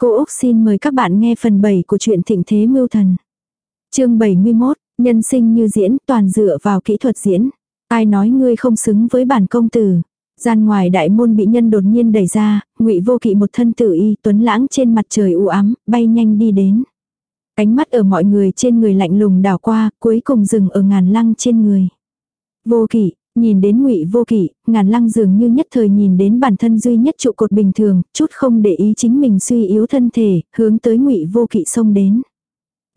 Cô Úc xin mời các bạn nghe phần 7 của truyện Thịnh Thế Mưu Thần. chương 71, nhân sinh như diễn toàn dựa vào kỹ thuật diễn. Ai nói ngươi không xứng với bản công tử. Gian ngoài đại môn bị nhân đột nhiên đẩy ra, ngụy vô kỵ một thân tử y tuấn lãng trên mặt trời u ám, bay nhanh đi đến. Ánh mắt ở mọi người trên người lạnh lùng đảo qua, cuối cùng dừng ở ngàn lăng trên người. Vô kỵ, Nhìn đến ngụy vô kỵ, ngàn lăng dường như nhất thời nhìn đến bản thân duy nhất trụ cột bình thường, chút không để ý chính mình suy yếu thân thể, hướng tới ngụy vô kỵ xông đến.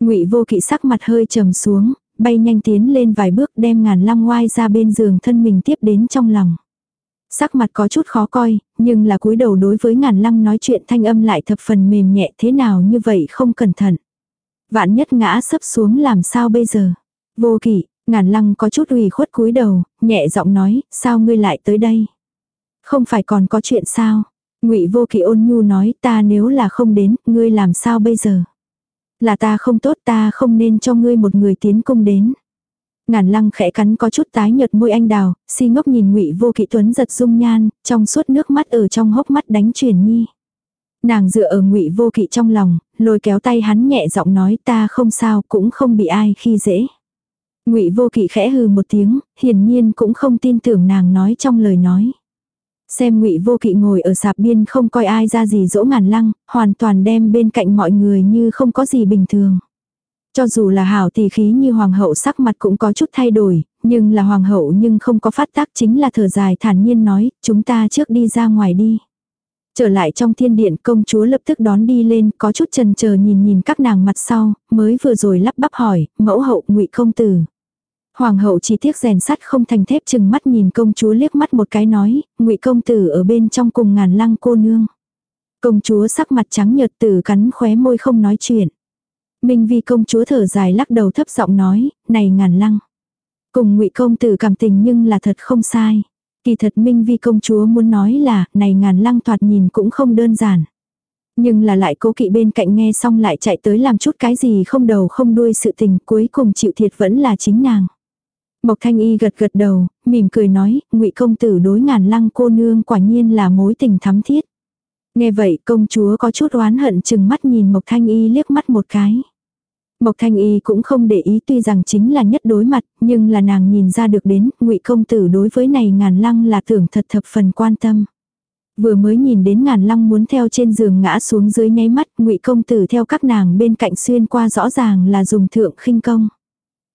ngụy vô kỵ sắc mặt hơi trầm xuống, bay nhanh tiến lên vài bước đem ngàn lăng ngoai ra bên giường thân mình tiếp đến trong lòng. Sắc mặt có chút khó coi, nhưng là cúi đầu đối với ngàn lăng nói chuyện thanh âm lại thập phần mềm nhẹ thế nào như vậy không cẩn thận. Vạn nhất ngã sấp xuống làm sao bây giờ. Vô kỵ, Ngàn lăng có chút ủy khuất cúi đầu, nhẹ giọng nói, sao ngươi lại tới đây? Không phải còn có chuyện sao? ngụy vô kỵ ôn nhu nói, ta nếu là không đến, ngươi làm sao bây giờ? Là ta không tốt ta không nên cho ngươi một người tiến cung đến. Ngàn lăng khẽ cắn có chút tái nhợt môi anh đào, si ngốc nhìn ngụy vô kỵ tuấn giật dung nhan, trong suốt nước mắt ở trong hốc mắt đánh chuyển nhi. Nàng dựa ở ngụy vô kỵ trong lòng, lôi kéo tay hắn nhẹ giọng nói ta không sao cũng không bị ai khi dễ. Ngụy Vô Kỵ khẽ hừ một tiếng, hiển nhiên cũng không tin tưởng nàng nói trong lời nói. Xem Ngụy Vô Kỵ ngồi ở sạp biên không coi ai ra gì dỗ ngàn lăng, hoàn toàn đem bên cạnh mọi người như không có gì bình thường. Cho dù là hảo tỷ khí như hoàng hậu sắc mặt cũng có chút thay đổi, nhưng là hoàng hậu nhưng không có phát tác chính là thở dài thản nhiên nói, chúng ta trước đi ra ngoài đi. Trở lại trong thiên điện công chúa lập tức đón đi lên có chút trần chờ nhìn nhìn các nàng mặt sau, mới vừa rồi lắp bắp hỏi, mẫu hậu ngụy công tử. Hoàng hậu chỉ tiếc rèn sắt không thành thép chừng mắt nhìn công chúa liếc mắt một cái nói, ngụy công tử ở bên trong cùng ngàn lăng cô nương. Công chúa sắc mặt trắng nhợt tử cắn khóe môi không nói chuyện. Minh vi công chúa thở dài lắc đầu thấp giọng nói, này ngàn lăng. Cùng ngụy công tử cảm tình nhưng là thật không sai. Kỳ thật Minh vi công chúa muốn nói là, này ngàn lăng thoạt nhìn cũng không đơn giản. Nhưng là lại cố kỵ bên cạnh nghe xong lại chạy tới làm chút cái gì không đầu không đuôi sự tình cuối cùng chịu thiệt vẫn là chính nàng. Mộc Thanh Y gật gật đầu, mỉm cười nói, ngụy công tử đối ngàn lăng cô nương quả nhiên là mối tình thắm thiết. Nghe vậy công chúa có chút oán hận chừng mắt nhìn Mộc Thanh Y liếc mắt một cái. Mộc Thanh Y cũng không để ý tuy rằng chính là nhất đối mặt, nhưng là nàng nhìn ra được đến, ngụy công tử đối với này ngàn lăng là tưởng thật thập phần quan tâm. Vừa mới nhìn đến ngàn lăng muốn theo trên giường ngã xuống dưới nháy mắt, ngụy công tử theo các nàng bên cạnh xuyên qua rõ ràng là dùng thượng khinh công.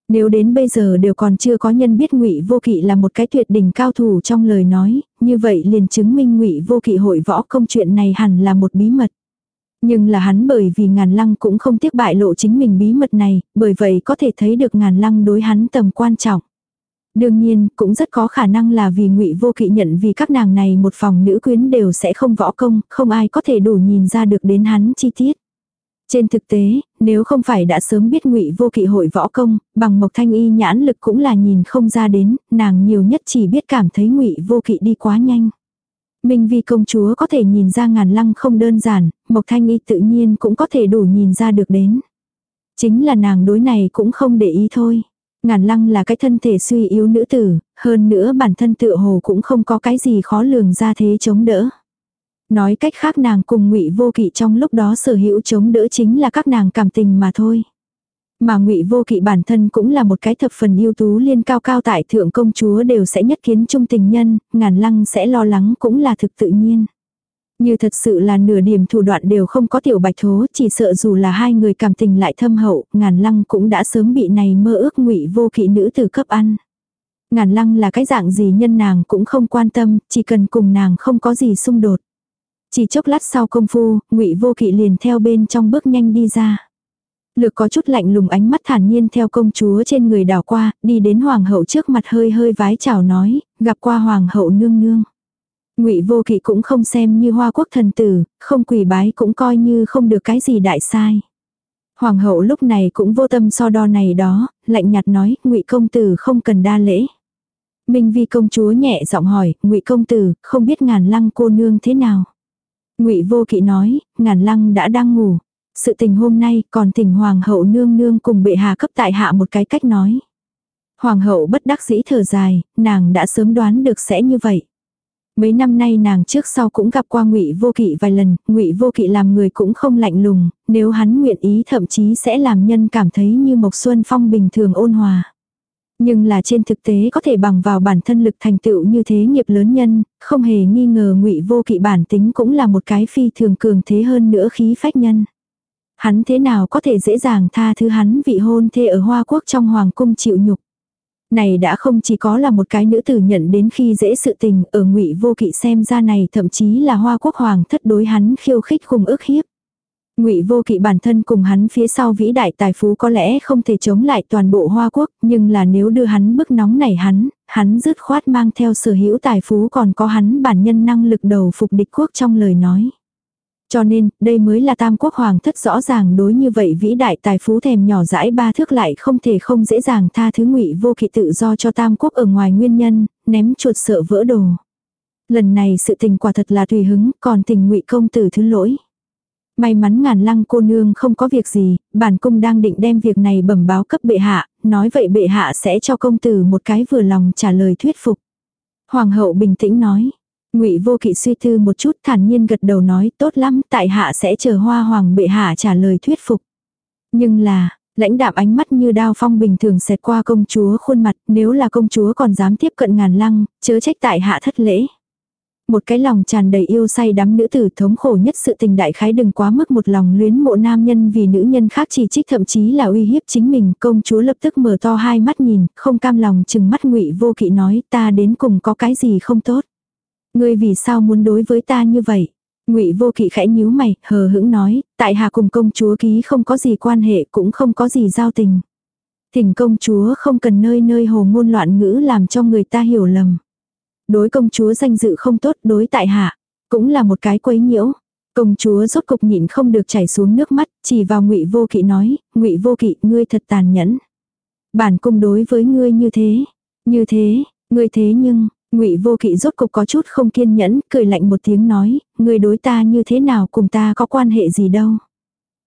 Nếu đến bây giờ đều còn chưa có nhân biết ngụy Vô Kỵ là một cái tuyệt đỉnh cao thủ trong lời nói, như vậy liền chứng minh ngụy Vô Kỵ hội võ công chuyện này hẳn là một bí mật. Nhưng là hắn bởi vì ngàn lăng cũng không tiếc bại lộ chính mình bí mật này, bởi vậy có thể thấy được ngàn lăng đối hắn tầm quan trọng. Đương nhiên, cũng rất có khả năng là vì ngụy Vô Kỵ nhận vì các nàng này một phòng nữ quyến đều sẽ không võ công, không ai có thể đủ nhìn ra được đến hắn chi tiết. Trên thực tế, nếu không phải đã sớm biết ngụy vô kỵ hội võ công, bằng mộc thanh y nhãn lực cũng là nhìn không ra đến, nàng nhiều nhất chỉ biết cảm thấy ngụy vô kỵ đi quá nhanh. Minh vi công chúa có thể nhìn ra ngàn lăng không đơn giản, mộc thanh y tự nhiên cũng có thể đủ nhìn ra được đến. Chính là nàng đối này cũng không để ý thôi. Ngàn lăng là cái thân thể suy yếu nữ tử, hơn nữa bản thân tựa hồ cũng không có cái gì khó lường ra thế chống đỡ. Nói cách khác nàng cùng ngụy vô kỵ trong lúc đó sở hữu chống đỡ chính là các nàng cảm tình mà thôi. Mà ngụy vô kỵ bản thân cũng là một cái thập phần ưu tú liên cao cao tại thượng công chúa đều sẽ nhất kiến trung tình nhân, ngàn lăng sẽ lo lắng cũng là thực tự nhiên. Như thật sự là nửa điểm thủ đoạn đều không có tiểu bạch thố, chỉ sợ dù là hai người cảm tình lại thâm hậu, ngàn lăng cũng đã sớm bị này mơ ước ngụy vô kỵ nữ từ cấp ăn. Ngàn lăng là cái dạng gì nhân nàng cũng không quan tâm, chỉ cần cùng nàng không có gì xung đột. Chỉ chốc lát sau công phu, ngụy Vô Kỵ liền theo bên trong bước nhanh đi ra. Lược có chút lạnh lùng ánh mắt thản nhiên theo công chúa trên người đảo qua, đi đến hoàng hậu trước mặt hơi hơi vái chào nói, gặp qua hoàng hậu nương nương. Ngụy Vô Kỵ cũng không xem như hoa quốc thần tử, không quỳ bái cũng coi như không được cái gì đại sai. Hoàng hậu lúc này cũng vô tâm so đo này đó, lạnh nhạt nói, Ngụy công tử không cần đa lễ. Minh Vi công chúa nhẹ giọng hỏi, Ngụy công tử, không biết ngàn lăng cô nương thế nào. Ngụy Vô Kỵ nói, ngàn lăng đã đang ngủ. Sự tình hôm nay còn thỉnh hoàng hậu nương nương cùng bệ hạ cấp tại hạ một cái cách nói. Hoàng hậu bất đắc dĩ thở dài, nàng đã sớm đoán được sẽ như vậy. Mấy năm nay nàng trước sau cũng gặp qua Ngụy Vô Kỵ vài lần, Ngụy Vô Kỵ làm người cũng không lạnh lùng, nếu hắn nguyện ý thậm chí sẽ làm nhân cảm thấy như Mộc Xuân Phong bình thường ôn hòa. Nhưng là trên thực tế có thể bằng vào bản thân lực thành tựu như thế nghiệp lớn nhân, không hề nghi ngờ Ngụy Vô Kỵ bản tính cũng là một cái phi thường cường thế hơn nữa khí phách nhân. Hắn thế nào có thể dễ dàng tha thứ hắn vị hôn thê ở Hoa Quốc trong hoàng cung chịu nhục. Này đã không chỉ có là một cái nữ tử nhận đến khi dễ sự tình, ở ngụy vô kỵ xem ra này thậm chí là hoa quốc hoàng thất đối hắn khiêu khích khung ức hiếp. Ngụy Vô Kỵ bản thân cùng hắn phía sau vĩ đại tài phú có lẽ không thể chống lại toàn bộ Hoa Quốc, nhưng là nếu đưa hắn bức nóng này hắn, hắn dứt khoát mang theo sở hữu tài phú còn có hắn bản nhân năng lực đầu phục địch quốc trong lời nói. Cho nên, đây mới là tam quốc hoàng thất rõ ràng đối như vậy vĩ đại tài phú thèm nhỏ dãi ba thước lại không thể không dễ dàng tha thứ ngụy vô kỵ tự do cho tam quốc ở ngoài nguyên nhân, ném chuột sợ vỡ đồ. Lần này sự tình quả thật là tùy hứng, còn tình ngụy công tử thứ lỗi. May mắn ngàn lăng cô nương không có việc gì, bản cung đang định đem việc này bẩm báo cấp bệ hạ, nói vậy bệ hạ sẽ cho công tử một cái vừa lòng trả lời thuyết phục. Hoàng hậu bình tĩnh nói, Ngụy Vô Kỵ suy tư một chút thản nhiên gật đầu nói tốt lắm tại hạ sẽ chờ hoa hoàng bệ hạ trả lời thuyết phục. Nhưng là, lãnh đạm ánh mắt như đao phong bình thường xẹt qua công chúa khuôn mặt nếu là công chúa còn dám tiếp cận ngàn lăng, chớ trách tại hạ thất lễ. Một cái lòng tràn đầy yêu say đắm nữ tử thống khổ nhất sự tình đại khái đừng quá mức một lòng luyến mộ nam nhân vì nữ nhân khác chỉ trích thậm chí là uy hiếp chính mình. Công chúa lập tức mở to hai mắt nhìn, không cam lòng chừng mắt ngụy vô kỵ nói ta đến cùng có cái gì không tốt. Ngươi vì sao muốn đối với ta như vậy? Ngụy Vô Kỵ khẽ nhíu mày, hờ hững nói, tại hạ cùng công chúa ký không có gì quan hệ, cũng không có gì giao tình. Thỉnh công chúa không cần nơi nơi hồ ngôn loạn ngữ làm cho người ta hiểu lầm. Đối công chúa danh dự không tốt, đối tại hạ cũng là một cái quấy nhiễu. Công chúa rốt cục nhịn không được chảy xuống nước mắt, chỉ vào Ngụy Vô Kỵ nói, "Ngụy Vô Kỵ, ngươi thật tàn nhẫn. Bản cung đối với ngươi như thế, như thế, ngươi thế nhưng, Ngụy Vô Kỵ rốt cục có chút không kiên nhẫn, cười lạnh một tiếng nói, người đối ta như thế nào cùng ta có quan hệ gì đâu.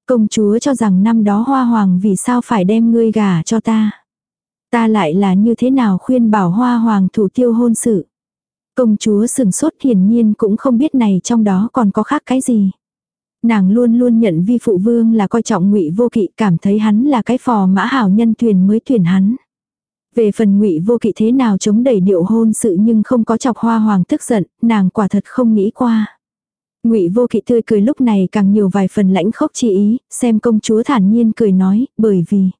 Công chúa cho rằng năm đó Hoa Hoàng vì sao phải đem ngươi gả cho ta. Ta lại là như thế nào khuyên bảo Hoa Hoàng thủ tiêu hôn sự. Công chúa sừng sốt hiển nhiên cũng không biết này trong đó còn có khác cái gì. Nàng luôn luôn nhận vi phụ vương là coi trọng ngụy vô kỵ cảm thấy hắn là cái phò mã hảo nhân thuyền mới tuyển hắn. Về phần ngụy vô kỵ thế nào chống đẩy điệu hôn sự nhưng không có chọc hoa hoàng tức giận, nàng quả thật không nghĩ qua. Ngụy Vô Kỵ tươi cười lúc này càng nhiều vài phần lãnh khốc chi ý, xem công chúa thản nhiên cười nói, bởi vì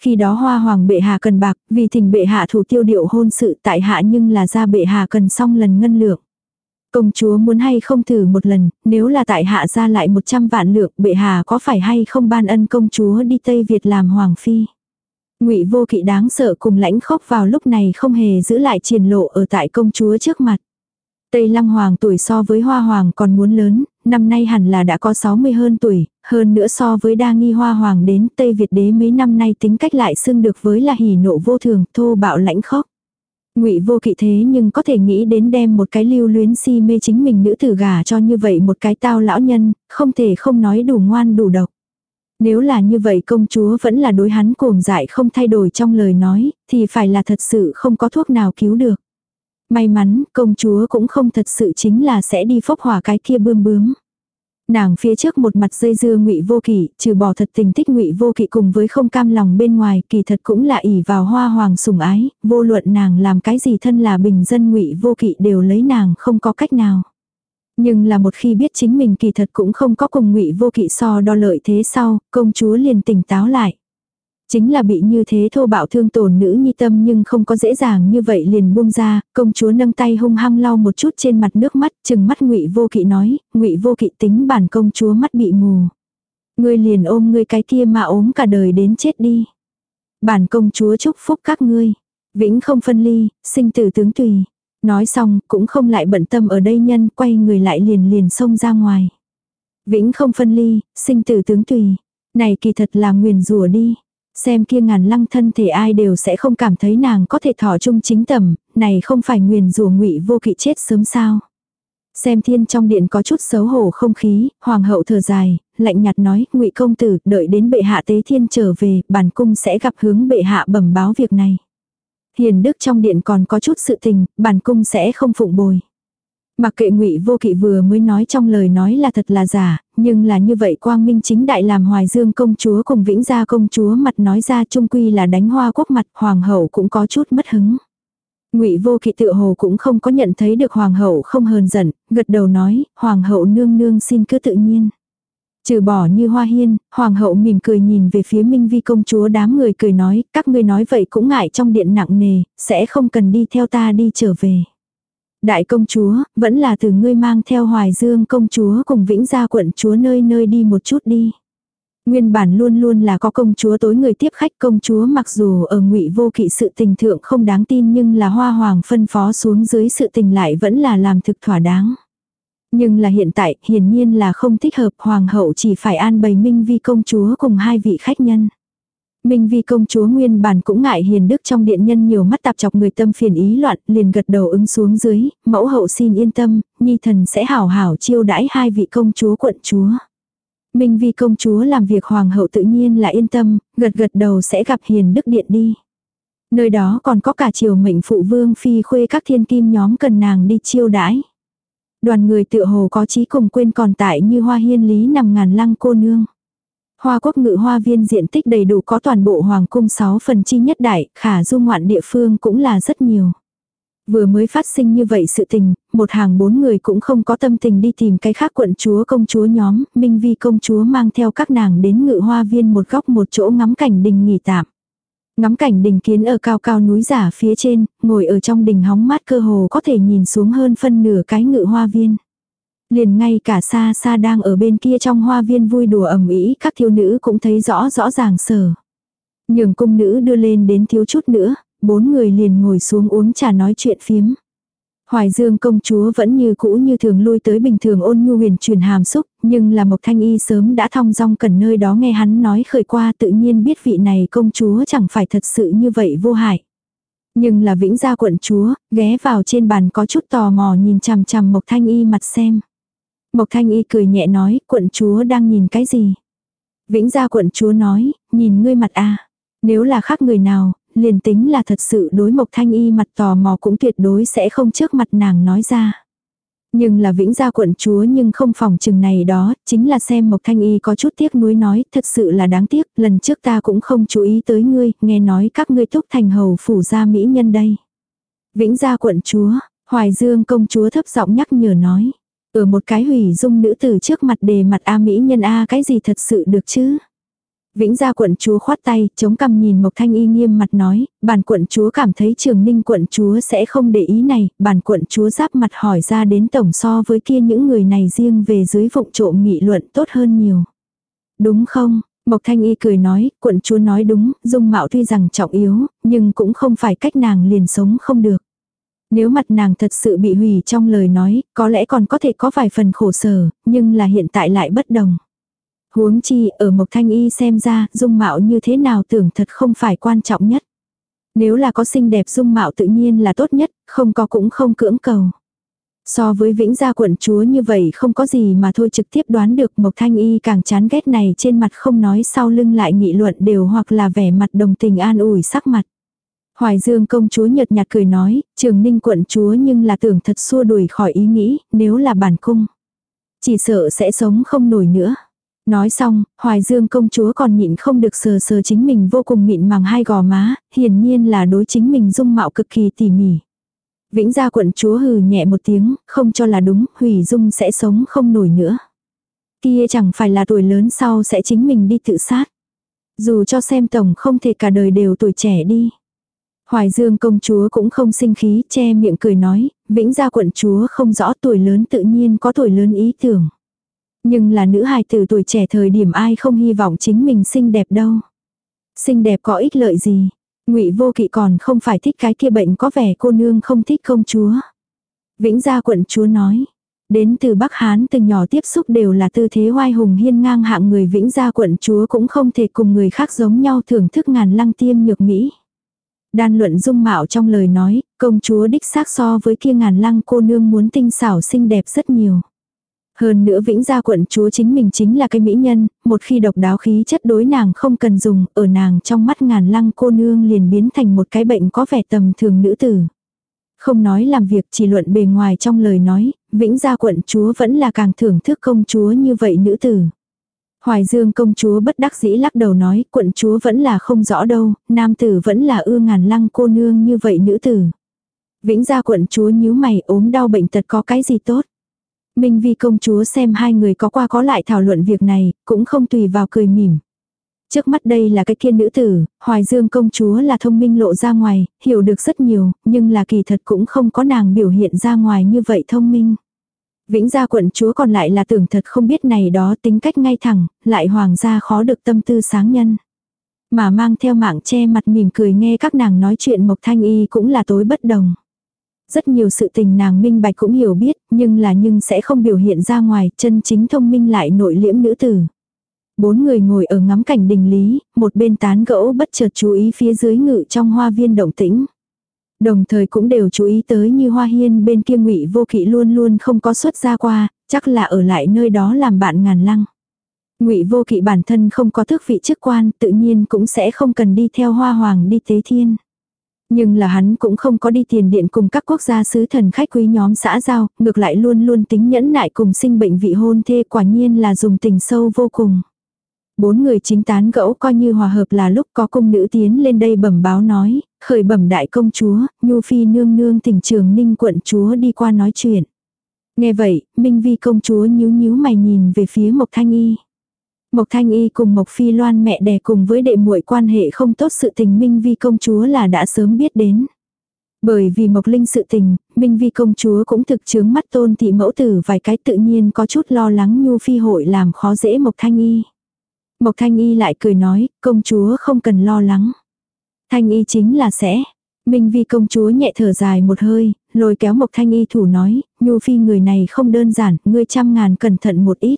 khi đó Hoa Hoàng bệ hạ cần bạc, vì thỉnh bệ hạ thủ tiêu điệu hôn sự tại hạ nhưng là ra bệ hạ cần xong lần ngân lượng. Công chúa muốn hay không thử một lần, nếu là tại hạ ra lại 100 vạn lượng, bệ hạ có phải hay không ban ân công chúa đi Tây Việt làm hoàng phi. Ngụy Vô Kỵ đáng sợ cùng lãnh khốc vào lúc này không hề giữ lại triển lộ ở tại công chúa trước mặt. Tây Lăng Hoàng tuổi so với Hoa Hoàng còn muốn lớn, năm nay hẳn là đã có 60 hơn tuổi, hơn nữa so với đa nghi Hoa Hoàng đến Tây Việt đế mấy năm nay tính cách lại xưng được với là hỉ nộ vô thường, thô bạo lãnh khốc. Ngụy Vô Kỵ thế nhưng có thể nghĩ đến đem một cái lưu luyến si mê chính mình nữ tử gả cho như vậy một cái tao lão nhân, không thể không nói đủ ngoan đủ độc. Nếu là như vậy công chúa vẫn là đối hắn cuồng dại không thay đổi trong lời nói, thì phải là thật sự không có thuốc nào cứu được. May mắn, công chúa cũng không thật sự chính là sẽ đi phốc hỏa cái kia bươm bướm. Nàng phía trước một mặt dây dưa ngụy vô kỷ trừ bỏ thật tình thích ngụy vô kỵ cùng với không cam lòng bên ngoài, kỳ thật cũng là ỉ vào hoa hoàng sủng ái, vô luận nàng làm cái gì thân là bình dân ngụy vô kỵ đều lấy nàng không có cách nào. Nhưng là một khi biết chính mình kỳ thật cũng không có cùng ngụy vô kỵ so đo lợi thế sau, công chúa liền tỉnh táo lại. Chính là bị như thế thô bạo thương tổn nữ nhi tâm nhưng không có dễ dàng như vậy liền buông ra, công chúa nâng tay hung hăng lau một chút trên mặt nước mắt, chừng mắt ngụy vô kỵ nói, ngụy vô kỵ tính bản công chúa mắt bị mù. Ngươi liền ôm ngươi cái kia mà ốm cả đời đến chết đi. Bản công chúa chúc phúc các ngươi. Vĩnh không phân ly, sinh tử tướng tùy. Nói xong, cũng không lại bận tâm ở đây nhân, quay người lại liền liền xông ra ngoài. Vĩnh không phân ly, sinh tử tướng tùy. Này kỳ thật là nguyền rủa đi. Xem kia ngàn lăng thân thể ai đều sẽ không cảm thấy nàng có thể thỏ chung chính tầm, này không phải nguyền rủa ngụy vô kỵ chết sớm sao. Xem thiên trong điện có chút xấu hổ không khí, hoàng hậu thở dài, lạnh nhạt nói, ngụy công tử, đợi đến bệ hạ tế thiên trở về, bản cung sẽ gặp hướng bệ hạ bẩm báo việc này. Hiền đức trong điện còn có chút sự tình, bản cung sẽ không phụng bồi. Mặc kệ ngụy vô kỵ vừa mới nói trong lời nói là thật là giả, nhưng là như vậy quang minh chính đại làm hoài dương công chúa cùng vĩnh gia công chúa mặt nói ra trung quy là đánh hoa quốc mặt hoàng hậu cũng có chút mất hứng. Ngụy Vô Kỵ tự hồ cũng không có nhận thấy được hoàng hậu không hờn giận, gật đầu nói, hoàng hậu nương nương xin cứ tự nhiên. Trừ bỏ như hoa hiên, hoàng hậu mỉm cười nhìn về phía minh vi công chúa đám người cười nói, các ngươi nói vậy cũng ngại trong điện nặng nề, sẽ không cần đi theo ta đi trở về. Đại công chúa, vẫn là từ ngươi mang theo hoài dương công chúa cùng vĩnh gia quận chúa nơi nơi đi một chút đi. Nguyên bản luôn luôn là có công chúa tối người tiếp khách công chúa mặc dù ở ngụy vô kỵ sự tình thượng không đáng tin nhưng là hoa hoàng phân phó xuống dưới sự tình lại vẫn là làm thực thỏa đáng. Nhưng là hiện tại hiển nhiên là không thích hợp hoàng hậu chỉ phải an bày minh vi công chúa cùng hai vị khách nhân. Minh vi công chúa nguyên bản cũng ngại hiền đức trong điện nhân nhiều mắt tạp chọc người tâm phiền ý loạn, liền gật đầu ứng xuống dưới, mẫu hậu xin yên tâm, nhi thần sẽ hảo hảo chiêu đãi hai vị công chúa quận chúa. Minh vi công chúa làm việc hoàng hậu tự nhiên là yên tâm, gật gật đầu sẽ gặp hiền đức điện đi. Nơi đó còn có cả triều mệnh phụ vương phi khuê các thiên kim nhóm cần nàng đi chiêu đãi. Đoàn người tự hồ có chí cùng quên còn tại như hoa hiên lý nằm ngàn lăng cô nương. Hoa quốc ngự hoa viên diện tích đầy đủ có toàn bộ hoàng cung 6 phần chi nhất đại, khả du ngoạn địa phương cũng là rất nhiều. Vừa mới phát sinh như vậy sự tình, một hàng bốn người cũng không có tâm tình đi tìm cái khác quận chúa công chúa nhóm, Minh Vi công chúa mang theo các nàng đến ngự hoa viên một góc một chỗ ngắm cảnh đình nghỉ tạm. Ngắm cảnh đình kiến ở cao cao núi giả phía trên, ngồi ở trong đình hóng mát cơ hồ có thể nhìn xuống hơn phân nửa cái ngự hoa viên. Liền ngay cả xa xa đang ở bên kia trong hoa viên vui đùa ẩm ý các thiếu nữ cũng thấy rõ rõ ràng sở. Nhường cung nữ đưa lên đến thiếu chút nữa, bốn người liền ngồi xuống uống trà nói chuyện phiếm. Hoài Dương công chúa vẫn như cũ như thường lui tới bình thường ôn nhu huyền truyền hàm xúc, nhưng là Mộc Thanh Y sớm đã thong dong cần nơi đó nghe hắn nói khởi qua tự nhiên biết vị này công chúa chẳng phải thật sự như vậy vô hại. Nhưng là vĩnh gia quận chúa, ghé vào trên bàn có chút tò mò nhìn chằm chằm Mộc Thanh Y mặt xem. Mộc Thanh Y cười nhẹ nói, quận chúa đang nhìn cái gì? Vĩnh gia quận chúa nói, nhìn ngươi mặt a Nếu là khác người nào, liền tính là thật sự đối Mộc Thanh Y mặt tò mò cũng tuyệt đối sẽ không trước mặt nàng nói ra. Nhưng là vĩnh gia quận chúa nhưng không phòng chừng này đó, chính là xem Mộc Thanh Y có chút tiếc nuối nói, thật sự là đáng tiếc, lần trước ta cũng không chú ý tới ngươi, nghe nói các ngươi thúc thành hầu phủ gia mỹ nhân đây. Vĩnh gia quận chúa, Hoài Dương công chúa thấp giọng nhắc nhở nói. Ở một cái hủy dung nữ tử trước mặt đề mặt A Mỹ nhân A cái gì thật sự được chứ? Vĩnh gia quận chúa khoát tay, chống cằm nhìn Mộc Thanh Y nghiêm mặt nói, bản quận chúa cảm thấy trường ninh quận chúa sẽ không để ý này, bản quận chúa giáp mặt hỏi ra đến tổng so với kia những người này riêng về dưới vụng trộm nghị luận tốt hơn nhiều. Đúng không? Mộc Thanh Y cười nói, quận chúa nói đúng, dung mạo tuy rằng trọng yếu, nhưng cũng không phải cách nàng liền sống không được. Nếu mặt nàng thật sự bị hủy trong lời nói, có lẽ còn có thể có vài phần khổ sở, nhưng là hiện tại lại bất đồng. Huống chi ở Mộc Thanh Y xem ra dung mạo như thế nào tưởng thật không phải quan trọng nhất. Nếu là có xinh đẹp dung mạo tự nhiên là tốt nhất, không có cũng không cưỡng cầu. So với vĩnh gia quận chúa như vậy không có gì mà thôi trực tiếp đoán được Mộc Thanh Y càng chán ghét này trên mặt không nói sau lưng lại nghị luận đều hoặc là vẻ mặt đồng tình an ủi sắc mặt. Hoài Dương công chúa nhợt nhạt cười nói, trường ninh quận chúa nhưng là tưởng thật xua đuổi khỏi ý nghĩ, nếu là bản cung. Chỉ sợ sẽ sống không nổi nữa. Nói xong, Hoài Dương công chúa còn nhịn không được sờ sờ chính mình vô cùng mịn màng hai gò má, hiển nhiên là đối chính mình dung mạo cực kỳ tỉ mỉ. Vĩnh gia quận chúa hừ nhẹ một tiếng, không cho là đúng, hủy dung sẽ sống không nổi nữa. Kia chẳng phải là tuổi lớn sau sẽ chính mình đi tự sát. Dù cho xem tổng không thể cả đời đều tuổi trẻ đi. Hoài Dương công chúa cũng không sinh khí, che miệng cười nói, vĩnh gia quận chúa không rõ tuổi lớn tự nhiên có tuổi lớn ý tưởng. Nhưng là nữ hài từ tuổi trẻ thời điểm ai không hy vọng chính mình xinh đẹp đâu. Xinh đẹp có ích lợi gì. ngụy vô kỵ còn không phải thích cái kia bệnh có vẻ cô nương không thích công chúa. Vĩnh gia quận chúa nói. Đến từ Bắc Hán từ nhỏ tiếp xúc đều là tư thế hoai hùng hiên ngang hạng người vĩnh gia quận chúa cũng không thể cùng người khác giống nhau thưởng thức ngàn lăng tiêm nhược Mỹ. Đan luận dung mạo trong lời nói, công chúa đích xác so với kia ngàn lăng cô nương muốn tinh xảo xinh đẹp rất nhiều. Hơn nữa vĩnh gia quận chúa chính mình chính là cái mỹ nhân, một khi độc đáo khí chất đối nàng không cần dùng, ở nàng trong mắt ngàn lăng cô nương liền biến thành một cái bệnh có vẻ tầm thường nữ tử. Không nói làm việc chỉ luận bề ngoài trong lời nói, Vĩnh gia quận chúa vẫn là càng thưởng thức công chúa như vậy nữ tử. Hoài Dương công chúa bất đắc dĩ lắc đầu nói, quận chúa vẫn là không rõ đâu, nam tử vẫn là ưa ngàn lăng cô nương như vậy nữ tử. Vĩnh gia quận chúa nhíu mày ốm đau bệnh tật có cái gì tốt. Minh Vi công chúa xem hai người có qua có lại thảo luận việc này, cũng không tùy vào cười mỉm. Trước mắt đây là cái kia nữ tử, Hoài Dương công chúa là thông minh lộ ra ngoài, hiểu được rất nhiều, nhưng là kỳ thật cũng không có nàng biểu hiện ra ngoài như vậy thông minh. Vĩnh gia quận chúa còn lại là tưởng thật không biết này đó tính cách ngay thẳng, lại hoàng gia khó được tâm tư sáng nhân. Mà mang theo mạng che mặt mỉm cười nghe các nàng nói chuyện Mộc Thanh Y cũng là tối bất đồng. Rất nhiều sự tình nàng minh bạch cũng hiểu biết, nhưng là nhưng sẽ không biểu hiện ra ngoài, chân chính thông minh lại nội liễm nữ tử. Bốn người ngồi ở ngắm cảnh đình lý, một bên tán gẫu bất chợt chú ý phía dưới ngự trong hoa viên động tĩnh. Đồng thời cũng đều chú ý tới như hoa hiên bên kia ngụy vô kỵ luôn luôn không có xuất ra qua, chắc là ở lại nơi đó làm bạn ngàn lăng. Ngụy vô kỵ bản thân không có thức vị chức quan, tự nhiên cũng sẽ không cần đi theo hoa hoàng đi tế thiên. Nhưng là hắn cũng không có đi tiền điện cùng các quốc gia sứ thần khách quý nhóm xã giao, ngược lại luôn luôn tính nhẫn nại cùng sinh bệnh vị hôn thê quả nhiên là dùng tình sâu vô cùng. Bốn người chính tán gẫu coi như hòa hợp là lúc có cung nữ tiến lên đây bẩm báo nói, khởi bẩm đại công chúa, nhu phi nương nương tỉnh trường ninh quận chúa đi qua nói chuyện. Nghe vậy, Minh Vi công chúa nhíu nhíu mày nhìn về phía Mộc Thanh Y. Mộc Thanh Y cùng Mộc Phi Loan mẹ đẻ cùng với đệ muội quan hệ không tốt sự tình Minh Vi công chúa là đã sớm biết đến. Bởi vì Mộc Linh sự tình, Minh Vi công chúa cũng thực chướng mắt tôn thị mẫu tử vài cái tự nhiên có chút lo lắng Nhu Phi hội làm khó dễ Mộc Thanh Y. Mộc Thanh Y lại cười nói, công chúa không cần lo lắng. Thanh Y chính là sẽ. Minh Vi công chúa nhẹ thở dài một hơi, lôi kéo Mộc Thanh Y thủ nói, Nhu Phi người này không đơn giản, ngươi trăm ngàn cẩn thận một ít.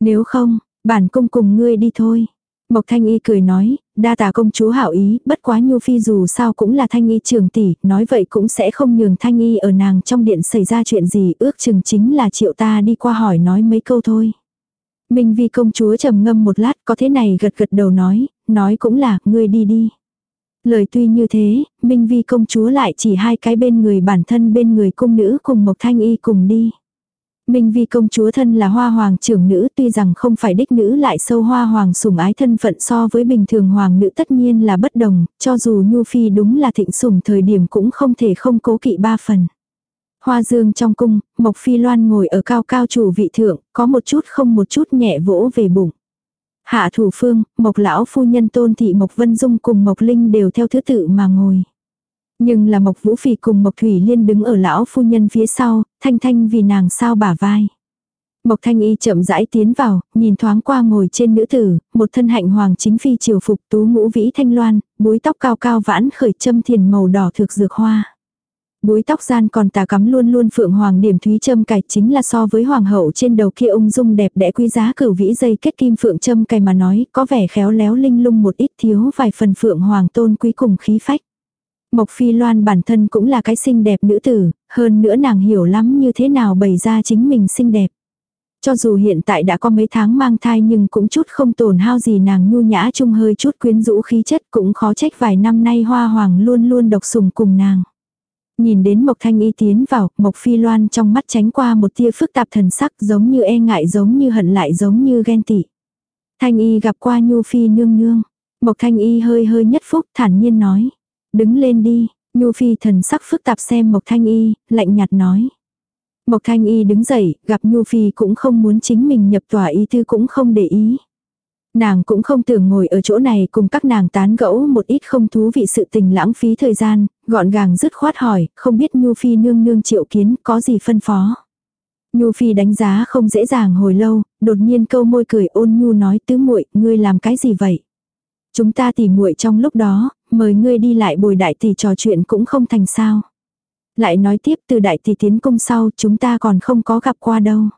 Nếu không, bản cung cùng ngươi đi thôi. Mộc Thanh Y cười nói, đa tà công chúa hảo ý, bất quá Nhu Phi dù sao cũng là Thanh Y trường tỷ, nói vậy cũng sẽ không nhường Thanh Y ở nàng trong điện xảy ra chuyện gì, ước chừng chính là triệu ta đi qua hỏi nói mấy câu thôi. Minh Vi công chúa trầm ngâm một lát có thế này gật gật đầu nói, nói cũng là, ngươi đi đi. Lời tuy như thế, Minh Vi công chúa lại chỉ hai cái bên người bản thân bên người cung nữ cùng Mộc Thanh Y cùng đi. Minh Vi công chúa thân là hoa hoàng trưởng nữ tuy rằng không phải đích nữ lại sâu hoa hoàng sủng ái thân phận so với bình thường hoàng nữ tất nhiên là bất đồng, cho dù Nhu Phi đúng là thịnh sủng thời điểm cũng không thể không cố kỵ ba phần. Hoa dương trong cung, Mộc Phi Loan ngồi ở cao cao chủ vị thượng, có một chút không một chút nhẹ vỗ về bụng. Hạ thủ phương, Mộc lão phu nhân tôn thị Mộc Vân Dung cùng Mộc Linh đều theo thứ tự mà ngồi. Nhưng là Mộc Vũ Phỉ cùng Mộc Thủy Liên đứng ở lão phu nhân phía sau, thanh thanh vì nàng sao bả vai. Mộc Thanh Y chậm rãi tiến vào, nhìn thoáng qua ngồi trên nữ tử, một thân hạnh hoàng chính phi triều phục tú ngũ vĩ thanh loan, búi tóc cao cao vãn khởi châm thiền màu đỏ thực dược hoa. Búi tóc gian còn tà cắm luôn luôn phượng hoàng điểm thúy châm cài chính là so với hoàng hậu trên đầu kia ung dung đẹp đẽ quý giá cửu vĩ dây kết kim phượng châm cài mà nói có vẻ khéo léo linh lung một ít thiếu vài phần phượng hoàng tôn quý cùng khí phách. Mộc Phi Loan bản thân cũng là cái xinh đẹp nữ tử, hơn nữa nàng hiểu lắm như thế nào bày ra chính mình xinh đẹp. Cho dù hiện tại đã có mấy tháng mang thai nhưng cũng chút không tổn hao gì nàng nhu nhã chung hơi chút quyến rũ khí chất cũng khó trách vài năm nay hoa hoàng luôn luôn độc sùng cùng nàng. Nhìn đến Mộc Thanh Y tiến vào, Mộc Phi Loan trong mắt tránh qua một tia phức tạp thần sắc giống như e ngại giống như hận lại giống như ghen tị. Thanh Y gặp qua Nhu Phi nương nương. Mộc Thanh Y hơi hơi nhất phúc thản nhiên nói. Đứng lên đi, Nhu Phi thần sắc phức tạp xem Mộc Thanh Y, lạnh nhạt nói. Mộc Thanh Y đứng dậy, gặp Nhu Phi cũng không muốn chính mình nhập tòa ý tư cũng không để ý. Nàng cũng không tưởng ngồi ở chỗ này cùng các nàng tán gẫu một ít không thú vị sự tình lãng phí thời gian, gọn gàng dứt khoát hỏi, không biết Nhu Phi nương nương triệu kiến có gì phân phó. Nhu Phi đánh giá không dễ dàng hồi lâu, đột nhiên câu môi cười ôn Nhu nói tứ muội ngươi làm cái gì vậy? Chúng ta tỉ muội trong lúc đó, mời ngươi đi lại bồi đại tỷ trò chuyện cũng không thành sao. Lại nói tiếp từ đại tỷ tiến cung sau chúng ta còn không có gặp qua đâu.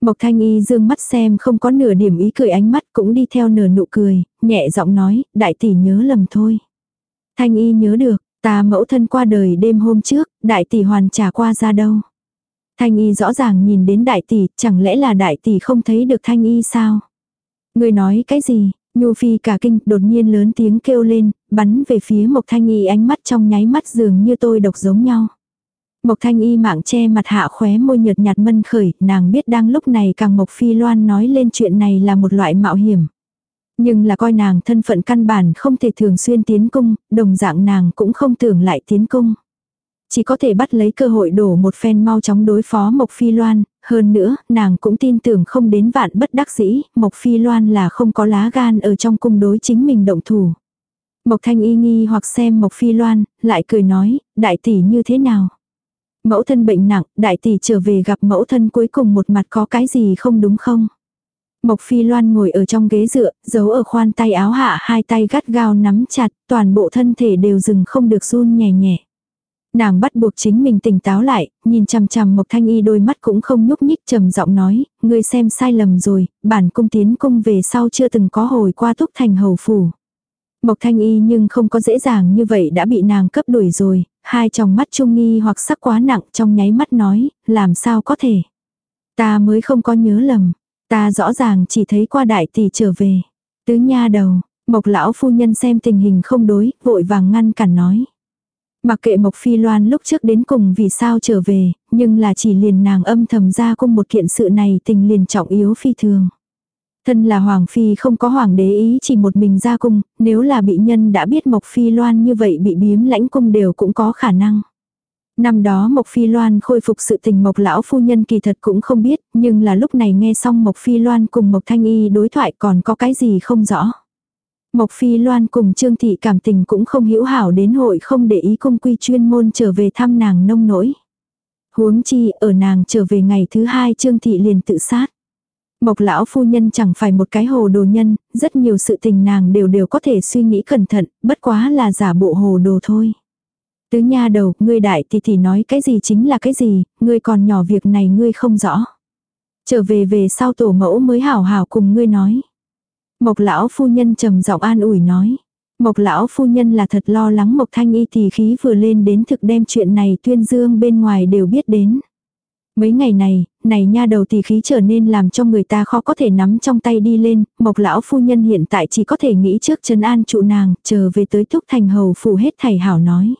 Mộc Thanh Y dương mắt xem không có nửa điểm ý cười ánh mắt cũng đi theo nửa nụ cười, nhẹ giọng nói, đại tỷ nhớ lầm thôi. Thanh Y nhớ được, ta mẫu thân qua đời đêm hôm trước, đại tỷ hoàn trả qua ra đâu. Thanh Y rõ ràng nhìn đến đại tỷ, chẳng lẽ là đại tỷ không thấy được Thanh Y sao? Người nói cái gì? Nhu Phi cả kinh đột nhiên lớn tiếng kêu lên, bắn về phía Mộc Thanh Y ánh mắt trong nháy mắt dường như tôi độc giống nhau. Mộc thanh y mạng che mặt hạ khóe môi nhợt nhạt mân khởi, nàng biết đang lúc này càng Mộc Phi Loan nói lên chuyện này là một loại mạo hiểm. Nhưng là coi nàng thân phận căn bản không thể thường xuyên tiến cung, đồng dạng nàng cũng không tưởng lại tiến cung. Chỉ có thể bắt lấy cơ hội đổ một phen mau chóng đối phó Mộc Phi Loan, hơn nữa, nàng cũng tin tưởng không đến vạn bất đắc dĩ, Mộc Phi Loan là không có lá gan ở trong cung đối chính mình động thủ. Mộc Thanh Y nghi hoặc xem Mộc Phi Loan, lại cười nói, đại tỷ như thế nào? Mẫu thân bệnh nặng, đại tỷ trở về gặp mẫu thân cuối cùng một mặt có cái gì không đúng không? Mộc Phi Loan ngồi ở trong ghế dựa, giấu ở khoan tay áo hạ hai tay gắt gao nắm chặt, toàn bộ thân thể đều dừng không được run nhẹ nhẹ. Nàng bắt buộc chính mình tỉnh táo lại, nhìn chằm chằm Mộc Thanh Y đôi mắt cũng không nhúc nhích trầm giọng nói, ngươi xem sai lầm rồi, bản cung tiến cung về sau chưa từng có hồi qua túc thành hầu phủ. Mộc Thanh Y nhưng không có dễ dàng như vậy đã bị nàng cấp đuổi rồi, hai tròng mắt trung nghi hoặc sắc quá nặng trong nháy mắt nói, làm sao có thể. Ta mới không có nhớ lầm, ta rõ ràng chỉ thấy qua đại tỷ trở về. Tứ nha đầu, Mộc lão phu nhân xem tình hình không đối, vội vàng ngăn cản nói. Mặc kệ Mộc Phi Loan lúc trước đến cùng vì sao trở về, nhưng là chỉ liền nàng âm thầm ra cung một kiện sự này tình liền trọng yếu phi thường. Thân là Hoàng Phi không có Hoàng đế ý chỉ một mình ra cung, nếu là bị nhân đã biết Mộc Phi Loan như vậy bị biếm lãnh cung đều cũng có khả năng. Năm đó Mộc Phi Loan khôi phục sự tình Mộc Lão Phu Nhân kỳ thật cũng không biết, nhưng là lúc này nghe xong Mộc Phi Loan cùng Mộc Thanh Y đối thoại còn có cái gì không rõ. Mộc Phi Loan cùng Trương Thị cảm tình cũng không hiểu hảo đến hội không để ý công quy chuyên môn trở về thăm nàng nông nỗi. Huống chi ở nàng trở về ngày thứ hai Trương Thị liền tự sát. Mộc lão phu nhân chẳng phải một cái hồ đồ nhân, rất nhiều sự tình nàng đều đều có thể suy nghĩ cẩn thận, bất quá là giả bộ hồ đồ thôi. Tứ nha đầu, ngươi đại thì thì nói cái gì chính là cái gì, ngươi còn nhỏ việc này ngươi không rõ. Trở về về sau tổ mẫu mới hảo hảo cùng ngươi nói. Mộc lão phu nhân trầm giọng an ủi nói. Mộc lão phu nhân là thật lo lắng Mộc Thanh Y thì khí vừa lên đến thực đem chuyện này tuyên dương bên ngoài đều biết đến. Mấy ngày này, này nha đầu thì khí trở nên làm cho người ta khó có thể nắm trong tay đi lên, Mộc lão phu nhân hiện tại chỉ có thể nghĩ trước chân an trụ nàng, chờ về tới thúc thành hầu phủ hết thầy hảo nói.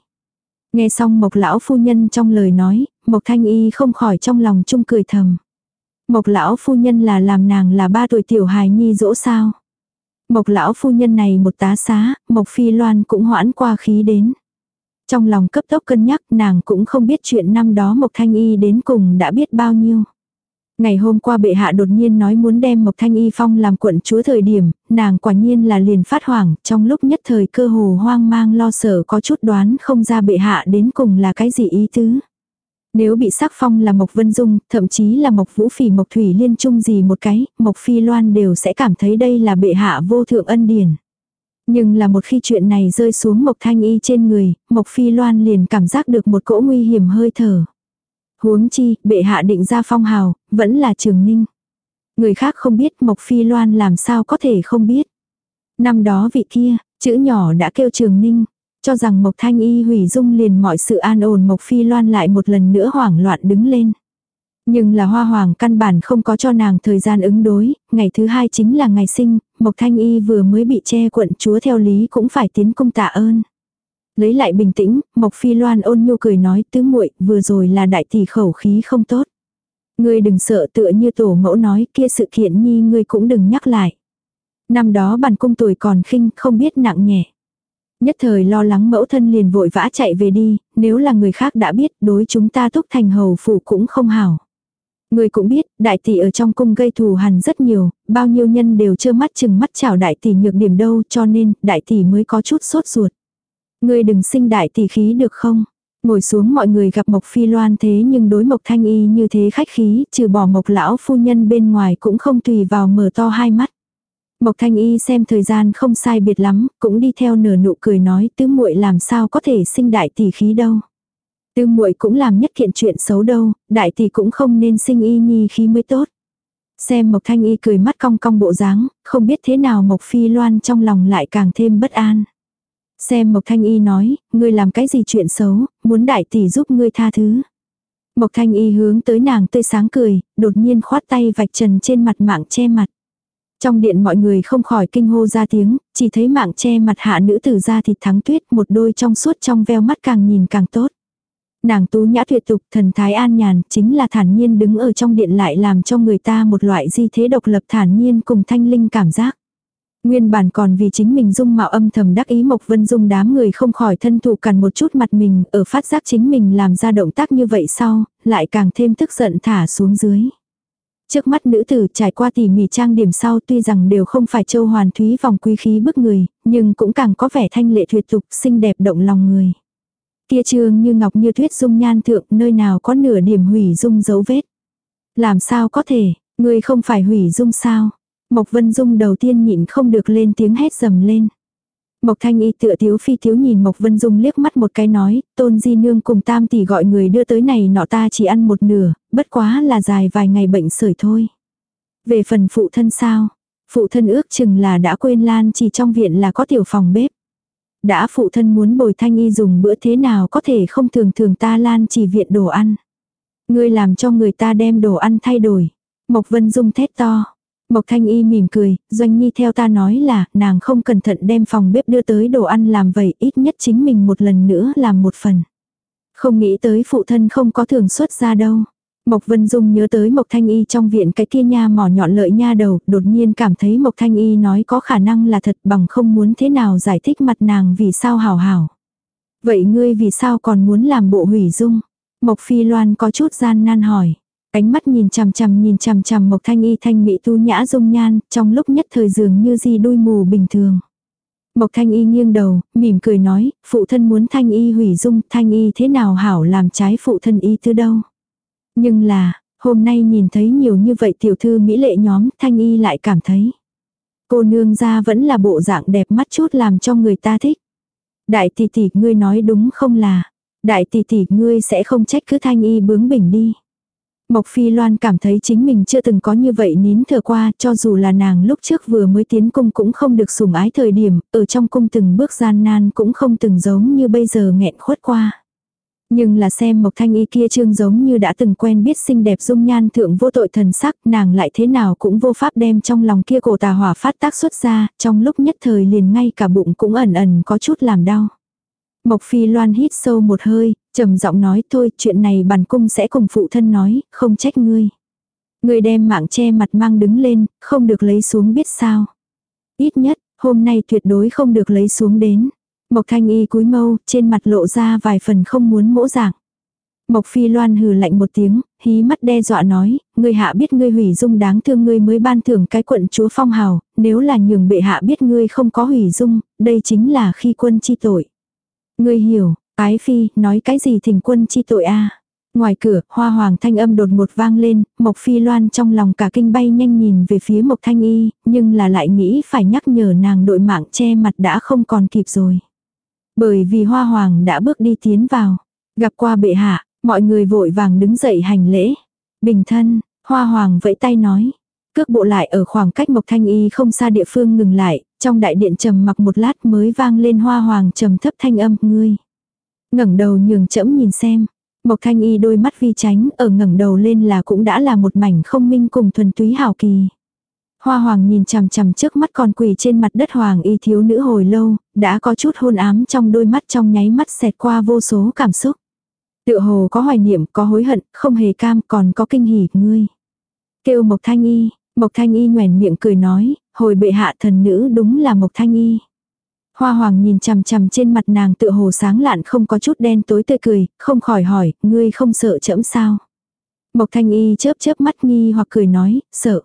Nghe xong Mộc lão phu nhân trong lời nói, Mộc Thanh Y không khỏi trong lòng chung cười thầm. Mộc lão phu nhân là làm nàng là ba tuổi tiểu hài nhi dỗ sao. Mộc lão phu nhân này một tá xá, Mộc Phi Loan cũng hoãn qua khí đến. Trong lòng cấp tốc cân nhắc nàng cũng không biết chuyện năm đó Mộc Thanh Y đến cùng đã biết bao nhiêu. Ngày hôm qua bệ hạ đột nhiên nói muốn đem Mộc Thanh Y phong làm quận chúa thời điểm, nàng quả nhiên là liền phát hoảng, trong lúc nhất thời cơ hồ hoang mang lo sợ có chút đoán không ra bệ hạ đến cùng là cái gì ý tứ. Nếu bị sắc phong là Mộc Vân Dung, thậm chí là Mộc Vũ Phỉ Mộc Thủy Liên chung gì một cái, Mộc Phi Loan đều sẽ cảm thấy đây là bệ hạ vô thượng ân điển. Nhưng là một khi chuyện này rơi xuống Mộc Thanh Y trên người, Mộc Phi Loan liền cảm giác được một cỗ nguy hiểm hơi thở. Huống chi, bệ hạ định ra phong hào, vẫn là trường ninh. Người khác không biết Mộc Phi Loan làm sao có thể không biết. Năm đó vị kia, chữ nhỏ đã kêu trường ninh, cho rằng Mộc Thanh Y hủy dung liền mọi sự an ổn Mộc Phi Loan lại một lần nữa hoảng loạn đứng lên. Nhưng là hoa hoàng căn bản không có cho nàng thời gian ứng đối, ngày thứ hai chính là ngày sinh, Mộc Thanh Y vừa mới bị che quận chúa theo lý cũng phải tiến công tạ ơn. Lấy lại bình tĩnh, Mộc Phi Loan ôn nhu cười nói tứ muội vừa rồi là đại tỷ khẩu khí không tốt. Ngươi đừng sợ tựa như tổ mẫu nói kia sự kiện nhi ngươi cũng đừng nhắc lại. Năm đó bản cung tuổi còn khinh không biết nặng nhẹ. Nhất thời lo lắng mẫu thân liền vội vã chạy về đi, nếu là người khác đã biết đối chúng ta túc thành hầu phủ cũng không hảo. Người cũng biết, đại tỷ ở trong cung gây thù hằn rất nhiều, bao nhiêu nhân đều trơ mắt chừng mắt chào đại tỷ nhược điểm đâu cho nên đại tỷ mới có chút sốt ruột. Người đừng sinh đại tỷ khí được không? Ngồi xuống mọi người gặp Mộc Phi Loan thế nhưng đối Mộc Thanh Y như thế khách khí, trừ bỏ Mộc lão phu nhân bên ngoài cũng không tùy vào mở to hai mắt. Mộc Thanh Y xem thời gian không sai biệt lắm, cũng đi theo nửa nụ cười nói tứ muội làm sao có thể sinh đại tỷ khí đâu. Tứ muội cũng làm nhất kiện chuyện xấu đâu, đại tỷ cũng không nên sinh y nhi khí mới tốt. Xem Mộc Thanh Y cười mắt cong cong bộ dáng, không biết thế nào Mộc Phi Loan trong lòng lại càng thêm bất an. Xem Mộc Thanh Y nói, ngươi làm cái gì chuyện xấu, muốn đại tỷ giúp ngươi tha thứ. Mộc Thanh Y hướng tới nàng tươi sáng cười, đột nhiên khoát tay vạch trần trên mặt mạng che mặt. Trong điện mọi người không khỏi kinh hô ra tiếng, chỉ thấy mạng che mặt hạ nữ tử ra thịt thắng tuyết một đôi trong suốt trong veo mắt càng nhìn càng tốt. Nàng tú nhã tuyệt tục thần thái an nhàn chính là thản nhiên đứng ở trong điện lại làm cho người ta một loại di thế độc lập thản nhiên cùng thanh linh cảm giác. Nguyên bản còn vì chính mình dung mạo âm thầm đắc ý Mộc Vân Dung đám người không khỏi thân thụ cằn một chút mặt mình ở phát giác chính mình làm ra động tác như vậy sau, lại càng thêm tức giận thả xuống dưới. Trước mắt nữ tử trải qua tỉ mỉ trang điểm sau tuy rằng đều không phải châu hoàn thúy vòng quý khí bức người, nhưng cũng càng có vẻ thanh lệ tuyệt tục xinh đẹp động lòng người. Kia trương như ngọc như tuyết dung nhan thượng nơi nào có nửa điểm hủy dung dấu vết. Làm sao có thể, người không phải hủy dung sao? Mộc Vân Dung đầu tiên nhịn không được lên tiếng hét dầm lên. Mộc Thanh Y tựa thiếu phi thiếu nhìn Mộc Vân Dung liếc mắt một cái nói, tôn di nương cùng tam tỷ gọi người đưa tới này nọ ta chỉ ăn một nửa, bất quá là dài vài ngày bệnh sởi thôi. Về phần phụ thân sao? Phụ thân ước chừng là đã quên Lan chỉ trong viện là có tiểu phòng bếp. Đã phụ thân muốn bồi Thanh Y dùng bữa thế nào có thể không thường thường ta Lan chỉ viện đồ ăn. Ngươi làm cho người ta đem đồ ăn thay đổi. Mộc Vân Dung thét to. Mộc Thanh Y mỉm cười, Doanh Nhi theo ta nói là, nàng không cẩn thận đem phòng bếp đưa tới đồ ăn làm vậy, ít nhất chính mình một lần nữa làm một phần. Không nghĩ tới phụ thân không có thường xuất ra đâu. Mộc Vân Dung nhớ tới Mộc Thanh Y trong viện cái kia nha mỏ nhọn lợi nha đầu, đột nhiên cảm thấy Mộc Thanh Y nói có khả năng là thật bằng không muốn thế nào giải thích mặt nàng vì sao hảo hảo. Vậy ngươi vì sao còn muốn làm bộ hủy dung? Mộc Phi Loan có chút gian nan hỏi. Ánh mắt nhìn chằm chằm nhìn chằm chằm Mộc Thanh Y thanh mỹ tu nhã dung nhan, trong lúc nhất thời dường như di đôi mù bình thường. Mộc Thanh Y nghiêng đầu, mỉm cười nói, phụ thân muốn Thanh Y hủy dung, Thanh Y thế nào hảo làm trái phụ thân Y tư đâu. Nhưng là, hôm nay nhìn thấy nhiều như vậy tiểu thư mỹ lệ nhóm, Thanh Y lại cảm thấy. Cô nương ra vẫn là bộ dạng đẹp mắt chút làm cho người ta thích. Đại tỷ tỷ ngươi nói đúng không là, đại tỷ tỷ ngươi sẽ không trách cứ Thanh Y bướng bỉnh đi. Mộc Phi Loan cảm thấy chính mình chưa từng có như vậy nín thở qua, cho dù là nàng lúc trước vừa mới tiến cung cũng không được sủng ái thời điểm, ở trong cung từng bước gian nan cũng không từng giống như bây giờ nghẹn khuất qua. Nhưng là xem Mộc Thanh Y kia trương giống như đã từng quen biết xinh đẹp dung nhan thượng vô tội thần sắc, nàng lại thế nào cũng vô pháp đem trong lòng kia cổ tà hỏa phát tác xuất ra, trong lúc nhất thời liền ngay cả bụng cũng ẩn ẩn có chút làm đau. Mộc Phi Loan hít sâu một hơi, trầm giọng nói thôi chuyện này bản cung sẽ cùng phụ thân nói, không trách ngươi. Ngươi đem mạng che mặt mang đứng lên, không được lấy xuống biết sao. Ít nhất, hôm nay tuyệt đối không được lấy xuống đến. Mộc thanh y cúi mâu, trên mặt lộ ra vài phần không muốn mỗ dạng. Mộc phi loan hừ lạnh một tiếng, hí mắt đe dọa nói, ngươi hạ biết ngươi hủy dung đáng thương ngươi mới ban thưởng cái quận chúa phong hào, nếu là nhường bệ hạ biết ngươi không có hủy dung, đây chính là khi quân chi tội. Ngươi hiểu, ái phi, nói cái gì thỉnh quân chi tội a Ngoài cửa, hoa hoàng thanh âm đột một vang lên, Mộc Phi Loan trong lòng cả kinh bay nhanh nhìn về phía Mộc Thanh Y, nhưng là lại nghĩ phải nhắc nhở nàng đội mạng che mặt đã không còn kịp rồi. Bởi vì hoa hoàng đã bước đi tiến vào, gặp qua bệ hạ, mọi người vội vàng đứng dậy hành lễ. Bình thân, hoa hoàng vẫy tay nói. Cước bộ lại ở khoảng cách Mộc Thanh Y không xa địa phương ngừng lại, trong đại điện trầm mặc một lát mới vang lên hoa hoàng trầm thấp thanh âm ngươi. ngẩng đầu nhường chẫm nhìn xem. Mộc thanh y đôi mắt vi tránh ở ngẩng đầu lên là cũng đã là một mảnh không minh cùng thuần túy hào kỳ. Hoa hoàng nhìn chằm chằm trước mắt con quỳ trên mặt đất hoàng y thiếu nữ hồi lâu, đã có chút hôn ám trong đôi mắt trong nháy mắt xẹt qua vô số cảm xúc. Tựa hồ có hoài niệm, có hối hận, không hề cam, còn có kinh hỉ, ngươi. Kêu Mộc Thanh Y, Mộc Thanh Y nhoẻn miệng cười nói, hồi bệ hạ thần nữ đúng là Mộc Thanh Y. Hoa hoàng nhìn chằm chằm trên mặt nàng tựa hồ sáng lạn không có chút đen tối tươi cười, không khỏi hỏi, ngươi không sợ chẫm sao. Mộc Thanh Y chớp chớp mắt nghi hoặc cười nói, sợ.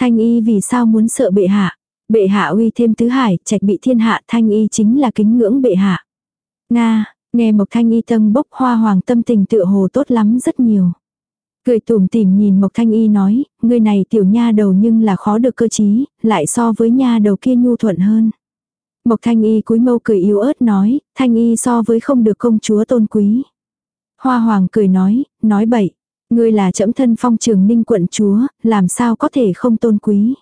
Thanh Y vì sao muốn sợ bệ hạ? Bệ hạ uy thêm tứ hải, trạch bị thiên hạ, Thanh Y chính là kính ngưỡng bệ hạ. Nga, nghe Mộc Thanh Y tâm bốc hoa hoàng tâm tình tựa hồ tốt lắm rất nhiều. Cười tủm tỉm nhìn Mộc Thanh Y nói, người này tiểu nha đầu nhưng là khó được cơ trí, lại so với nha đầu kia nhu thuận hơn. Mộc Thanh Y cúi mâu cười yếu ớt nói, Thanh Y so với không được công chúa tôn quý. Hoa Hoàng cười nói, nói bậy, ngươi là trẫm thân phong trường ninh quận chúa, làm sao có thể không tôn quý.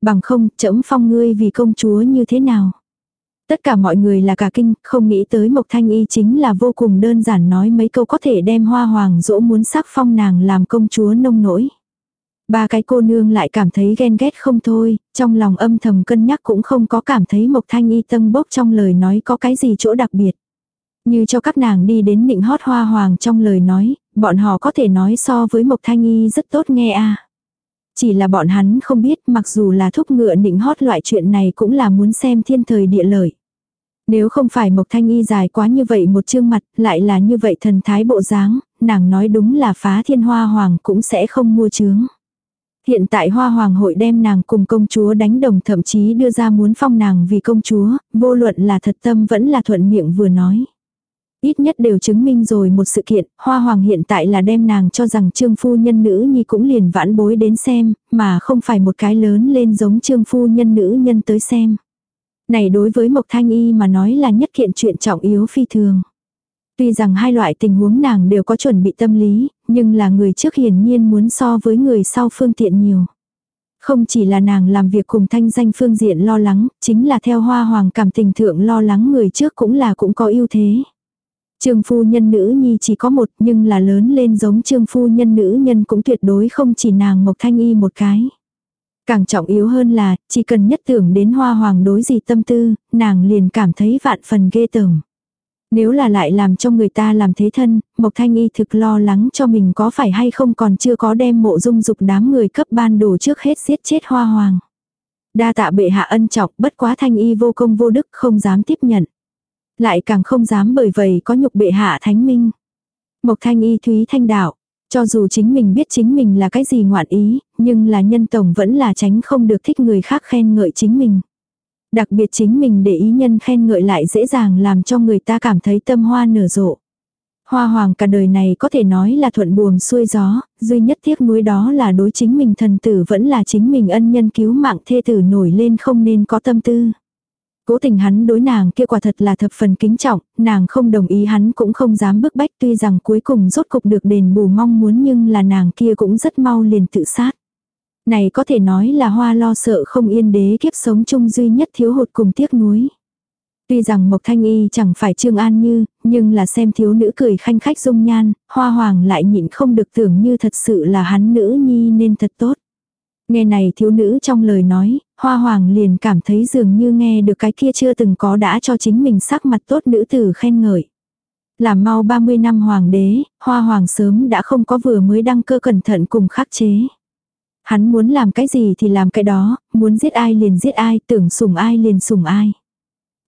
Bằng không, trẫm phong ngươi vì công chúa như thế nào. Tất cả mọi người là cả kinh, không nghĩ tới Mộc Thanh Y chính là vô cùng đơn giản nói mấy câu có thể đem hoa hoàng dỗ muốn sắc phong nàng làm công chúa nông nỗi. Ba cái cô nương lại cảm thấy ghen ghét không thôi, trong lòng âm thầm cân nhắc cũng không có cảm thấy Mộc Thanh Y tâm bốc trong lời nói có cái gì chỗ đặc biệt. Như cho các nàng đi đến nịnh hót hoa hoàng trong lời nói, bọn họ có thể nói so với Mộc Thanh Y rất tốt nghe à Chỉ là bọn hắn không biết mặc dù là thúc ngựa nịnh hót loại chuyện này cũng là muốn xem thiên thời địa lợi. Nếu không phải Mộc Thanh Y dài quá như vậy một chương mặt, lại là như vậy thần thái bộ dáng, nàng nói đúng là phá thiên hoa hoàng cũng sẽ không mua chướng. Hiện tại hoa hoàng hội đem nàng cùng công chúa đánh đồng thậm chí đưa ra muốn phong nàng vì công chúa, vô luận là thật tâm vẫn là thuận miệng vừa nói. Ít nhất đều chứng minh rồi một sự kiện, hoa hoàng hiện tại là đem nàng cho rằng trương phu nhân nữ nhi cũng liền vãn bối đến xem, mà không phải một cái lớn lên giống trương phu nhân nữ nhân tới xem. Này đối với Mộc Thanh Y mà nói là nhất kiện chuyện trọng yếu phi thường. Tuy rằng hai loại tình huống nàng đều có chuẩn bị tâm lý, nhưng là người trước hiển nhiên muốn so với người sau phương tiện nhiều. Không chỉ là nàng làm việc cùng thanh danh phương diện lo lắng, chính là theo hoa hoàng cảm tình thượng lo lắng người trước cũng là cũng có ưu thế. Trương phu nhân nữ nhi chỉ có một nhưng là lớn lên giống trương phu nhân nữ nhân cũng tuyệt đối không chỉ nàng Mộc Thanh Y một cái. Càng trọng yếu hơn là, chỉ cần nhất tưởng đến hoa hoàng đối gì tâm tư, nàng liền cảm thấy vạn phần ghê tởm. Nếu là lại làm cho người ta làm thế thân, Mộc Thanh Y thực lo lắng cho mình có phải hay không còn chưa có đem mộ dung dục đám người cấp ban đồ trước hết giết chết hoa hoàng. Đa tạ bệ hạ ân trọng bất quá Thanh Y vô công vô đức không dám tiếp nhận. Lại càng không dám bởi vậy có nhục bệ hạ thánh minh. Mộc Thanh Y thúy thanh đạo. Cho dù chính mình biết chính mình là cái gì ngoạn ý, nhưng là nhân tổng vẫn là tránh không được thích người khác khen ngợi chính mình. Đặc biệt chính mình để ý nhân khen ngợi lại dễ dàng làm cho người ta cảm thấy tâm hoa nở rộ. Hoa hoàng cả đời này có thể nói là thuận buồm xuôi gió, duy nhất tiếc nuối đó là đối chính mình thần tử vẫn là chính mình ân nhân cứu mạng thê tử nổi lên không nên có tâm tư. Cố tình hắn đối nàng kia quả thật là thập phần kính trọng, nàng không đồng ý hắn cũng không dám bức bách tuy rằng cuối cùng rốt cục được đền bù mong muốn nhưng là nàng kia cũng rất mau liền tự sát. Này có thể nói là hoa lo sợ không yên đế kiếp sống chung duy nhất thiếu hụt cùng tiếc nuối. Tuy rằng Mộc Thanh Y chẳng phải Trương An Như, nhưng là xem thiếu nữ cười khanh khách dung nhan, hoa hoàng lại nhịn không được tưởng như thật sự là hắn nữ nhi nên thật tốt. Nghe này thiếu nữ trong lời nói, hoa hoàng liền cảm thấy dường như nghe được cái kia chưa từng có đã cho chính mình sắc mặt tốt nữ tử khen ngợi. Làm mau 30 năm hoàng đế, hoa hoàng sớm đã không có vừa mới đăng cơ cẩn thận cùng khắc chế. Hắn muốn làm cái gì thì làm cái đó, muốn giết ai liền giết ai, tưởng sủng ai liền sủng ai.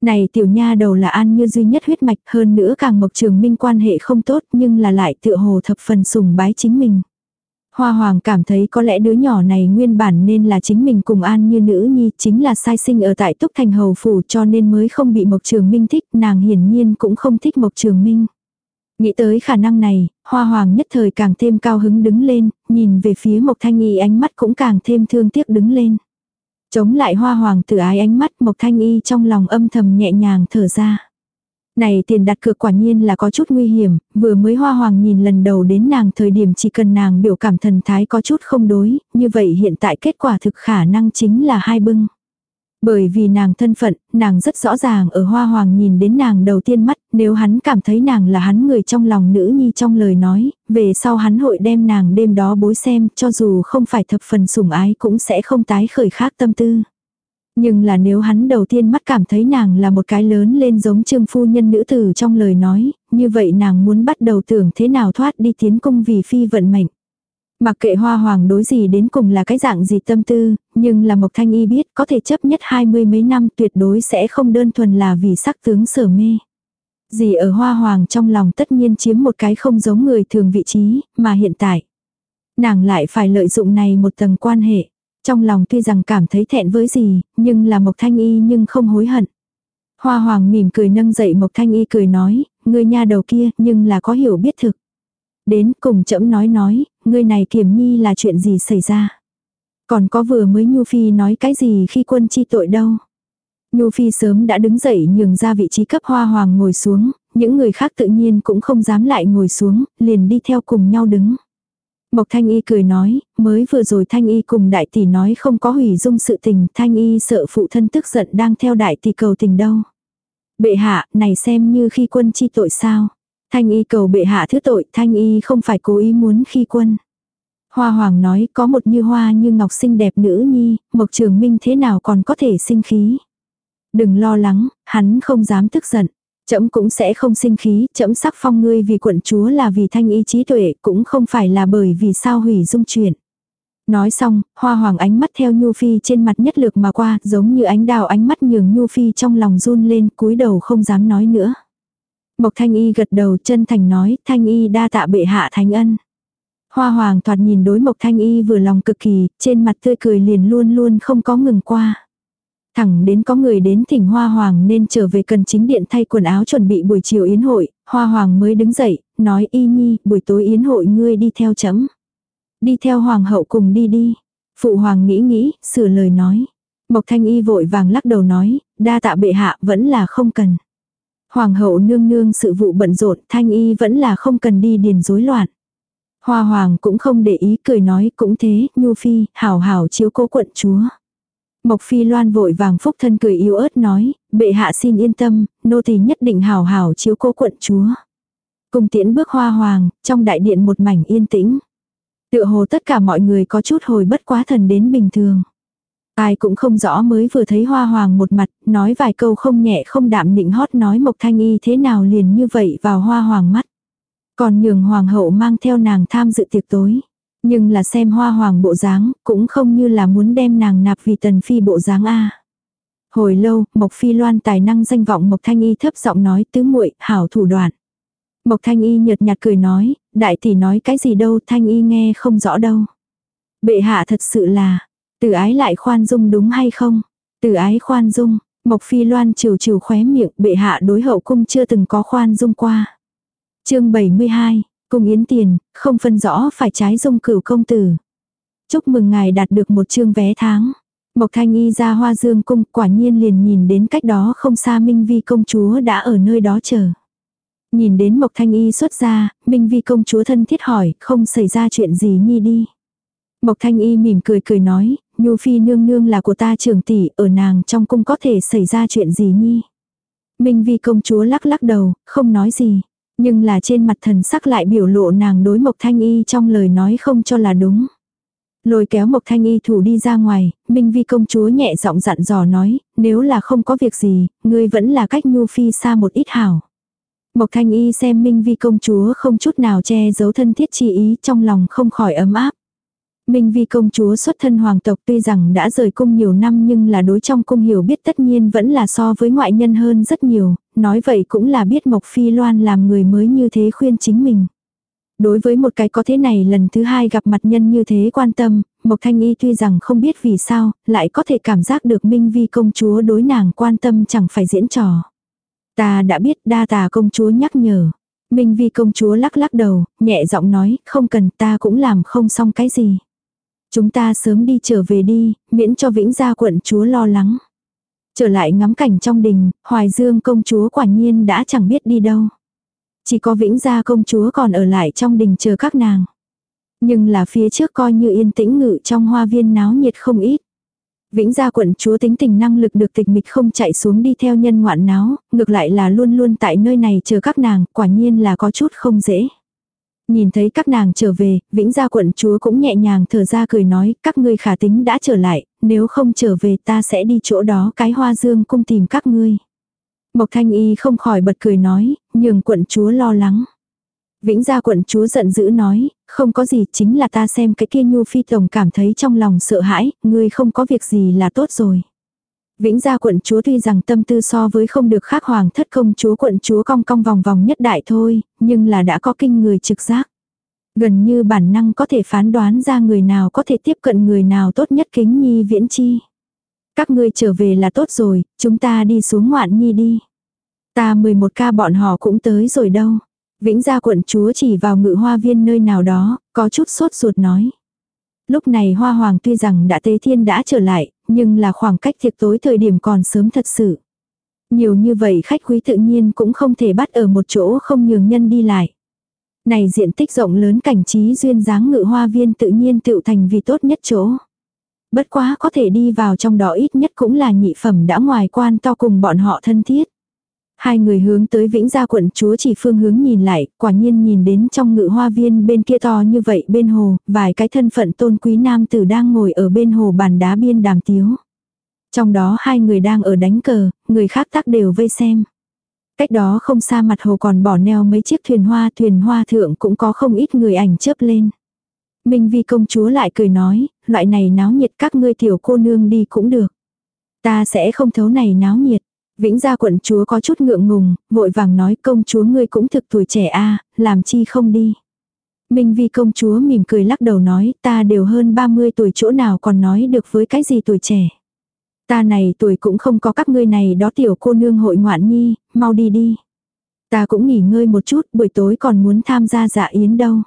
Này tiểu nha đầu là an như duy nhất huyết mạch hơn nữa càng mộc trường minh quan hệ không tốt nhưng là lại tựa hồ thập phần sùng bái chính mình. Hoa hoàng cảm thấy có lẽ đứa nhỏ này nguyên bản nên là chính mình cùng an như nữ nhi chính là sai sinh ở tại túc thành hầu phủ cho nên mới không bị mộc trường minh thích nàng hiển nhiên cũng không thích mộc trường minh. Nghĩ tới khả năng này, hoa hoàng nhất thời càng thêm cao hứng đứng lên, nhìn về phía Mộc Thanh Y ánh mắt cũng càng thêm thương tiếc đứng lên. Chống lại hoa hoàng tử ái ánh mắt Mộc Thanh Y trong lòng âm thầm nhẹ nhàng thở ra. Này tiền đặt cược quả nhiên là có chút nguy hiểm, vừa mới hoa hoàng nhìn lần đầu đến nàng thời điểm chỉ cần nàng biểu cảm thần thái có chút không đối, như vậy hiện tại kết quả thực khả năng chính là hai bưng. Bởi vì nàng thân phận, nàng rất rõ ràng ở hoa hoàng nhìn đến nàng đầu tiên mắt, nếu hắn cảm thấy nàng là hắn người trong lòng nữ nhi trong lời nói, về sau hắn hội đem nàng đêm đó bối xem, cho dù không phải thập phần sủng ái cũng sẽ không tái khởi khác tâm tư. Nhưng là nếu hắn đầu tiên mắt cảm thấy nàng là một cái lớn lên giống trương phu nhân nữ tử trong lời nói, như vậy nàng muốn bắt đầu tưởng thế nào thoát đi tiến cung vì phi vận mệnh. Mặc kệ hoa hoàng đối gì đến cùng là cái dạng gì tâm tư, nhưng là Mộc Thanh Y biết có thể chấp nhất hai mươi mấy năm tuyệt đối sẽ không đơn thuần là vì sắc tướng sở mê. Gì ở hoa hoàng trong lòng tất nhiên chiếm một cái không giống người thường vị trí, mà hiện tại. Nàng lại phải lợi dụng này một tầng quan hệ. Trong lòng tuy rằng cảm thấy thẹn với gì, nhưng là Mộc Thanh Y nhưng không hối hận. Hoa hoàng mỉm cười nâng dậy Mộc Thanh Y cười nói, người nhà đầu kia nhưng là có hiểu biết thực. Đến cùng chậm nói nói, ngươi này kiểm nhi là chuyện gì xảy ra. Còn có vừa mới Nhu Phi nói cái gì khi quân chi tội đâu. Nhu Phi sớm đã đứng dậy nhường ra vị trí cấp hoa hoàng ngồi xuống, những người khác tự nhiên cũng không dám lại ngồi xuống, liền đi theo cùng nhau đứng. Mộc Thanh Y cười nói, mới vừa rồi Thanh Y cùng đại tỷ nói không có hủy dung sự tình, Thanh Y sợ phụ thân tức giận đang theo đại tỷ cầu tình đâu. Bệ hạ, này xem như khi quân chi tội sao. Thanh y cầu bệ hạ thứ tội, thanh y không phải cố ý muốn khi quân. Hoa hoàng nói có một như hoa như ngọc xinh đẹp nữ nhi, mộc trường minh thế nào còn có thể sinh khí. Đừng lo lắng, hắn không dám tức giận. Chấm cũng sẽ không sinh khí, chấm sắc phong ngươi vì quận chúa là vì thanh ý trí tuệ, cũng không phải là bởi vì sao hủy dung chuyển. Nói xong, hoa hoàng ánh mắt theo Nhu Phi trên mặt nhất lược mà qua, giống như ánh đào ánh mắt nhường Nhu Phi trong lòng run lên, cúi đầu không dám nói nữa. Mộc Thanh Y gật đầu chân thành nói, Thanh Y đa tạ bệ hạ thánh ân. Hoa hoàng thoạt nhìn đối Mộc Thanh Y vừa lòng cực kỳ, trên mặt tươi cười liền luôn luôn không có ngừng qua. Thẳng đến có người đến thỉnh Hoa Hoàng nên trở về cần chính điện thay quần áo chuẩn bị buổi chiều yến hội, Hoa Hoàng mới đứng dậy, nói y nhi, buổi tối yến hội ngươi đi theo chấm. Đi theo Hoàng hậu cùng đi đi. Phụ Hoàng nghĩ nghĩ, sửa lời nói. Mộc Thanh Y vội vàng lắc đầu nói, đa tạ bệ hạ vẫn là không cần. Hoàng hậu nương nương sự vụ bận rộn, Thanh Y vẫn là không cần đi điền rối loạn. Hoa Hoàng cũng không để ý cười nói cũng thế, Nhu Phi, hảo hảo chiếu cố quận chúa. Mộc Phi Loan vội vàng phúc thân cười yếu ớt nói, bệ hạ xin yên tâm, nô tỳ nhất định hào hào chiếu cố quận chúa. Cùng tiễn bước hoa hoàng, trong đại điện một mảnh yên tĩnh. Tựa hồ tất cả mọi người có chút hồi bất quá thần đến bình thường. Ai cũng không rõ mới vừa thấy hoa hoàng một mặt, nói vài câu không nhẹ không đạm nịnh hót nói Mộc Thanh Y thế nào liền như vậy vào hoa hoàng mắt. Còn nhường hoàng hậu mang theo nàng tham dự tiệc tối. Nhưng là xem hoa hoàng bộ dáng, cũng không như là muốn đem nàng nạp vì tần phi bộ dáng a. Hồi lâu, Mộc Phi Loan tài năng danh vọng Mộc Thanh Y thấp giọng nói tứ muội hảo thủ đoạn. Mộc Thanh Y nhợt nhạt cười nói, đại tỷ nói cái gì đâu, Thanh Y nghe không rõ đâu. Bệ hạ thật sự là, từ ái lại khoan dung đúng hay không? Từ ái khoan dung, Mộc Phi Loan chiều chiều khóe miệng, bệ hạ đối hậu cung chưa từng có khoan dung qua. chương 72, Cung yến tiền, không phân rõ phải trái dung cửu công tử. Chúc mừng ngài đạt được một chương vé tháng. Mộc Thanh Y ra hoa dương cung quả nhiên liền nhìn đến cách đó không xa Minh Vi công chúa đã ở nơi đó chờ. Nhìn đến Mộc Thanh Y xuất ra, Minh Vi công chúa thân thiết hỏi, không xảy ra chuyện gì nhi đi. Mộc Thanh Y mỉm cười cười nói, Nhu Phi nương nương là của ta trưởng tỷ, ở nàng trong cung có thể xảy ra chuyện gì nhi. Minh Vi công chúa lắc lắc đầu, không nói gì. Nhưng là trên mặt thần sắc lại biểu lộ nàng đối Mộc Thanh Y trong lời nói không cho là đúng. Lôi kéo Mộc Thanh Y thủ đi ra ngoài, Minh Vi công chúa nhẹ giọng dặn dò nói, nếu là không có việc gì, ngươi vẫn là cách nhu phi xa một ít hảo. Mộc Thanh Y xem Minh Vi công chúa không chút nào che giấu thân thiết chi ý trong lòng không khỏi ấm áp. Minh Vi công chúa xuất thân hoàng tộc tuy rằng đã rời cung nhiều năm nhưng là đối trong cung hiểu biết tất nhiên vẫn là so với ngoại nhân hơn rất nhiều, nói vậy cũng là biết Mộc Phi Loan làm người mới như thế khuyên chính mình. Đối với một cái có thế này lần thứ hai gặp mặt nhân như thế quan tâm, Mộc Thanh Y tuy rằng không biết vì sao, lại có thể cảm giác được Minh Vi công chúa đối nàng quan tâm chẳng phải diễn trò. Ta đã biết đa tà công chúa nhắc nhở. Minh Vi công chúa lắc lắc đầu, nhẹ giọng nói, không cần ta cũng làm không xong cái gì. Chúng ta sớm đi trở về đi, miễn cho vĩnh gia quận chúa lo lắng. Trở lại ngắm cảnh trong đình, Hoài Dương công chúa quả nhiên đã chẳng biết đi đâu. Chỉ có vĩnh gia công chúa còn ở lại trong đình chờ các nàng. Nhưng là phía trước coi như yên tĩnh ngự trong hoa viên náo nhiệt không ít. Vĩnh gia quận chúa tính tình năng lực được tịch mịch không chạy xuống đi theo nhân ngoạn náo, ngược lại là luôn luôn tại nơi này chờ các nàng, quả nhiên là có chút không dễ. Nhìn thấy các nàng trở về, Vĩnh Gia quận chúa cũng nhẹ nhàng thở ra cười nói, các ngươi khả tính đã trở lại, nếu không trở về ta sẽ đi chỗ đó cái hoa dương cung tìm các ngươi. Mộc Thanh Y không khỏi bật cười nói, nhường quận chúa lo lắng. Vĩnh Gia quận chúa giận dữ nói, không có gì chính là ta xem cái kia nhu phi tổng cảm thấy trong lòng sợ hãi, ngươi không có việc gì là tốt rồi. Vĩnh gia quận chúa tuy rằng tâm tư so với không được khác hoàng thất công chúa quận chúa cong cong vòng vòng nhất đại thôi, nhưng là đã có kinh người trực giác. Gần như bản năng có thể phán đoán ra người nào có thể tiếp cận người nào tốt nhất kính nhi viễn chi. Các ngươi trở về là tốt rồi, chúng ta đi xuống ngoạn nhi đi. Ta 11 ca bọn họ cũng tới rồi đâu. Vĩnh gia quận chúa chỉ vào ngự hoa viên nơi nào đó, có chút sốt ruột nói. Lúc này hoa hoàng tuy rằng đã tế thiên đã trở lại, nhưng là khoảng cách tiệc tối thời điểm còn sớm thật sự. Nhiều như vậy khách quý tự nhiên cũng không thể bắt ở một chỗ không nhường nhân đi lại. Này diện tích rộng lớn cảnh trí duyên dáng ngự hoa viên tự nhiên tựu thành vì tốt nhất chỗ. Bất quá có thể đi vào trong đó ít nhất cũng là nhị phẩm đã ngoài quan to cùng bọn họ thân thiết. Hai người hướng tới vĩnh gia quận chúa chỉ phương hướng nhìn lại, quả nhiên nhìn đến trong ngự hoa viên bên kia to như vậy bên hồ, vài cái thân phận tôn quý nam tử đang ngồi ở bên hồ bàn đá biên đàm tiếu. Trong đó hai người đang ở đánh cờ, người khác tác đều vây xem. Cách đó không xa mặt hồ còn bỏ neo mấy chiếc thuyền hoa, thuyền hoa thượng cũng có không ít người ảnh chớp lên. Minh Vi công chúa lại cười nói, loại này náo nhiệt các ngươi tiểu cô nương đi cũng được. Ta sẽ không thấu này náo nhiệt. Vĩnh gia quận chúa có chút ngượng ngùng, vội vàng nói công chúa ngươi cũng thực tuổi trẻ a làm chi không đi. Minh Vi công chúa mỉm cười lắc đầu nói ta đều hơn 30 tuổi chỗ nào còn nói được với cái gì tuổi trẻ. Ta này tuổi cũng không có các ngươi này đó tiểu cô nương hội ngoạn nhi, mau đi đi. Ta cũng nghỉ ngơi một chút, buổi tối còn muốn tham gia dạ yến đâu.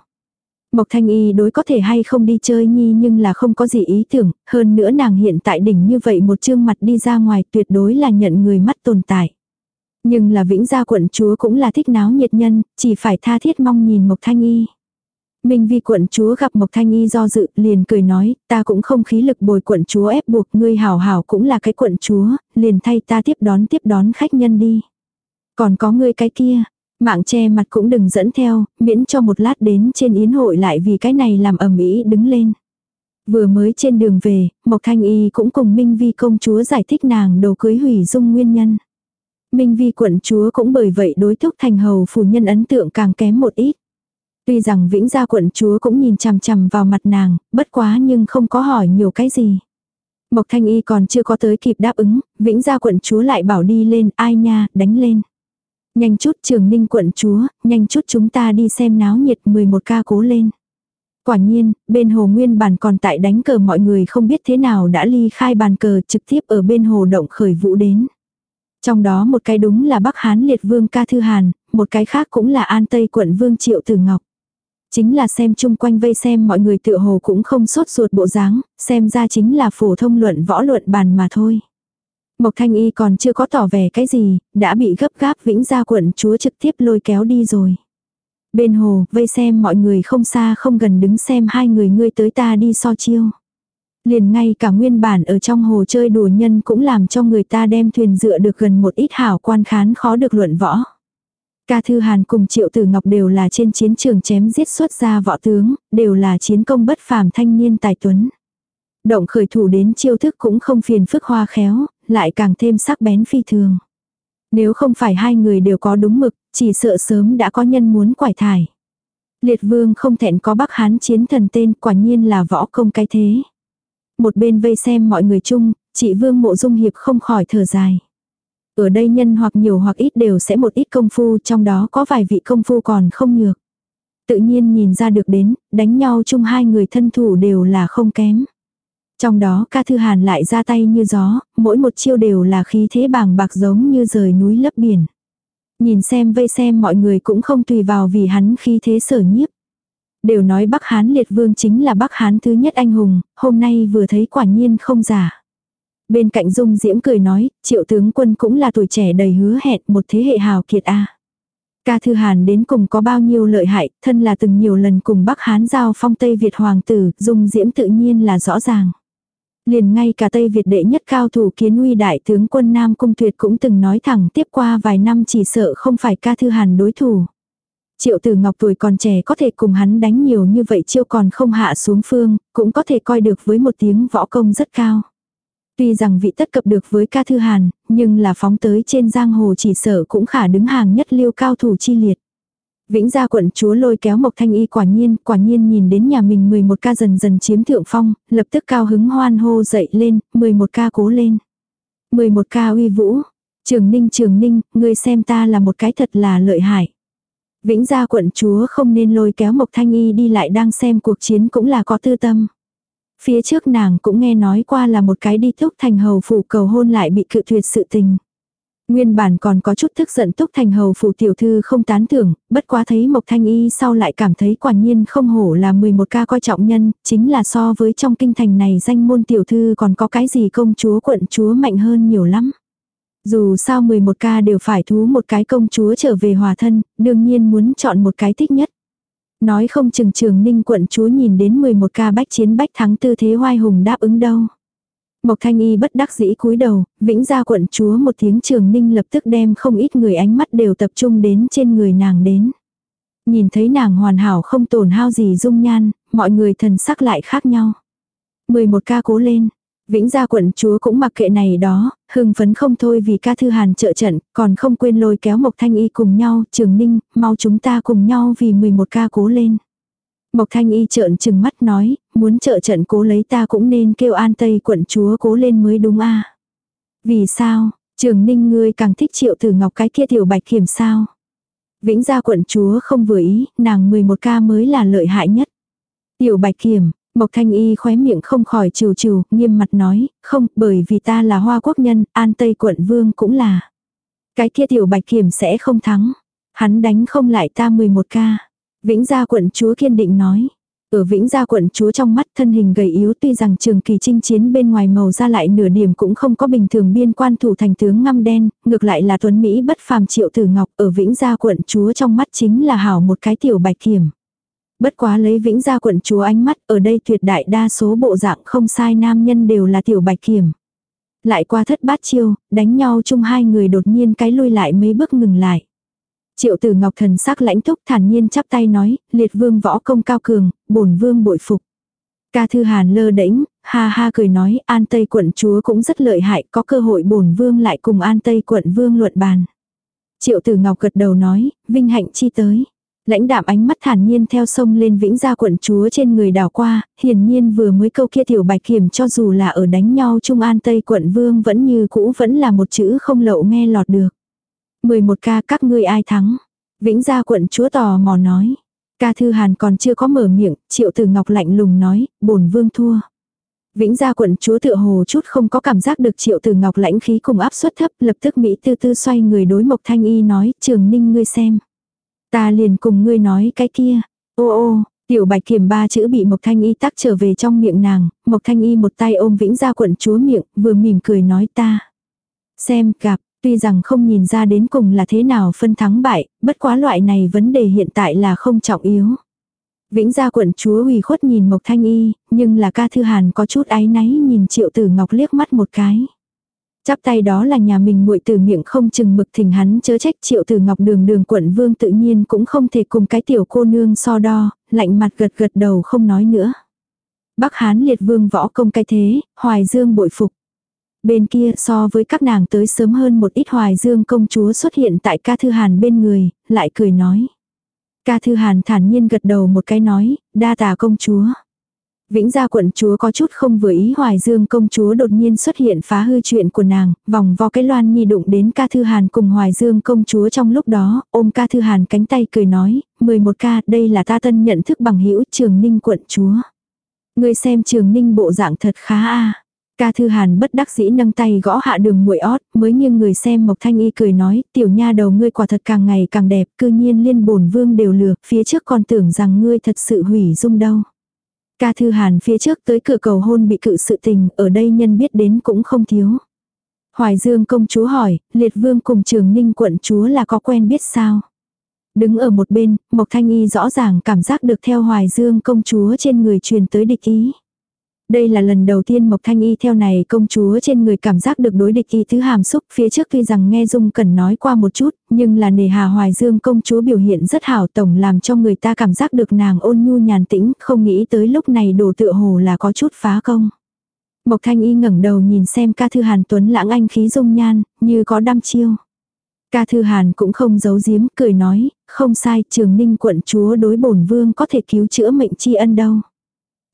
Mộc Thanh Y đối có thể hay không đi chơi nhi nhưng là không có gì ý tưởng, hơn nữa nàng hiện tại đỉnh như vậy một trương mặt đi ra ngoài tuyệt đối là nhận người mắt tồn tại. Nhưng là vĩnh gia quận chúa cũng là thích náo nhiệt nhân, chỉ phải tha thiết mong nhìn Mộc Thanh Y. Minh vi quận chúa gặp Mộc Thanh Y do dự, liền cười nói, ta cũng không khí lực bồi quận chúa ép buộc, ngươi hảo hảo cũng là cái quận chúa, liền thay ta tiếp đón tiếp đón khách nhân đi. Còn có ngươi cái kia, mạng che mặt cũng đừng dẫn theo, miễn cho một lát đến trên yến hội lại vì cái này làm ẩm ý đứng lên. Vừa mới trên đường về, Mộc Thanh Y cũng cùng Minh Vi công chúa giải thích nàng đồ cưới hủy dung nguyên nhân. Minh Vi quận chúa cũng bởi vậy đối thúc thành hầu phù nhân ấn tượng càng kém một ít. Tuy rằng Vĩnh Gia quận chúa cũng nhìn chằm chằm vào mặt nàng, bất quá nhưng không có hỏi nhiều cái gì. Mộc Thanh Y còn chưa có tới kịp đáp ứng, Vĩnh Gia quận chúa lại bảo đi lên, ai nha, đánh lên. Nhanh chút trường ninh quận chúa, nhanh chút chúng ta đi xem náo nhiệt 11 ca cố lên. Quả nhiên, bên hồ nguyên bản còn tại đánh cờ mọi người không biết thế nào đã ly khai bàn cờ trực tiếp ở bên hồ động khởi vũ đến. Trong đó một cái đúng là Bắc Hán liệt vương ca thư hàn, một cái khác cũng là an tây quận vương triệu tử ngọc. Chính là xem chung quanh vây xem mọi người tựa hồ cũng không sốt ruột bộ dáng, xem ra chính là phổ thông luận võ luận bàn mà thôi. Mộc Thanh Y còn chưa có tỏ vẻ cái gì, đã bị gấp gáp vĩnh gia quận chúa trực tiếp lôi kéo đi rồi. Bên hồ, vây xem mọi người không xa không gần đứng xem hai người ngươi tới ta đi so chiêu. Liền ngay cả nguyên bản ở trong hồ chơi đùa nhân cũng làm cho người ta đem thuyền dựa được gần một ít hảo quan khán khó được luận võ. Ca Thư Hàn cùng Triệu Tử Ngọc đều là trên chiến trường chém giết xuất ra võ tướng, đều là chiến công bất phàm thanh niên tài tuấn. Động khởi thủ đến chiêu thức cũng không phiền phức hoa khéo, lại càng thêm sắc bén phi thường. Nếu không phải hai người đều có đúng mực, chỉ sợ sớm đã có nhân muốn quải thải. Liệt vương không thẹn có bắc hán chiến thần tên quả nhiên là võ công cái thế. Một bên vây xem mọi người chung, chị vương mộ dung hiệp không khỏi thở dài. Ở đây nhân hoặc nhiều hoặc ít đều sẽ một ít công phu trong đó có vài vị công phu còn không nhược. Tự nhiên nhìn ra được đến, đánh nhau chung hai người thân thủ đều là không kém. Trong đó ca thư hàn lại ra tay như gió, mỗi một chiêu đều là khí thế bàng bạc giống như rời núi lấp biển. Nhìn xem vây xem mọi người cũng không tùy vào vì hắn khí thế sở nhiếp. Đều nói Bắc Hán liệt vương chính là Bắc Hán thứ nhất anh hùng, hôm nay vừa thấy quả nhiên không giả. Bên cạnh Dung Diễm cười nói, triệu tướng quân cũng là tuổi trẻ đầy hứa hẹn một thế hệ hào kiệt a. Ca Thư Hàn đến cùng có bao nhiêu lợi hại, thân là từng nhiều lần cùng Bắc Hán giao phong Tây Việt Hoàng tử, Dung Diễm tự nhiên là rõ ràng. Liền ngay cả Tây Việt đệ nhất cao thủ kiến uy đại tướng quân Nam Cung Tuyệt cũng từng nói thẳng tiếp qua vài năm chỉ sợ không phải ca thư hàn đối thủ. Triệu tử ngọc tuổi còn trẻ có thể cùng hắn đánh nhiều như vậy chiêu còn không hạ xuống phương, cũng có thể coi được với một tiếng võ công rất cao. Tuy rằng vị tất cập được với ca thư hàn, nhưng là phóng tới trên giang hồ chỉ sợ cũng khả đứng hàng nhất liêu cao thủ chi liệt. Vĩnh gia quận chúa lôi kéo Mộc Thanh Y quả nhiên, quả nhiên nhìn đến nhà mình 11 ca dần dần chiếm thượng phong, lập tức cao hứng hoan hô dậy lên, 11 ca cố lên. 11 ca uy vũ, trường ninh trường ninh, ngươi xem ta là một cái thật là lợi hại. Vĩnh gia quận chúa không nên lôi kéo Mộc Thanh Y đi lại đang xem cuộc chiến cũng là có tư tâm. Phía trước nàng cũng nghe nói qua là một cái đi thúc thành hầu phủ cầu hôn lại bị cự tuyệt sự tình. Nguyên bản còn có chút tức giận Túc Thành Hầu phủ tiểu thư không tán thưởng, bất quá thấy Mộc Thanh Y sau lại cảm thấy quả nhiên không hổ là 11 ca coi trọng nhân, chính là so với trong kinh thành này danh môn tiểu thư còn có cái gì công chúa quận chúa mạnh hơn nhiều lắm. Dù sao 11 ca đều phải thú một cái công chúa trở về hòa thân, đương nhiên muốn chọn một cái thích nhất. Nói không chừng trường ninh quận chúa nhìn đến 11 ca bách chiến bách thắng tư thế hoai hùng đáp ứng đâu. Mộc Thanh Y bất đắc dĩ cúi đầu, vĩnh gia quận chúa một tiếng trường ninh lập tức đem không ít người ánh mắt đều tập trung đến trên người nàng đến. Nhìn thấy nàng hoàn hảo không tổn hao gì dung nhan, mọi người thần sắc lại khác nhau. 11 ca cố lên. Vĩnh gia quận chúa cũng mặc kệ này đó, hưng phấn không thôi vì ca thư hàn trợ trận, còn không quên lôi kéo Mộc Thanh Y cùng nhau, trường ninh, mau chúng ta cùng nhau vì 11 ca cố lên. Mộc Thanh Y trợn trừng mắt nói, muốn trợ trận cố lấy ta cũng nên kêu an tây quận chúa cố lên mới đúng a Vì sao, trường ninh ngươi càng thích triệu tử ngọc cái kia tiểu bạch kiểm sao? Vĩnh gia quận chúa không vừa ý, nàng 11 ca mới là lợi hại nhất. Tiểu bạch kiểm, Mộc Thanh Y khóe miệng không khỏi trừ trừ, nghiêm mặt nói, không, bởi vì ta là hoa quốc nhân, an tây quận vương cũng là. Cái kia tiểu bạch kiểm sẽ không thắng. Hắn đánh không lại ta 11 ca. Vĩnh gia quận chúa kiên định nói. Ở Vĩnh Gia quận chúa trong mắt thân hình gầy yếu tuy rằng trường kỳ chinh chiến bên ngoài màu ra lại nửa điểm cũng không có bình thường biên quan thủ thành tướng ngăm đen, ngược lại là tuấn Mỹ bất phàm triệu tử ngọc ở Vĩnh Gia quận chúa trong mắt chính là hảo một cái tiểu bạch kiểm. Bất quá lấy Vĩnh Gia quận chúa ánh mắt ở đây tuyệt đại đa số bộ dạng không sai nam nhân đều là tiểu bạch kiểm. Lại qua thất bát chiêu, đánh nhau chung hai người đột nhiên cái lui lại mấy bước ngừng lại. Triệu tử ngọc thần sắc lãnh túc thản nhiên chắp tay nói, liệt vương võ công cao cường, bổn vương bội phục. Ca thư hàn lơ đễnh, ha ha cười nói, an tây quận chúa cũng rất lợi hại, có cơ hội bổn vương lại cùng an tây quận vương luận bàn. Triệu tử ngọc gật đầu nói, vinh hạnh chi tới. Lãnh đạm ánh mắt thản nhiên theo sông lên vĩnh gia quận chúa trên người đảo qua, hiển nhiên vừa mới câu kia tiểu bạch kiểm cho dù là ở đánh nhau trung an tây quận vương vẫn như cũ vẫn là một chữ không lậu nghe lọt được. 11 ca các ngươi ai thắng? Vĩnh gia quận chúa tò mò nói. Ca Thư Hàn còn chưa có mở miệng, Triệu Tử Ngọc lạnh lùng nói, bổn vương thua. Vĩnh gia quận chúa tựa hồ chút không có cảm giác được Triệu Tử Ngọc lãnh khí cùng áp suất thấp, lập tức Mỹ tư tư xoay người đối Mộc Thanh Y nói, Trường Ninh ngươi xem. Ta liền cùng ngươi nói cái kia. Ô ô, tiểu bạch kiểm ba chữ bị Mộc Thanh Y tắc trở về trong miệng nàng, Mộc Thanh Y một tay ôm Vĩnh gia quận chúa miệng, vừa mỉm cười nói ta. Xem, gặp, Tuy rằng không nhìn ra đến cùng là thế nào phân thắng bại, bất quá loại này vấn đề hiện tại là không trọng yếu. Vĩnh gia quận chúa ủy khuất nhìn Mộc Thanh Y, nhưng là ca thư hàn có chút áy náy nhìn triệu tử ngọc liếc mắt một cái. Chắp tay đó là nhà mình muội từ miệng không chừng mực thỉnh hắn chớ trách triệu tử ngọc đường đường quận vương tự nhiên cũng không thể cùng cái tiểu cô nương so đo, lạnh mặt gật gật đầu không nói nữa. Bắc Hán liệt vương võ công cái thế, hoài dương bội phục. Bên kia so với các nàng tới sớm hơn một ít hoài dương công chúa xuất hiện tại ca thư hàn bên người, lại cười nói. Ca thư hàn thản nhiên gật đầu một cái nói, đa tà công chúa. Vĩnh gia quận chúa có chút không vừa ý hoài dương công chúa đột nhiên xuất hiện phá hư chuyện của nàng, vòng vo cái loan nhi đụng đến ca thư hàn cùng hoài dương công chúa trong lúc đó, ôm ca thư hàn cánh tay cười nói, 11 ca đây là ta tân nhận thức bằng hữu trường ninh quận chúa. Người xem trường ninh bộ dạng thật khá a Ca Thư Hàn bất đắc dĩ nâng tay gõ hạ đường muội ót, mới nghiêng người xem Mộc Thanh Y cười nói, tiểu nha đầu ngươi quả thật càng ngày càng đẹp, cư nhiên liên bổn vương đều lừa, phía trước còn tưởng rằng ngươi thật sự hủy dung đâu. Ca Thư Hàn phía trước tới cửa cầu hôn bị cự sự tình, ở đây nhân biết đến cũng không thiếu. Hoài Dương công chúa hỏi, liệt vương cùng trường ninh quận chúa là có quen biết sao? Đứng ở một bên, Mộc Thanh Y rõ ràng cảm giác được theo Hoài Dương công chúa trên người truyền tới địch ý. Đây là lần đầu tiên Mộc Thanh Y theo này công chúa trên người cảm giác được đối địch y thứ hàm xúc phía trước tuy rằng nghe Dung cần nói qua một chút, nhưng là nề hà hoài dương công chúa biểu hiện rất hảo tổng làm cho người ta cảm giác được nàng ôn nhu nhàn tĩnh, không nghĩ tới lúc này đồ tựa hồ là có chút phá công. Mộc Thanh Y ngẩng đầu nhìn xem ca thư hàn tuấn lãng anh khí dung nhan, như có đăm chiêu. Ca thư hàn cũng không giấu giếm, cười nói, không sai, trường ninh quận chúa đối bổn vương có thể cứu chữa mệnh tri ân đâu.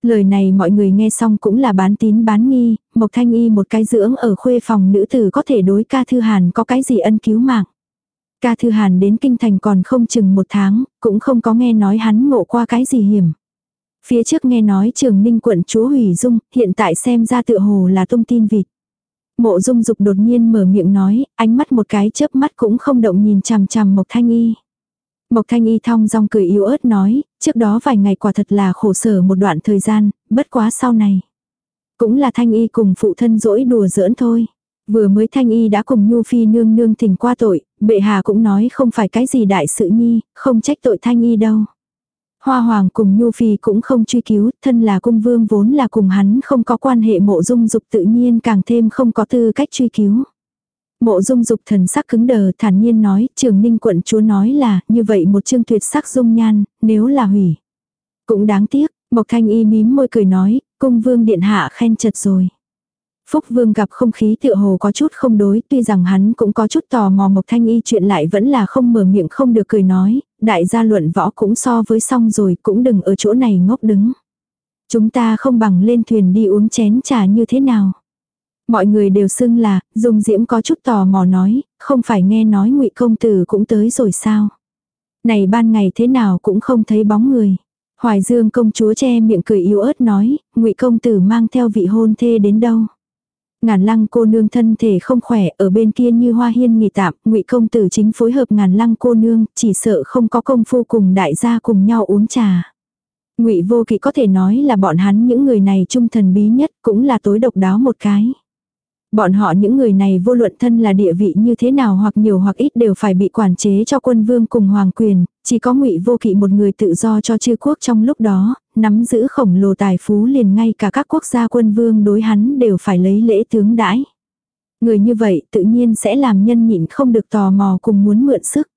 Lời này mọi người nghe xong cũng là bán tín bán nghi, Mộc Thanh Y một cái dưỡng ở khuê phòng nữ tử có thể đối ca thư hàn có cái gì ân cứu mạng. Ca thư hàn đến kinh thành còn không chừng một tháng, cũng không có nghe nói hắn ngộ qua cái gì hiểm. Phía trước nghe nói trường ninh quận chúa hủy dung, hiện tại xem ra tựa hồ là thông tin vịt. Mộ dung dục đột nhiên mở miệng nói, ánh mắt một cái chớp mắt cũng không động nhìn chằm chằm Mộc Thanh Y. Mộc Thanh Y thong dong cười yếu ớt nói, trước đó vài ngày quả thật là khổ sở một đoạn thời gian, bất quá sau này. Cũng là Thanh Y cùng phụ thân dỗi đùa giỡn thôi. Vừa mới Thanh Y đã cùng Nhu Phi nương nương thỉnh qua tội, bệ hạ cũng nói không phải cái gì đại sự nhi, không trách tội Thanh Y đâu. Hoa Hoàng cùng Nhu Phi cũng không truy cứu, thân là cung vương vốn là cùng hắn không có quan hệ mộ dung dục tự nhiên càng thêm không có tư cách truy cứu. Mộ dung dục thần sắc cứng đờ thản nhiên nói, trường ninh quận chúa nói là, như vậy một chương tuyệt sắc dung nhan, nếu là hủy. Cũng đáng tiếc, Mộc Thanh Y mím môi cười nói, cung vương điện hạ khen chật rồi. Phúc Vương gặp không khí tựa hồ có chút không đối, tuy rằng hắn cũng có chút tò mò Mộc Thanh Y chuyện lại vẫn là không mở miệng không được cười nói, đại gia luận võ cũng so với xong rồi, cũng đừng ở chỗ này ngốc đứng. Chúng ta không bằng lên thuyền đi uống chén trà như thế nào. Mọi người đều xưng là, Dung Diễm có chút tò mò nói, không phải nghe nói ngụy công tử cũng tới rồi sao. Này ban ngày thế nào cũng không thấy bóng người. Hoài Dương công chúa che miệng cười yếu ớt nói, ngụy công tử mang theo vị hôn thê đến đâu. Ngàn lăng cô nương thân thể không khỏe ở bên kia như hoa hiên nghỉ tạm, ngụy công tử chính phối hợp ngàn lăng cô nương, chỉ sợ không có công phu cùng đại gia cùng nhau uống trà. Ngụy vô kỵ có thể nói là bọn hắn những người này trung thần bí nhất cũng là tối độc đáo một cái. Bọn họ những người này vô luận thân là địa vị như thế nào hoặc nhiều hoặc ít đều phải bị quản chế cho quân vương cùng hoàng quyền, chỉ có ngụy vô kỵ một người tự do cho chư quốc trong lúc đó, nắm giữ khổng lồ tài phú liền ngay cả các quốc gia quân vương đối hắn đều phải lấy lễ tướng đãi. Người như vậy tự nhiên sẽ làm nhân nhịn không được tò mò cùng muốn mượn sức.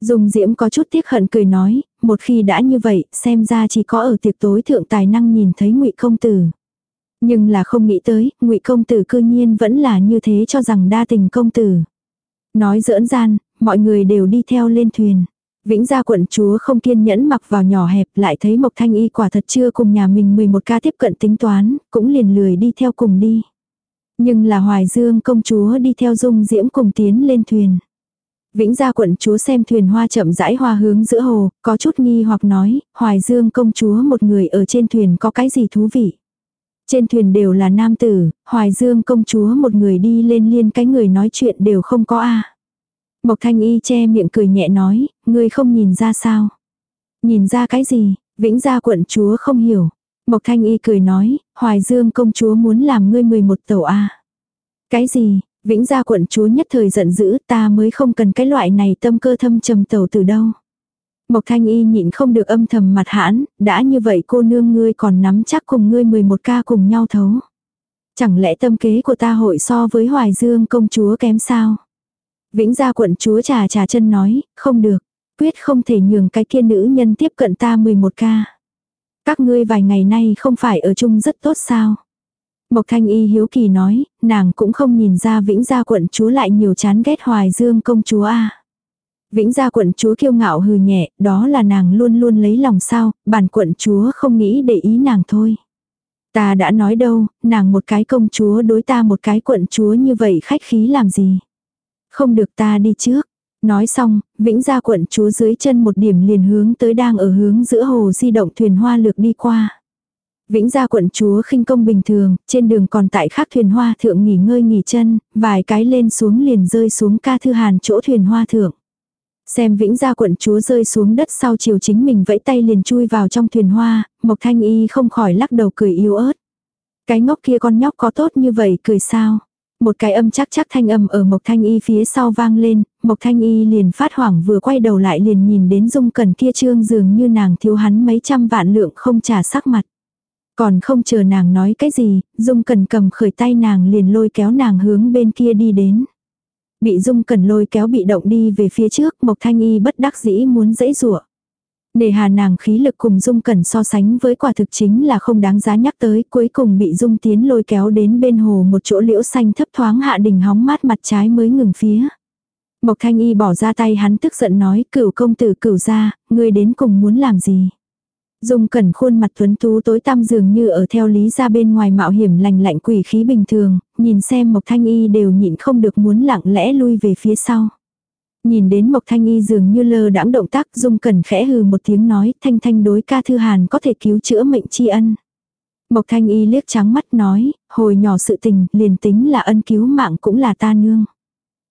Dùng diễm có chút tiếc hận cười nói, một khi đã như vậy, xem ra chỉ có ở tiệc tối thượng tài năng nhìn thấy ngụy công tử. Nhưng là không nghĩ tới, ngụy công tử cư nhiên vẫn là như thế cho rằng đa tình công tử. Nói giỡn gian, mọi người đều đi theo lên thuyền. Vĩnh gia quận chúa không kiên nhẫn mặc vào nhỏ hẹp lại thấy Mộc Thanh Y quả thật chưa cùng nhà mình 11 ca tiếp cận tính toán, cũng liền lười đi theo cùng đi. Nhưng là Hoài Dương công chúa đi theo dung diễm cùng tiến lên thuyền. Vĩnh gia quận chúa xem thuyền hoa chậm rãi hoa hướng giữa hồ, có chút nghi hoặc nói, Hoài Dương công chúa một người ở trên thuyền có cái gì thú vị. Trên thuyền đều là nam tử, Hoài Dương công chúa một người đi lên liên cái người nói chuyện đều không có a. Mộc Thanh Y che miệng cười nhẹ nói, ngươi không nhìn ra sao. Nhìn ra cái gì, Vĩnh gia quận chúa không hiểu. Mộc Thanh Y cười nói, Hoài Dương công chúa muốn làm ngươi 11 tẩu a. Cái gì, Vĩnh gia quận chúa nhất thời giận dữ ta mới không cần cái loại này tâm cơ thâm trầm tẩu từ đâu. Mộc Thanh Y nhịn không được âm thầm mặt hãn, đã như vậy cô nương ngươi còn nắm chắc cùng ngươi 11 ca cùng nhau thấu. Chẳng lẽ tâm kế của ta hội so với Hoài Dương công chúa kém sao? Vĩnh gia quận chúa trà trà chân nói, không được, quyết không thể nhường cái kia nữ nhân tiếp cận ta 11 ca. Các ngươi vài ngày nay không phải ở chung rất tốt sao? Mộc Thanh Y hiếu kỳ nói, nàng cũng không nhìn ra Vĩnh gia quận chúa lại nhiều chán ghét Hoài Dương công chúa a. Vĩnh gia quận chúa kiêu ngạo hừ nhẹ, đó là nàng luôn luôn lấy lòng sao, bản quận chúa không nghĩ để ý nàng thôi. Ta đã nói đâu, nàng một cái công chúa đối ta một cái quận chúa như vậy khách khí làm gì. Không được ta đi trước. Nói xong, vĩnh gia quận chúa dưới chân một điểm liền hướng tới đang ở hướng giữa hồ di động thuyền hoa lược đi qua. Vĩnh gia quận chúa khinh công bình thường, trên đường còn tại khác thuyền hoa thượng nghỉ ngơi nghỉ chân, vài cái lên xuống liền rơi xuống ca thư hàn chỗ thuyền hoa thượng. Xem vĩnh gia quận chúa rơi xuống đất sau chiều chính mình vẫy tay liền chui vào trong thuyền hoa, Mộc Thanh Y không khỏi lắc đầu cười yếu ớt. Cái ngốc kia con nhóc có tốt như vậy cười sao? Một cái âm chắc chắc thanh âm ở Mộc Thanh Y phía sau vang lên, Mộc Thanh Y liền phát hoảng vừa quay đầu lại liền nhìn đến dung cần kia trương dường như nàng thiếu hắn mấy trăm vạn lượng không trả sắc mặt. Còn không chờ nàng nói cái gì, dung cần cầm khởi tay nàng liền lôi kéo nàng hướng bên kia đi đến. Bị dung cần lôi kéo bị động đi về phía trước, Mộc Thanh Y bất đắc dĩ muốn dãy rủa Nề hà nàng khí lực cùng Dung Cẩn so sánh với quả thực chính là không đáng giá nhắc tới, cuối cùng bị Dung Tiến lôi kéo đến bên hồ một chỗ liễu xanh thấp thoáng hạ đình hóng mát mặt trái mới ngừng phía. Mộc Thanh Y bỏ ra tay hắn tức giận nói, cửu công tử cửu ra, ngươi đến cùng muốn làm gì? Dung cẩn khuôn mặt tuấn tú tối tăm dường như ở theo lý ra bên ngoài mạo hiểm lành lạnh quỷ khí bình thường, nhìn xem Mộc Thanh Y đều nhịn không được muốn lặng lẽ lui về phía sau. Nhìn đến Mộc Thanh Y dường như lơ đãng động tác Dung Cẩn khẽ hừ một tiếng nói Thanh Thanh đối ca thư hàn có thể cứu chữa mệnh tri ân. Mộc Thanh Y liếc trắng mắt nói, hồi nhỏ sự tình liền tính là ân cứu mạng cũng là ta nương.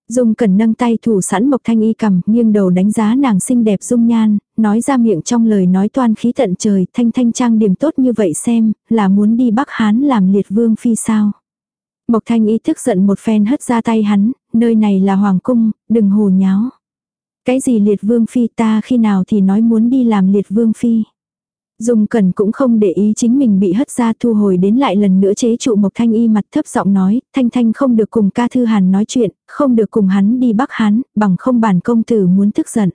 Dung Cẩn nâng tay thủ sẵn Mộc Thanh Y cầm, nghiêng đầu đánh giá nàng xinh đẹp dung nhan, nói ra miệng trong lời nói toan khí tận trời, thanh thanh trang điểm tốt như vậy xem, là muốn đi Bắc Hán làm liệt vương phi sao. Mộc Thanh Y thức giận một phen hất ra tay hắn, nơi này là hoàng cung, đừng hồ nháo. Cái gì liệt vương phi ta khi nào thì nói muốn đi làm liệt vương phi. Dung Cẩn cũng không để ý chính mình bị hất ra thu hồi đến lại lần nữa chế trụ Mộc Thanh Y mặt thấp giọng nói, Thanh Thanh không được cùng ca thư hàn nói chuyện, không được cùng hắn đi Bắc Hán, bằng không bản công tử muốn tức giận.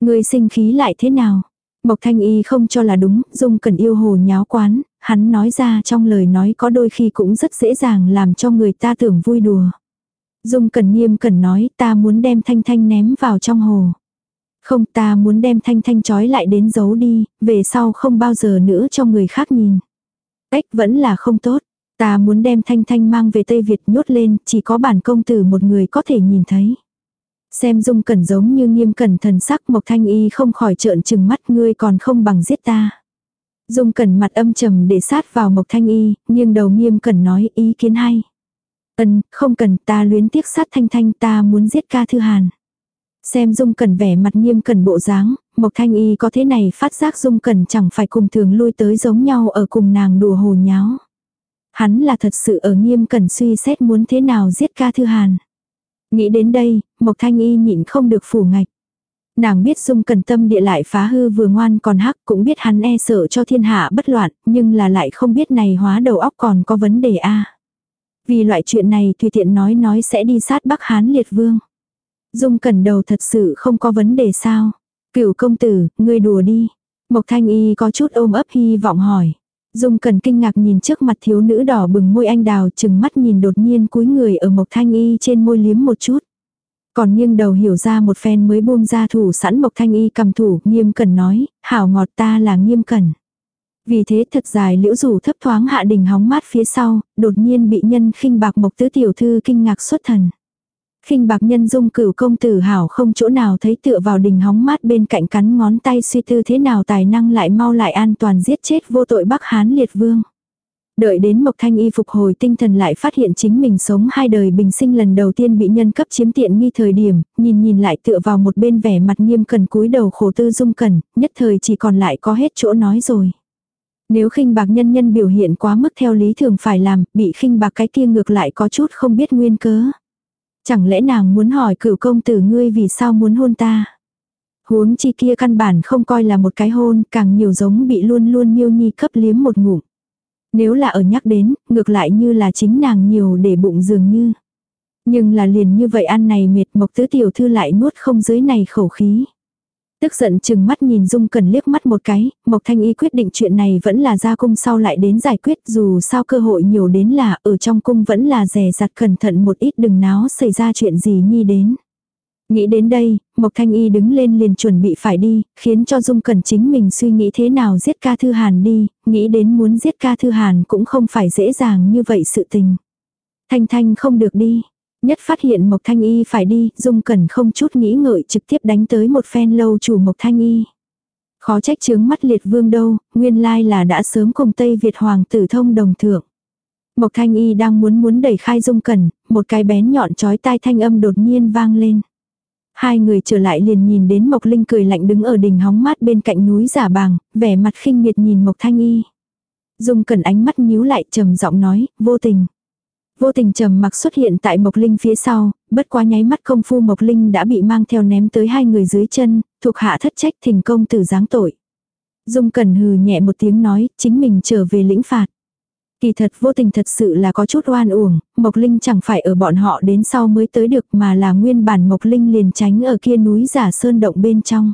Người sinh khí lại thế nào? Mộc Thanh Y không cho là đúng, Dung Cẩn yêu hồ nháo quán, hắn nói ra trong lời nói có đôi khi cũng rất dễ dàng làm cho người ta tưởng vui đùa. Dung Cẩn nghiêm cẩn nói ta muốn đem Thanh Thanh ném vào trong hồ. Không ta muốn đem Thanh Thanh trói lại đến giấu đi, về sau không bao giờ nữa cho người khác nhìn. Cách vẫn là không tốt. Ta muốn đem Thanh Thanh mang về Tây Việt nhốt lên, chỉ có bản công tử một người có thể nhìn thấy. Xem dung cẩn giống như nghiêm cẩn thần sắc Mộc Thanh Y không khỏi trợn trừng mắt ngươi còn không bằng giết ta. Dung cẩn mặt âm trầm để sát vào Mộc Thanh Y, nhưng đầu nghiêm cẩn nói ý kiến hay. Ân, không cần ta luyến tiếc sát Thanh Thanh ta muốn giết ca thư hàn. Xem Dung Cẩn vẻ mặt nghiêm cẩn bộ dáng, Mộc Thanh Y có thế này phát giác Dung Cẩn chẳng phải cùng thường lui tới giống nhau ở cùng nàng đùa hồ nháo. Hắn là thật sự ở nghiêm cẩn suy xét muốn thế nào giết ca thư hàn. Nghĩ đến đây, Mộc Thanh Y nhịn không được phủ ngạch. Nàng biết Dung Cẩn tâm địa lại phá hư vừa ngoan còn hắc cũng biết hắn e sợ cho thiên hạ bất loạn, nhưng là lại không biết này hóa đầu óc còn có vấn đề a. Vì loại chuyện này tùy tiện nói nói sẽ đi sát Bắc Hán liệt vương. Dung Cẩn đầu thật sự không có vấn đề sao? Cửu công tử, ngươi đùa đi. Mộc Thanh Y có chút ôm ấp hy vọng hỏi. Dung Cần kinh ngạc nhìn trước mặt thiếu nữ đỏ bừng môi anh đào chừng mắt nhìn đột nhiên cúi người ở Mộc Thanh Y trên môi liếm một chút. Còn nghiêng đầu hiểu ra một phen mới buông ra thủ sẵn Mộc Thanh Y cầm thủ nghiêm cần nói, hảo ngọt ta là nghiêm cần. Vì thế thật dài liễu rủ thấp thoáng hạ đình hóng mát phía sau, đột nhiên bị nhân khinh bạc Mộc Tứ Tiểu Thư kinh ngạc xuất thần khinh bạc nhân dung cửu công tử hảo không chỗ nào thấy tựa vào đình hóng mát bên cạnh cắn ngón tay suy tư thế nào tài năng lại mau lại an toàn giết chết vô tội Bắc Hán liệt vương. Đợi đến Mộc Thanh Y phục hồi tinh thần lại phát hiện chính mình sống hai đời bình sinh lần đầu tiên bị nhân cấp chiếm tiện nghi thời điểm, nhìn nhìn lại tựa vào một bên vẻ mặt nghiêm cần cúi đầu khổ tư dung cần, nhất thời chỉ còn lại có hết chỗ nói rồi. Nếu khinh bạc nhân nhân biểu hiện quá mức theo lý thường phải làm, bị khinh bạc cái kia ngược lại có chút không biết nguyên cớ. Chẳng lẽ nàng muốn hỏi cửu công tử ngươi vì sao muốn hôn ta? Huống chi kia căn bản không coi là một cái hôn, càng nhiều giống bị luôn luôn miêu nhi cấp liếm một ngụm. Nếu là ở nhắc đến, ngược lại như là chính nàng nhiều để bụng dường như. Nhưng là liền như vậy ăn này mệt mộc tứ tiểu thư lại nuốt không dưới này khẩu khí. Tức giận chừng mắt nhìn Dung Cần liếc mắt một cái, Mộc Thanh Y quyết định chuyện này vẫn là ra cung sau lại đến giải quyết dù sao cơ hội nhiều đến là ở trong cung vẫn là rè rặt cẩn thận một ít đừng náo xảy ra chuyện gì nhi đến. Nghĩ đến đây, Mộc Thanh Y đứng lên liền chuẩn bị phải đi, khiến cho Dung Cần chính mình suy nghĩ thế nào giết ca thư hàn đi, nghĩ đến muốn giết ca thư hàn cũng không phải dễ dàng như vậy sự tình. Thanh Thanh không được đi, Nhất phát hiện Mộc Thanh Y phải đi, Dung Cẩn không chút nghĩ ngợi trực tiếp đánh tới một phen lâu chủ Mộc Thanh Y. Khó trách chướng mắt liệt vương đâu, nguyên lai là đã sớm cùng Tây Việt Hoàng tử thông đồng thượng. Mộc Thanh Y đang muốn muốn đẩy khai Dung Cẩn, một cái bén nhọn chói tai thanh âm đột nhiên vang lên. Hai người trở lại liền nhìn đến Mộc Linh cười lạnh đứng ở đỉnh hóng mát bên cạnh núi giả bàng, vẻ mặt khinh miệt nhìn Mộc Thanh Y. Dung Cẩn ánh mắt nhíu lại trầm giọng nói, vô tình. Vô tình trầm mặc xuất hiện tại Mộc Linh phía sau, bất quá nháy mắt công phu Mộc Linh đã bị mang theo ném tới hai người dưới chân, thuộc hạ thất trách thình công tử giáng tội. Dung Cẩn hừ nhẹ một tiếng nói, chính mình trở về lĩnh phạt. Kỳ thật vô tình thật sự là có chút oan uổng, Mộc Linh chẳng phải ở bọn họ đến sau mới tới được mà là nguyên bản Mộc Linh liền tránh ở kia núi giả sơn động bên trong.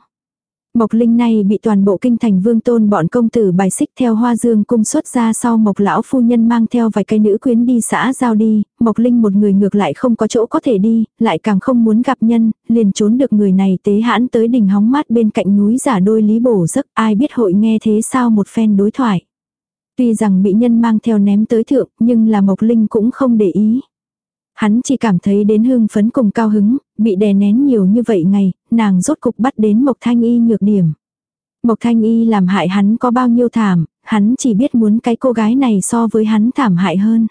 Mộc Linh này bị toàn bộ kinh thành vương tôn bọn công tử bài xích theo hoa dương cung xuất ra sau Mộc lão phu nhân mang theo vài cây nữ quyến đi xã giao đi, Mộc Linh một người ngược lại không có chỗ có thể đi, lại càng không muốn gặp nhân, liền trốn được người này tế hãn tới đỉnh hóng mát bên cạnh núi giả đôi lý bổ giấc ai biết hội nghe thế sao một phen đối thoại. Tuy rằng bị nhân mang theo ném tới thượng, nhưng là Mộc Linh cũng không để ý. Hắn chỉ cảm thấy đến hưng phấn cùng cao hứng, bị đè nén nhiều như vậy ngày, nàng rốt cục bắt đến Mộc Thanh Y nhược điểm. Mộc Thanh Y làm hại hắn có bao nhiêu thảm, hắn chỉ biết muốn cái cô gái này so với hắn thảm hại hơn.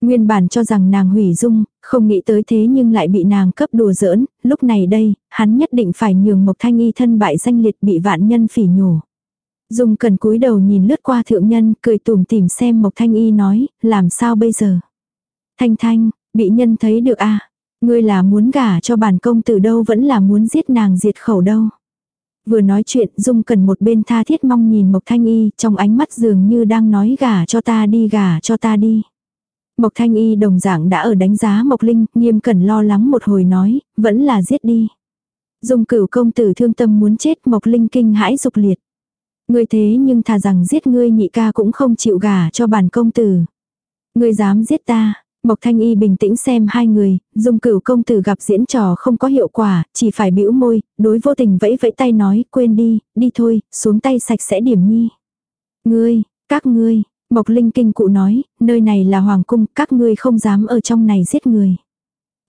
Nguyên bản cho rằng nàng hủy dung, không nghĩ tới thế nhưng lại bị nàng cấp đùa giỡn, lúc này đây, hắn nhất định phải nhường Mộc Thanh Y thân bại danh liệt bị vạn nhân phỉ nhổ. Dung cần cúi đầu nhìn lướt qua thượng nhân, cười tủm tìm xem Mộc Thanh Y nói, làm sao bây giờ? Thanh Thanh, Bị nhân thấy được a à? Ngươi là muốn gả cho bản công tử đâu vẫn là muốn giết nàng diệt khẩu đâu. Vừa nói chuyện Dung cần một bên tha thiết mong nhìn Mộc Thanh Y trong ánh mắt dường như đang nói gả cho ta đi gả cho ta đi. Mộc Thanh Y đồng dạng đã ở đánh giá Mộc Linh, nghiêm cẩn lo lắng một hồi nói, vẫn là giết đi. Dung cửu công tử thương tâm muốn chết Mộc Linh kinh hãi dục liệt. Ngươi thế nhưng thà rằng giết ngươi nhị ca cũng không chịu gả cho bản công tử. Ngươi dám giết ta, Mộc Thanh Y bình tĩnh xem hai người, dùng cửu công tử gặp diễn trò không có hiệu quả, chỉ phải bĩu môi, đối vô tình vẫy vẫy tay nói, quên đi, đi thôi, xuống tay sạch sẽ điểm nhi. Ngươi, các ngươi, Mộc Linh kinh cụ nói, nơi này là hoàng cung, các ngươi không dám ở trong này giết người.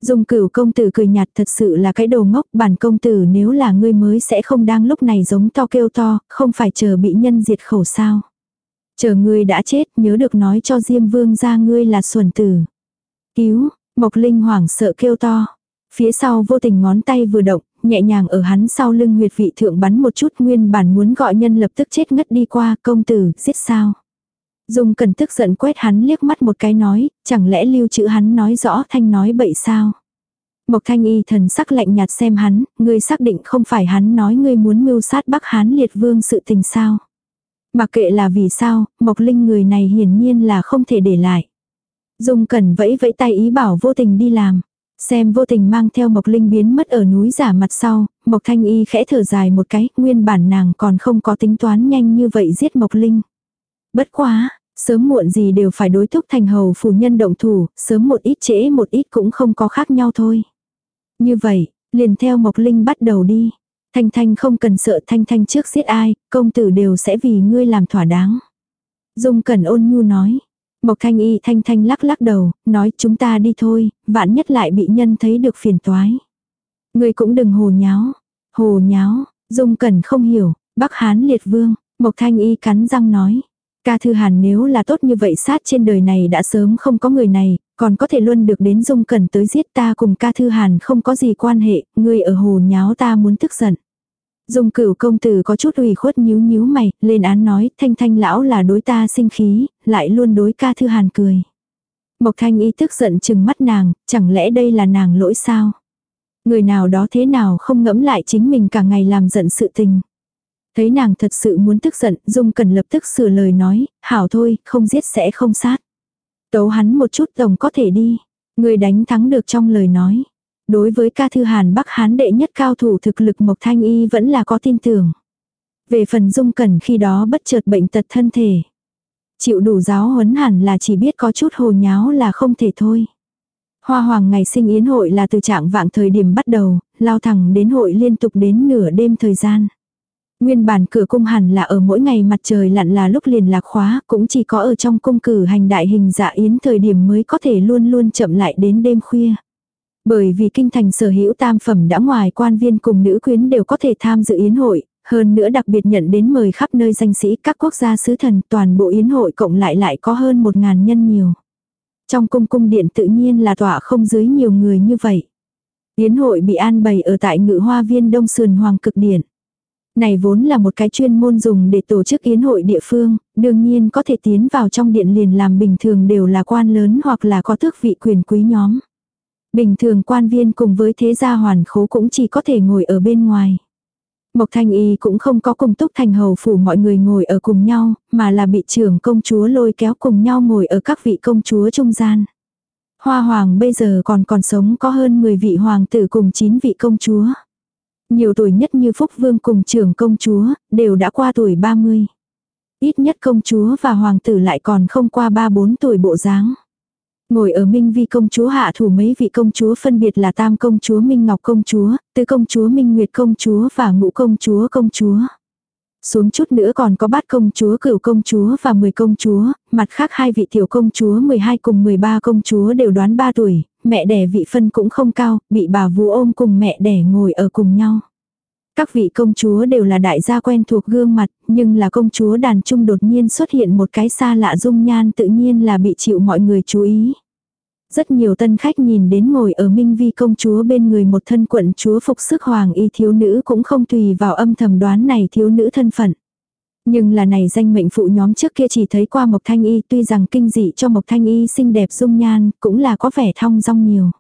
Dùng cửu công tử cười nhạt thật sự là cái đồ ngốc, bản công tử nếu là ngươi mới sẽ không đang lúc này giống to kêu to, không phải chờ bị nhân diệt khẩu sao. Chờ ngươi đã chết, nhớ được nói cho Diêm Vương ra ngươi là xuẩn tử. Cứu, Mộc Linh hoảng sợ kêu to. Phía sau vô tình ngón tay vừa động, nhẹ nhàng ở hắn sau lưng huyệt vị thượng bắn một chút nguyên bản muốn gọi nhân lập tức chết ngất đi qua công tử, giết sao. Dung cần tức giận quét hắn liếc mắt một cái nói, chẳng lẽ lưu chữ hắn nói rõ thanh nói bậy sao. Mộc thanh y thần sắc lạnh nhạt xem hắn, ngươi xác định không phải hắn nói ngươi muốn mưu sát bắc hán liệt vương sự tình sao. Mặc kệ là vì sao, Mộc Linh người này hiển nhiên là không thể để lại. Dung Cẩn vẫy vẫy tay ý bảo vô tình đi làm. Xem vô tình mang theo Mộc Linh biến mất ở núi giả mặt sau, Mộc Thanh Y khẽ thở dài một cái, nguyên bản nàng còn không có tính toán nhanh như vậy giết Mộc Linh. Bất quá, sớm muộn gì đều phải đối thúc thành hầu phủ nhân động thủ, sớm một ít trễ một ít cũng không có khác nhau thôi. Như vậy, liền theo Mộc Linh bắt đầu đi. Thanh Thanh không cần sợ Thanh Thanh trước giết ai, công tử đều sẽ vì ngươi làm thỏa đáng. Dung Cẩn ôn nhu nói, Mộc thanh y thanh thanh lắc lắc đầu, nói chúng ta đi thôi, vạn nhất lại bị nhân thấy được phiền toái. Người cũng đừng hồ nháo. Hồ nháo, dung cẩn không hiểu, bắc hán liệt vương, Mộc thanh y cắn răng nói. Ca thư hàn nếu là tốt như vậy sát trên đời này đã sớm không có người này, còn có thể luôn được đến dung cẩn tới giết ta cùng ca thư hàn không có gì quan hệ, người ở hồ nháo ta muốn tức giận. Dung cửu công tử có chút ủy khuất nhíu nhíu mày, lên án nói, thanh thanh lão là đối ta sinh khí, lại luôn đối ca thư hàn cười. Mộc thanh ý tức giận chừng mắt nàng, chẳng lẽ đây là nàng lỗi sao? Người nào đó thế nào không ngẫm lại chính mình cả ngày làm giận sự tình. Thấy nàng thật sự muốn tức giận, Dung cần lập tức sửa lời nói, hảo thôi, không giết sẽ không sát. Tấu hắn một chút tổng có thể đi. Người đánh thắng được trong lời nói. Đối với ca thư hàn Bắc Hán đệ nhất cao thủ thực lực Mộc Thanh Y vẫn là có tin tưởng. Về phần dung cẩn khi đó bất chợt bệnh tật thân thể. Chịu đủ giáo huấn hẳn là chỉ biết có chút hồ nháo là không thể thôi. Hoa hoàng ngày sinh yến hội là từ trạng vạng thời điểm bắt đầu, lao thẳng đến hội liên tục đến nửa đêm thời gian. Nguyên bản cửa cung hẳn là ở mỗi ngày mặt trời lặn là lúc liền lạc khóa, cũng chỉ có ở trong cung cử hành đại hình dạ yến thời điểm mới có thể luôn luôn chậm lại đến đêm khuya. Bởi vì kinh thành sở hữu tam phẩm đã ngoài quan viên cùng nữ quyến đều có thể tham dự yến hội, hơn nữa đặc biệt nhận đến mời khắp nơi danh sĩ các quốc gia sứ thần toàn bộ yến hội cộng lại lại có hơn một ngàn nhân nhiều. Trong cung cung điện tự nhiên là tỏa không dưới nhiều người như vậy. Yến hội bị an bày ở tại ngự hoa viên đông sườn hoàng cực điện. Này vốn là một cái chuyên môn dùng để tổ chức yến hội địa phương, đương nhiên có thể tiến vào trong điện liền làm bình thường đều là quan lớn hoặc là có tước vị quyền quý nhóm. Bình thường quan viên cùng với thế gia hoàn khố cũng chỉ có thể ngồi ở bên ngoài. Mộc Thanh Y cũng không có cùng túc thành hầu phủ mọi người ngồi ở cùng nhau, mà là bị trưởng công chúa lôi kéo cùng nhau ngồi ở các vị công chúa trung gian. Hoa hoàng bây giờ còn còn sống có hơn 10 vị hoàng tử cùng 9 vị công chúa. Nhiều tuổi nhất như Phúc Vương cùng trưởng công chúa, đều đã qua tuổi 30. Ít nhất công chúa và hoàng tử lại còn không qua 3-4 tuổi bộ dáng. Ngồi ở Minh Vi công chúa hạ thủ mấy vị công chúa phân biệt là Tam công chúa Minh Ngọc công chúa, Tứ công chúa Minh Nguyệt công chúa và Ngũ công chúa công chúa. Xuống chút nữa còn có bát công chúa cửu công chúa và 10 công chúa, mặt khác hai vị tiểu công chúa 12 cùng 13 công chúa đều đoán 3 tuổi, mẹ đẻ vị phân cũng không cao, bị bà vú ôm cùng mẹ đẻ ngồi ở cùng nhau. Các vị công chúa đều là đại gia quen thuộc gương mặt, nhưng là công chúa đàn trung đột nhiên xuất hiện một cái xa lạ dung nhan tự nhiên là bị chịu mọi người chú ý. Rất nhiều tân khách nhìn đến ngồi ở Minh Vi công chúa bên người một thân quận chúa phục sức hoàng y thiếu nữ cũng không tùy vào âm thầm đoán này thiếu nữ thân phận. Nhưng là này danh mệnh phụ nhóm trước kia chỉ thấy qua Mộc Thanh Y tuy rằng kinh dị cho Mộc Thanh Y xinh đẹp dung nhan cũng là có vẻ thong dong nhiều.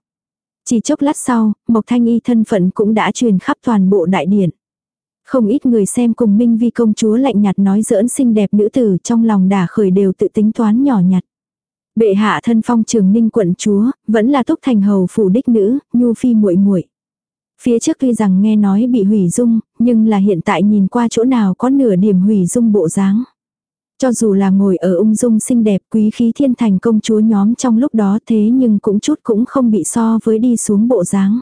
Chỉ chốc lát sau, Mộc Thanh Y thân phận cũng đã truyền khắp toàn bộ đại điện. Không ít người xem cùng Minh Vi công chúa lạnh nhạt nói giỡn xinh đẹp nữ tử trong lòng đả khởi đều tự tính toán nhỏ nhặt. Bệ hạ thân phong trường ninh quận chúa, vẫn là túc thành hầu phủ đích nữ, nhu phi muội muội Phía trước tuy rằng nghe nói bị hủy dung, nhưng là hiện tại nhìn qua chỗ nào có nửa điểm hủy dung bộ dáng. Cho dù là ngồi ở ung dung xinh đẹp quý khí thiên thành công chúa nhóm trong lúc đó thế nhưng cũng chút cũng không bị so với đi xuống bộ dáng.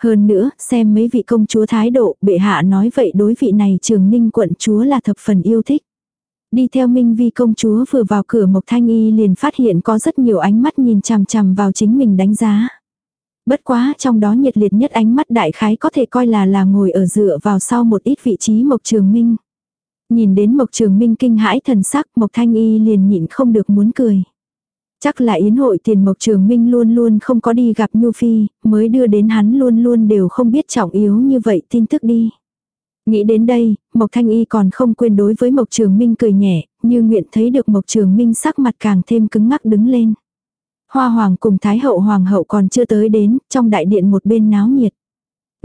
Hơn nữa, xem mấy vị công chúa thái độ, bệ hạ nói vậy đối vị này trường ninh quận chúa là thập phần yêu thích. Đi theo Minh Vi công chúa vừa vào cửa Mộc Thanh Y liền phát hiện có rất nhiều ánh mắt nhìn chằm chằm vào chính mình đánh giá. Bất quá trong đó nhiệt liệt nhất ánh mắt đại khái có thể coi là là ngồi ở dựa vào sau một ít vị trí Mộc Trường Minh. Nhìn đến Mộc Trường Minh kinh hãi thần sắc Mộc Thanh Y liền nhịn không được muốn cười. Chắc là yến hội tiền Mộc Trường Minh luôn luôn không có đi gặp Nhu Phi, mới đưa đến hắn luôn luôn đều không biết trọng yếu như vậy tin tức đi. Nghĩ đến đây, Mộc Thanh Y còn không quên đối với Mộc Trường Minh cười nhẹ, như nguyện thấy được Mộc Trường Minh sắc mặt càng thêm cứng ngắc đứng lên. Hoa Hoàng cùng Thái Hậu Hoàng hậu còn chưa tới đến, trong đại điện một bên náo nhiệt.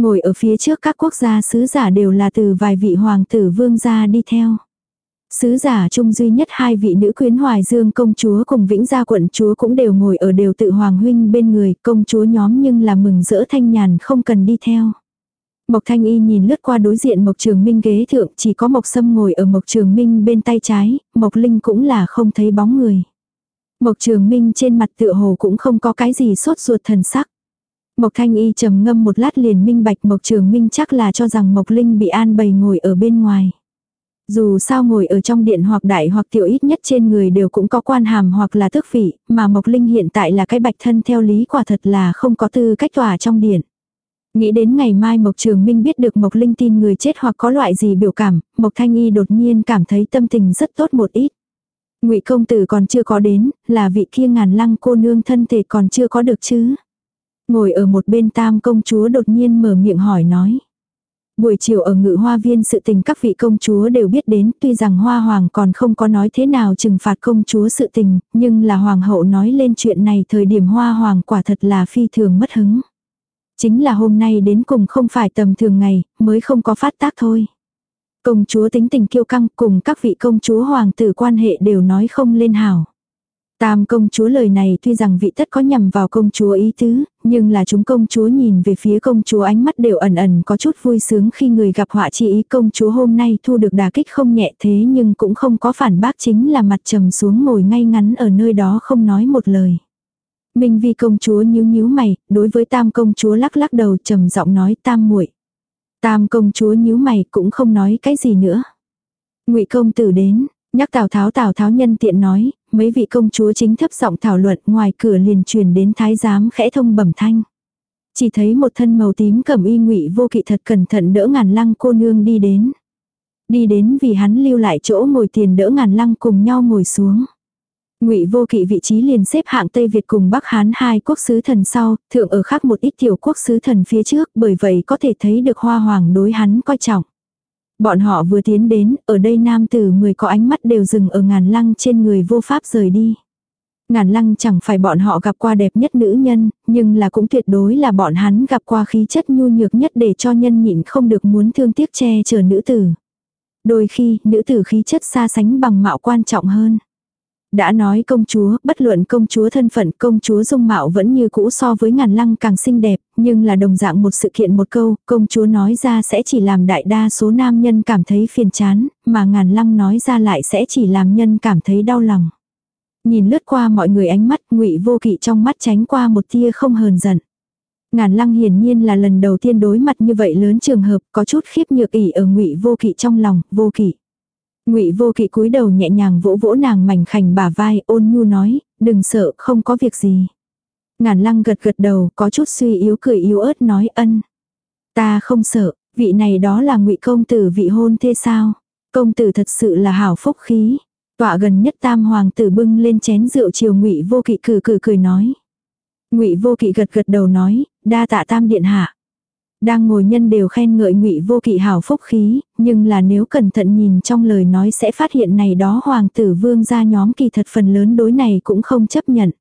Ngồi ở phía trước các quốc gia sứ giả đều là từ vài vị hoàng tử vương gia đi theo. Sứ giả chung duy nhất hai vị nữ quyến Hoài Dương công chúa cùng Vĩnh Gia quận chúa cũng đều ngồi ở đều tự hoàng huynh bên người, công chúa nhóm nhưng là mừng rỡ thanh nhàn không cần đi theo. Mộc Thanh Y nhìn lướt qua đối diện Mộc Trường Minh ghế thượng chỉ có Mộc Sâm ngồi ở Mộc Trường Minh bên tay trái, Mộc Linh cũng là không thấy bóng người. Mộc Trường Minh trên mặt tựa hồ cũng không có cái gì sốt ruột thần sắc. Mộc Thanh Y trầm ngâm một lát liền minh bạch Mộc Trường Minh chắc là cho rằng Mộc Linh bị an bày ngồi ở bên ngoài. Dù sao ngồi ở trong điện hoặc đại hoặc tiểu ít nhất trên người đều cũng có quan hàm hoặc là tước vị, mà Mộc Linh hiện tại là cái bạch thân theo lý quả thật là không có tư cách tỏa trong điện. Nghĩ đến ngày mai Mộc Trường Minh biết được Mộc Linh tin người chết hoặc có loại gì biểu cảm, Mộc Thanh Y đột nhiên cảm thấy tâm tình rất tốt một ít. Ngụy công tử còn chưa có đến, là vị kia ngàn lăng cô nương thân thể còn chưa có được chứ. Ngồi ở một bên tam công chúa đột nhiên mở miệng hỏi nói. Buổi chiều ở ngự hoa viên sự tình các vị công chúa đều biết đến, tuy rằng hoa hoàng còn không có nói thế nào trừng phạt công chúa sự tình, nhưng là hoàng hậu nói lên chuyện này thời điểm hoa hoàng quả thật là phi thường mất hứng. Chính là hôm nay đến cùng không phải tầm thường ngày, mới không có phát tác thôi. Công chúa tính tình kiêu căng cùng các vị công chúa hoàng tử quan hệ đều nói không lên hảo. Tam công chúa lời này tuy rằng vị tất có nhằm vào công chúa ý tứ, nhưng là chúng công chúa nhìn về phía công chúa ánh mắt đều ẩn ẩn có chút vui sướng khi người gặp họa chi ý công chúa hôm nay thu được đà kích không nhẹ thế nhưng cũng không có phản bác chính là mặt trầm xuống ngồi ngay ngắn ở nơi đó không nói một lời. Minh vi công chúa nhíu nhíu mày, đối với tam công chúa lắc lắc đầu trầm giọng nói tam muội Tam công chúa nhíu mày cũng không nói cái gì nữa. ngụy công tử đến, nhắc Tào Tháo Tào Tháo nhân tiện nói, mấy vị công chúa chính thấp giọng thảo luận ngoài cửa liền truyền đến thái giám khẽ thông bẩm thanh. Chỉ thấy một thân màu tím cẩm y ngụy vô kỵ thật cẩn thận đỡ ngàn lăng cô nương đi đến. Đi đến vì hắn lưu lại chỗ ngồi tiền đỡ ngàn lăng cùng nhau ngồi xuống. Ngụy Vô Kỵ vị trí liền xếp hạng Tây Việt cùng Bắc Hán hai quốc sứ thần sau, thượng ở khác một ít tiểu quốc sứ thần phía trước, bởi vậy có thể thấy được Hoa Hoàng đối hắn coi trọng. Bọn họ vừa tiến đến, ở đây nam tử người có ánh mắt đều dừng ở ngàn lăng trên người vô pháp rời đi. Ngàn lăng chẳng phải bọn họ gặp qua đẹp nhất nữ nhân, nhưng là cũng tuyệt đối là bọn hắn gặp qua khí chất nhu nhược nhất để cho nhân nhịn không được muốn thương tiếc che chở nữ tử. Đôi khi, nữ tử khí chất xa sánh bằng mạo quan trọng hơn. Đã nói công chúa, bất luận công chúa thân phận công chúa dung mạo vẫn như cũ so với ngàn lăng càng xinh đẹp, nhưng là đồng dạng một sự kiện một câu, công chúa nói ra sẽ chỉ làm đại đa số nam nhân cảm thấy phiền chán, mà ngàn lăng nói ra lại sẽ chỉ làm nhân cảm thấy đau lòng. Nhìn lướt qua mọi người ánh mắt ngụy vô kỵ trong mắt tránh qua một tia không hờn giận. Ngàn lăng hiển nhiên là lần đầu tiên đối mặt như vậy lớn trường hợp có chút khiếp nhược ỉ ở ngụy vô kỵ trong lòng, vô kỵ. Ngụy Vô Kỵ cúi đầu nhẹ nhàng vỗ vỗ nàng mảnh khảnh bả vai, ôn nhu nói, đừng sợ, không có việc gì. Ngàn Lăng gật gật đầu, có chút suy yếu cười yếu ớt nói ân. Ta không sợ, vị này đó là Ngụy công tử vị hôn thế sao? Công tử thật sự là hảo phúc khí. Tọa gần nhất Tam hoàng tử bưng lên chén rượu chiều Ngụy Vô Kỵ cử cười cười nói. Ngụy Vô Kỵ gật gật đầu nói, đa tạ Tam điện hạ. Đang ngồi nhân đều khen ngợi ngụy vô kỵ hảo phúc khí, nhưng là nếu cẩn thận nhìn trong lời nói sẽ phát hiện này đó hoàng tử vương gia nhóm kỳ thật phần lớn đối này cũng không chấp nhận.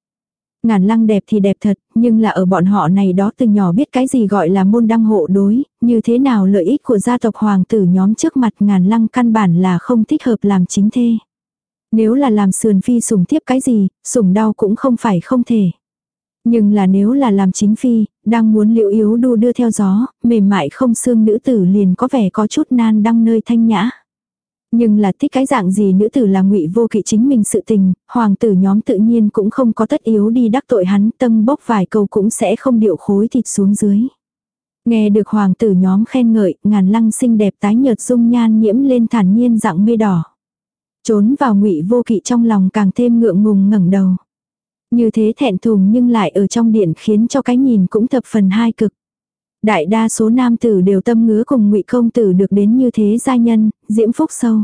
Ngàn lăng đẹp thì đẹp thật, nhưng là ở bọn họ này đó từ nhỏ biết cái gì gọi là môn đăng hộ đối, như thế nào lợi ích của gia tộc hoàng tử nhóm trước mặt ngàn lăng căn bản là không thích hợp làm chính thê. Nếu là làm sườn phi sủng tiếp cái gì, sủng đau cũng không phải không thể. Nhưng là nếu là làm chính phi, đang muốn liễu yếu đu đưa theo gió, mềm mại không xương nữ tử liền có vẻ có chút nan đăng nơi thanh nhã. Nhưng là thích cái dạng gì nữ tử là ngụy vô kỵ chính mình sự tình, hoàng tử nhóm tự nhiên cũng không có tất yếu đi đắc tội hắn tâm bốc vài câu cũng sẽ không điệu khối thịt xuống dưới. Nghe được hoàng tử nhóm khen ngợi, ngàn lăng xinh đẹp tái nhợt dung nhan nhiễm lên thản nhiên dạng mây đỏ. Trốn vào ngụy vô kỵ trong lòng càng thêm ngượng ngùng ngẩng đầu. Như thế thẹn thùng nhưng lại ở trong điện khiến cho cái nhìn cũng thập phần hai cực. Đại đa số nam tử đều tâm ngứa cùng ngụy công tử được đến như thế gia nhân, diễm phúc sâu.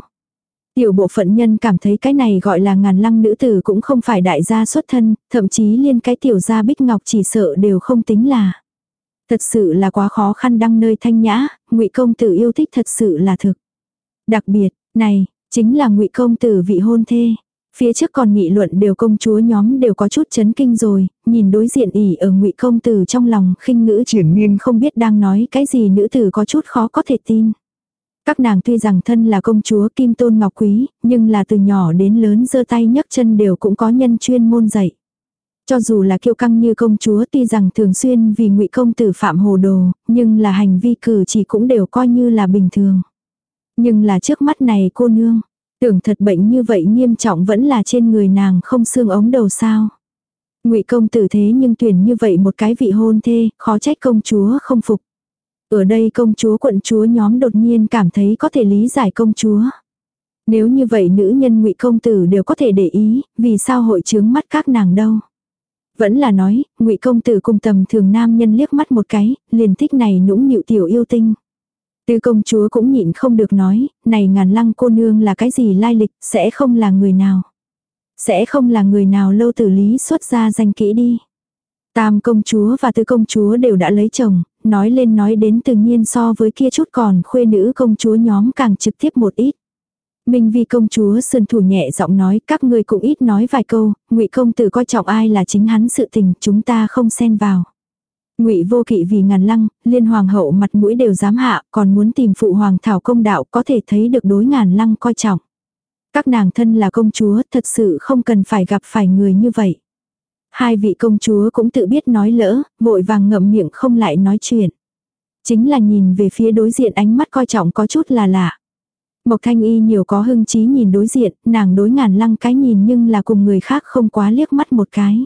Tiểu bộ phận nhân cảm thấy cái này gọi là ngàn lăng nữ tử cũng không phải đại gia xuất thân, thậm chí liên cái tiểu gia bích ngọc chỉ sợ đều không tính là. Thật sự là quá khó khăn đăng nơi thanh nhã, ngụy công tử yêu thích thật sự là thực. Đặc biệt, này, chính là ngụy công tử vị hôn thê. Phía trước còn nghị luận đều công chúa nhóm đều có chút chấn kinh rồi, nhìn đối diện ỉ ở ngụy công tử trong lòng khinh ngữ triển nhiên không biết đang nói cái gì nữ tử có chút khó có thể tin. Các nàng tuy rằng thân là công chúa kim tôn ngọc quý, nhưng là từ nhỏ đến lớn giơ tay nhấc chân đều cũng có nhân chuyên môn dạy. Cho dù là kiêu căng như công chúa tuy rằng thường xuyên vì ngụy công tử phạm hồ đồ, nhưng là hành vi cử chỉ cũng đều coi như là bình thường. Nhưng là trước mắt này cô nương, tưởng thật bệnh như vậy nghiêm trọng vẫn là trên người nàng không xương ống đầu sao. ngụy công tử thế nhưng tuyển như vậy một cái vị hôn thê, khó trách công chúa không phục. Ở đây công chúa quận chúa nhóm đột nhiên cảm thấy có thể lý giải công chúa. Nếu như vậy nữ nhân ngụy công tử đều có thể để ý, vì sao hội chướng mắt các nàng đâu. Vẫn là nói, ngụy công tử cùng tầm thường nam nhân liếc mắt một cái, liền thích này nũng nhịu tiểu yêu tinh. Tư công chúa cũng nhịn không được nói, này ngàn lăng cô nương là cái gì lai lịch, sẽ không là người nào. Sẽ không là người nào lâu tử lý xuất ra danh kỹ đi. Tam công chúa và tư công chúa đều đã lấy chồng, nói lên nói đến tự nhiên so với kia chút còn khuê nữ công chúa nhóm càng trực tiếp một ít. Minh Vi công chúa sơn thủ nhẹ giọng nói, các ngươi cũng ít nói vài câu, Ngụy công tử coi trọng ai là chính hắn sự tình, chúng ta không xen vào. Ngụy Vô Kỵ vì ngàn lăng, liên hoàng hậu mặt mũi đều dám hạ, còn muốn tìm phụ hoàng thảo công đạo, có thể thấy được đối ngàn lăng coi trọng. Các nàng thân là công chúa, thật sự không cần phải gặp phải người như vậy. Hai vị công chúa cũng tự biết nói lỡ, vội vàng ngậm miệng không lại nói chuyện. Chính là nhìn về phía đối diện ánh mắt coi trọng có chút là lạ. Mộc Thanh Y nhiều có hưng trí nhìn đối diện, nàng đối ngàn lăng cái nhìn nhưng là cùng người khác không quá liếc mắt một cái.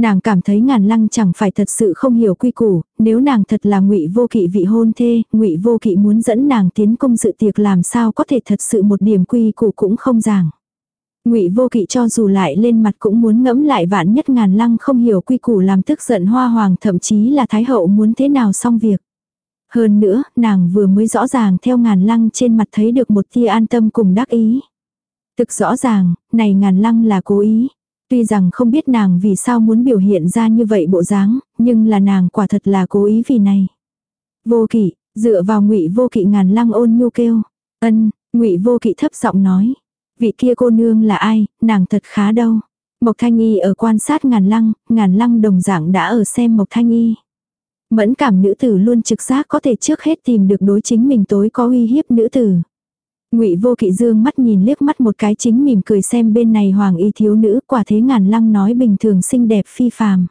Nàng cảm thấy ngàn lăng chẳng phải thật sự không hiểu quy củ, nếu nàng thật là ngụy vô kỵ vị hôn thê, ngụy vô kỵ muốn dẫn nàng tiến công dự tiệc làm sao có thể thật sự một điểm quy củ cũng không giảng. Ngụy Vô Kỵ cho dù lại lên mặt cũng muốn ngẫm lại vạn nhất ngàn lăng không hiểu quy củ làm tức giận hoa hoàng thậm chí là thái hậu muốn thế nào xong việc. Hơn nữa, nàng vừa mới rõ ràng theo ngàn lăng trên mặt thấy được một tia an tâm cùng đắc ý. Thực rõ ràng, này ngàn lăng là cố ý. Tuy rằng không biết nàng vì sao muốn biểu hiện ra như vậy bộ dáng, nhưng là nàng quả thật là cố ý vì này. Vô kỵ, dựa vào ngụy vô kỵ ngàn lăng ôn nhu kêu. Ân, ngụy vô kỵ thấp giọng nói. Vị kia cô nương là ai, nàng thật khá đâu. Mộc Thanh Y ở quan sát ngàn lăng, ngàn lăng đồng dạng đã ở xem Mộc Thanh Y. Mẫn cảm nữ tử luôn trực giác có thể trước hết tìm được đối chính mình tối có uy hiếp nữ tử. Ngụy Vô Kỵ dương mắt nhìn liếc mắt một cái chính mỉm cười xem bên này hoàng y thiếu nữ, quả thế ngàn lăng nói bình thường xinh đẹp phi phàm.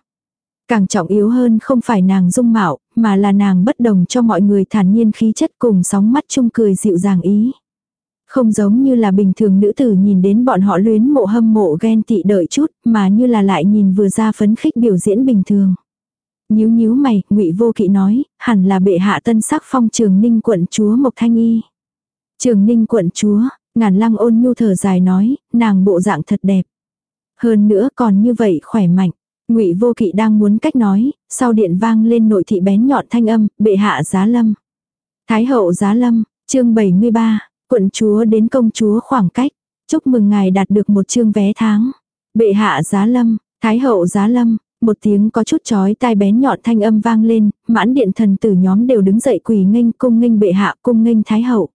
Càng trọng yếu hơn không phải nàng dung mạo, mà là nàng bất đồng cho mọi người thản nhiên khí chất cùng sóng mắt chung cười dịu dàng ý. Không giống như là bình thường nữ tử nhìn đến bọn họ luyến mộ hâm mộ ghen tị đợi chút, mà như là lại nhìn vừa ra phấn khích biểu diễn bình thường. Nhíu nhíu mày, ngụy Vô Kỵ nói, hẳn là bệ hạ tân sắc phong Trường Ninh quận chúa Mộc Thanh Y. Trường Ninh quận chúa, ngàn lăng ôn nhu thở dài nói, nàng bộ dạng thật đẹp. Hơn nữa còn như vậy khỏe mạnh. Ngụy Vô Kỵ đang muốn cách nói, sau điện vang lên nội thị bén nhọn thanh âm, bệ hạ giá lâm. Thái hậu giá lâm, chương 73, quận chúa đến công chúa khoảng cách. Chúc mừng ngài đạt được một chương vé tháng. Bệ hạ giá lâm, thái hậu giá lâm, một tiếng có chút chói tai bén nhọn thanh âm vang lên, mãn điện thần tử nhóm đều đứng dậy quỳ nghênh cung nghênh bệ hạ cung nghênh thái hậu.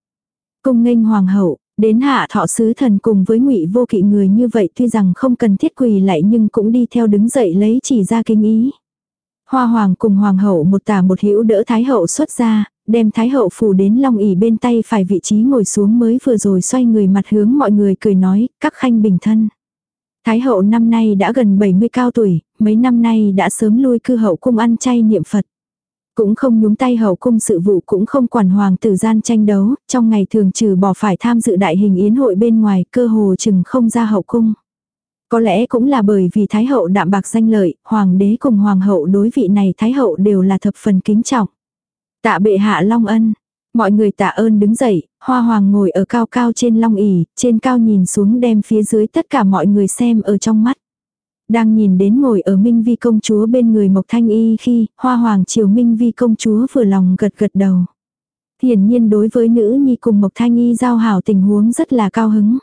Cung nghênh hoàng hậu, đến hạ thọ sứ thần cùng với ngụy vô kỵ người như vậy tuy rằng không cần thiết quỳ lại nhưng cũng đi theo đứng dậy lấy chỉ ra kinh ý. Hoa hoàng cùng hoàng hậu một tả một hữu đỡ thái hậu xuất ra, đem thái hậu phủ đến long ỉ bên tay phải vị trí ngồi xuống mới vừa rồi xoay người mặt hướng mọi người cười nói, các khanh bình thân. Thái hậu năm nay đã gần 70 cao tuổi, mấy năm nay đã sớm lui cư hậu cung ăn chay niệm Phật. Cũng không nhúng tay hậu cung sự vụ cũng không quản hoàng tử gian tranh đấu, trong ngày thường trừ bỏ phải tham dự đại hình yến hội bên ngoài cơ hồ chừng không ra hậu cung. Có lẽ cũng là bởi vì Thái hậu đạm bạc danh lợi, hoàng đế cùng hoàng hậu đối vị này Thái hậu đều là thập phần kính trọng. Tạ bệ hạ long ân, mọi người tạ ơn đứng dậy, hoa hoàng ngồi ở cao cao trên long ỉ, trên cao nhìn xuống đem phía dưới tất cả mọi người xem ở trong mắt. Đang nhìn đến ngồi ở Minh Vi công chúa bên người Mộc Thanh Y khi hoa hoàng triều Minh Vi công chúa vừa lòng gật gật đầu. Hiển nhiên đối với nữ nhi cùng Mộc Thanh Y giao hảo tình huống rất là cao hứng.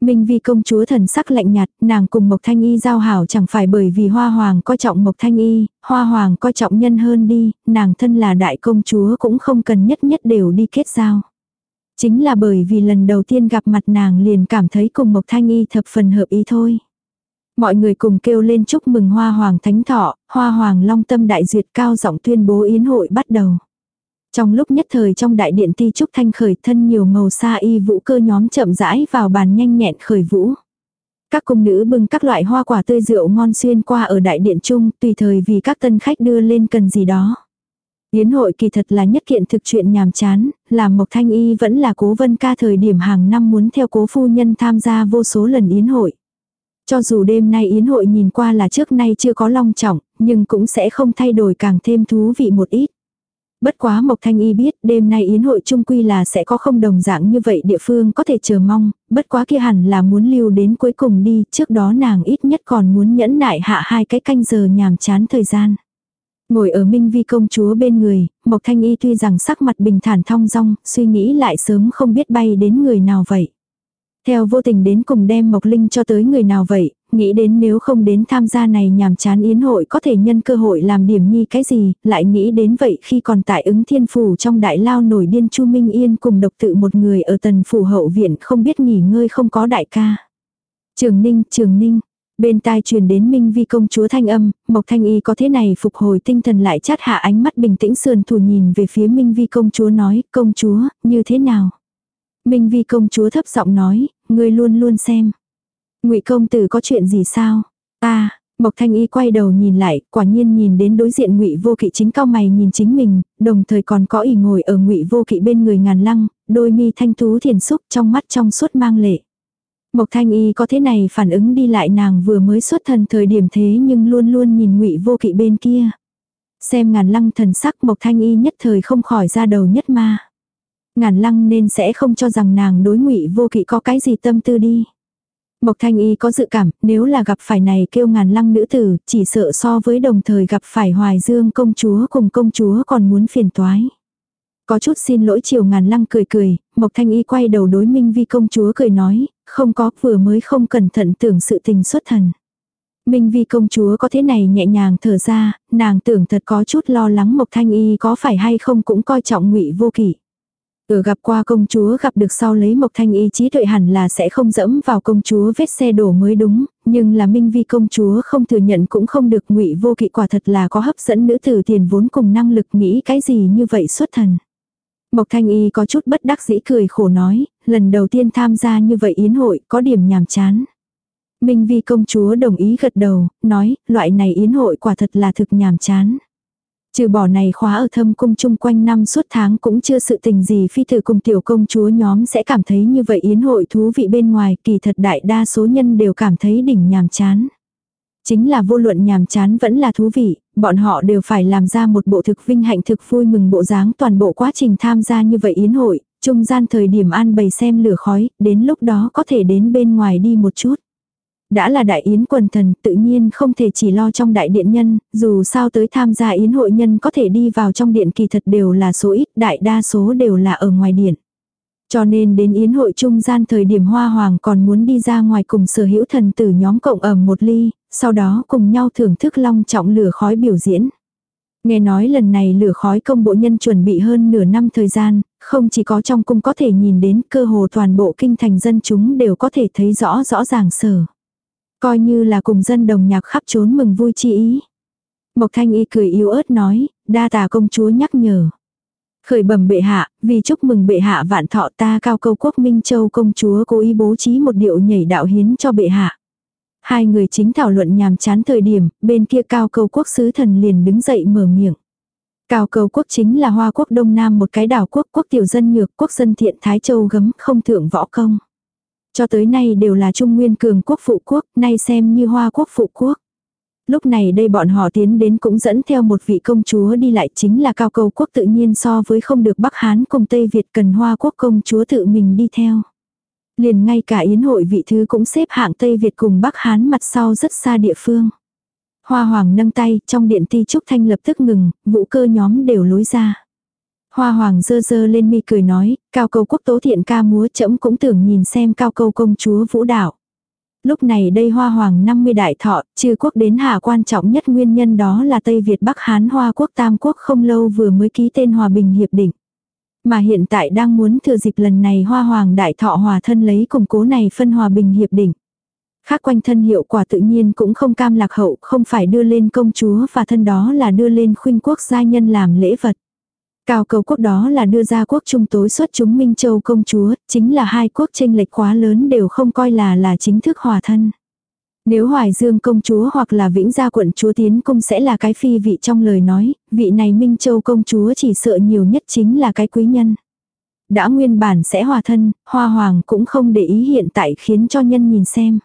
Minh Vi công chúa thần sắc lạnh nhạt, nàng cùng Mộc Thanh Y giao hảo chẳng phải bởi vì Hoa Hoàng coi trọng Mộc Thanh Y, Hoa Hoàng coi trọng nhân hơn đi, nàng thân là đại công chúa cũng không cần nhất nhất đều đi kết giao. Chính là bởi vì lần đầu tiên gặp mặt nàng liền cảm thấy cùng Mộc Thanh Y thập phần hợp ý thôi. Mọi người cùng kêu lên chúc mừng Hoa Hoàng Thánh Thọ, Hoa Hoàng Long Tâm Đại Duyệt cao giọng tuyên bố yến hội bắt đầu. Trong lúc nhất thời trong đại điện ti trúc thanh khởi thân nhiều màu xa y vũ cơ nhóm chậm rãi vào bàn nhanh nhẹn khởi vũ. Các cung nữ bưng các loại hoa quả tươi rượu ngon xuyên qua ở đại điện chung tùy thời vì các tân khách đưa lên cần gì đó. Yến hội kỳ thật là nhất kiện thực chuyện nhàm chán, làm Mộc Thanh Y vẫn là cố vân ca thời điểm hàng năm muốn theo cố phu nhân tham gia vô số lần yến hội. Cho dù đêm nay yến hội nhìn qua là trước nay chưa có long trọng, nhưng cũng sẽ không thay đổi càng thêm thú vị một ít. Bất quá Mộc Thanh Y biết đêm nay yến hội trung quy là sẽ có không đồng dạng như vậy địa phương có thể chờ mong, bất quá kia hẳn là muốn lưu đến cuối cùng đi, trước đó nàng ít nhất còn muốn nhẫn nại hạ hai cái canh giờ nhàm chán thời gian. Ngồi ở Minh Vi công chúa bên người, Mộc Thanh Y tuy rằng sắc mặt bình thản thong dong, suy nghĩ lại sớm không biết bay đến người nào vậy. Theo vô tình đến cùng đem Mộc Linh cho tới người nào vậy, nghĩ đến nếu không đến tham gia này nhàm chán yến hội có thể nhân cơ hội làm điểm nhi cái gì, lại nghĩ đến vậy khi còn tại ứng thiên phủ trong đại lao nổi điên Chu Minh Yên cùng độc tự một người ở tần phủ hậu viện không biết nghỉ ngơi không có đại ca. Trường Ninh, Trường Ninh. Bên tai truyền đến Minh Vi công chúa thanh âm, Mộc Thanh Y có thế này phục hồi tinh thần lại chát hạ ánh mắt bình tĩnh sườn thủ nhìn về phía Minh Vi công chúa nói, công chúa, như thế nào? Minh Vi công chúa thấp giọng nói, ngươi luôn luôn xem. Ngụy công tử có chuyện gì sao? Ta, Mộc Thanh Y quay đầu nhìn lại, quả nhiên nhìn đến đối diện Ngụy Vô Kỵ chính cao mày nhìn chính mình, đồng thời còn có ỷ ngồi ở Ngụy Vô Kỵ bên người ngàn lăng, đôi mi thanh tú thiền xúc trong mắt trong suốt mang lệ. Mộc Thanh Y có thế này phản ứng đi lại nàng vừa mới xuất thần thời điểm thế nhưng luôn luôn nhìn Ngụy Vô Kỵ bên kia. Xem ngàn lăng thần sắc Mộc Thanh Y nhất thời không khỏi ra đầu nhất ma. Ngàn lăng nên sẽ không cho rằng nàng đối Ngụy Vô Kỵ có cái gì tâm tư đi. Mộc Thanh Y có dự cảm, nếu là gặp phải này kêu ngàn lăng nữ tử, chỉ sợ so với đồng thời gặp phải Hoài Dương công chúa cùng công chúa còn muốn phiền toái. Có chút xin lỗi chiều ngàn lăng cười cười, Mộc Thanh Y quay đầu đối Minh Vi công chúa cười nói, không có vừa mới không cẩn thận tưởng sự tình xuất thần. Minh Vi công chúa có thế này nhẹ nhàng thở ra, nàng tưởng thật có chút lo lắng Mộc Thanh Y có phải hay không cũng coi trọng ngụy vô kỷ. Ở gặp qua công chúa gặp được sau lấy Mộc Thanh Y trí tuệ hẳn là sẽ không dẫm vào công chúa vết xe đổ mới đúng, nhưng là Minh Vi công chúa không thừa nhận cũng không được ngụy vô kỵ quả thật là có hấp dẫn nữ tử tiền vốn cùng năng lực nghĩ cái gì như vậy xuất thần. Mộc Thanh Y có chút bất đắc dĩ cười khổ nói, lần đầu tiên tham gia như vậy yến hội có điểm nhàm chán. Minh Vi công chúa đồng ý gật đầu, nói, loại này yến hội quả thật là thực nhàm chán. Trừ bỏ này khóa ở thâm cung chung quanh năm suốt tháng cũng chưa sự tình gì phi thử cùng tiểu công chúa nhóm sẽ cảm thấy như vậy. Yến hội thú vị bên ngoài kỳ thật đại đa số nhân đều cảm thấy đỉnh nhàm chán. Chính là vô luận nhàm chán vẫn là thú vị, bọn họ đều phải làm ra một bộ thực vinh hạnh thực vui mừng bộ dáng toàn bộ quá trình tham gia như vậy yến hội, trung gian thời điểm an bày xem lửa khói, đến lúc đó có thể đến bên ngoài đi một chút đã là đại yến quần thần, tự nhiên không thể chỉ lo trong đại điện nhân, dù sao tới tham gia yến hội nhân có thể đi vào trong điện kỳ thật đều là số ít, đại đa số đều là ở ngoài điện. Cho nên đến yến hội trung gian thời điểm hoa hoàng còn muốn đi ra ngoài cùng sở hữu thần tử nhóm cộng ẩm một ly, sau đó cùng nhau thưởng thức long trọng lửa khói biểu diễn. Nghe nói lần này lửa khói công bộ nhân chuẩn bị hơn nửa năm thời gian, không chỉ có trong cung có thể nhìn đến cơ hồ toàn bộ kinh thành dân chúng đều có thể thấy rõ rõ ràng sở. Coi như là cùng dân đồng nhạc khắp trốn mừng vui chi ý. Mộc thanh y cười yếu ớt nói, đa tà công chúa nhắc nhở. Khởi bẩm bệ hạ, vì chúc mừng bệ hạ vạn thọ ta cao câu quốc Minh Châu công chúa cố ý bố trí một điệu nhảy đạo hiến cho bệ hạ. Hai người chính thảo luận nhàm chán thời điểm, bên kia cao câu quốc sứ thần liền đứng dậy mở miệng. Cao cầu quốc chính là hoa quốc đông nam một cái đảo quốc quốc tiểu dân nhược quốc dân thiện Thái Châu gấm không thượng võ công. Cho tới nay đều là trung nguyên cường quốc phụ quốc, nay xem như hoa quốc phụ quốc. Lúc này đây bọn họ tiến đến cũng dẫn theo một vị công chúa đi lại chính là cao cầu quốc tự nhiên so với không được Bắc Hán cùng Tây Việt cần hoa quốc công chúa tự mình đi theo. Liền ngay cả yến hội vị thứ cũng xếp hạng Tây Việt cùng Bắc Hán mặt sau rất xa địa phương. Hoa hoàng nâng tay, trong điện ti trúc thanh lập tức ngừng, vũ cơ nhóm đều lối ra. Hoa hoàng dơ dơ lên mi cười nói, cao Câu quốc tố thiện ca múa chậm cũng tưởng nhìn xem cao Câu công chúa vũ đạo. Lúc này đây hoa hoàng 50 đại thọ, trừ quốc đến hạ quan trọng nhất nguyên nhân đó là Tây Việt Bắc Hán Hoa quốc Tam quốc không lâu vừa mới ký tên Hòa Bình Hiệp định. Mà hiện tại đang muốn thừa dịp lần này hoa hoàng đại thọ hòa thân lấy củng cố này phân Hòa Bình Hiệp định. Khác quanh thân hiệu quả tự nhiên cũng không cam lạc hậu, không phải đưa lên công chúa và thân đó là đưa lên khuynh quốc gia nhân làm lễ vật. Cao cầu quốc đó là đưa ra quốc trung tối xuất chúng Minh Châu công chúa, chính là hai quốc tranh lệch quá lớn đều không coi là là chính thức hòa thân. Nếu Hoài Dương công chúa hoặc là Vĩnh Gia quận chúa tiến cung sẽ là cái phi vị trong lời nói, vị này Minh Châu công chúa chỉ sợ nhiều nhất chính là cái quý nhân. Đã nguyên bản sẽ hòa thân, Hoa Hoàng cũng không để ý hiện tại khiến cho nhân nhìn xem.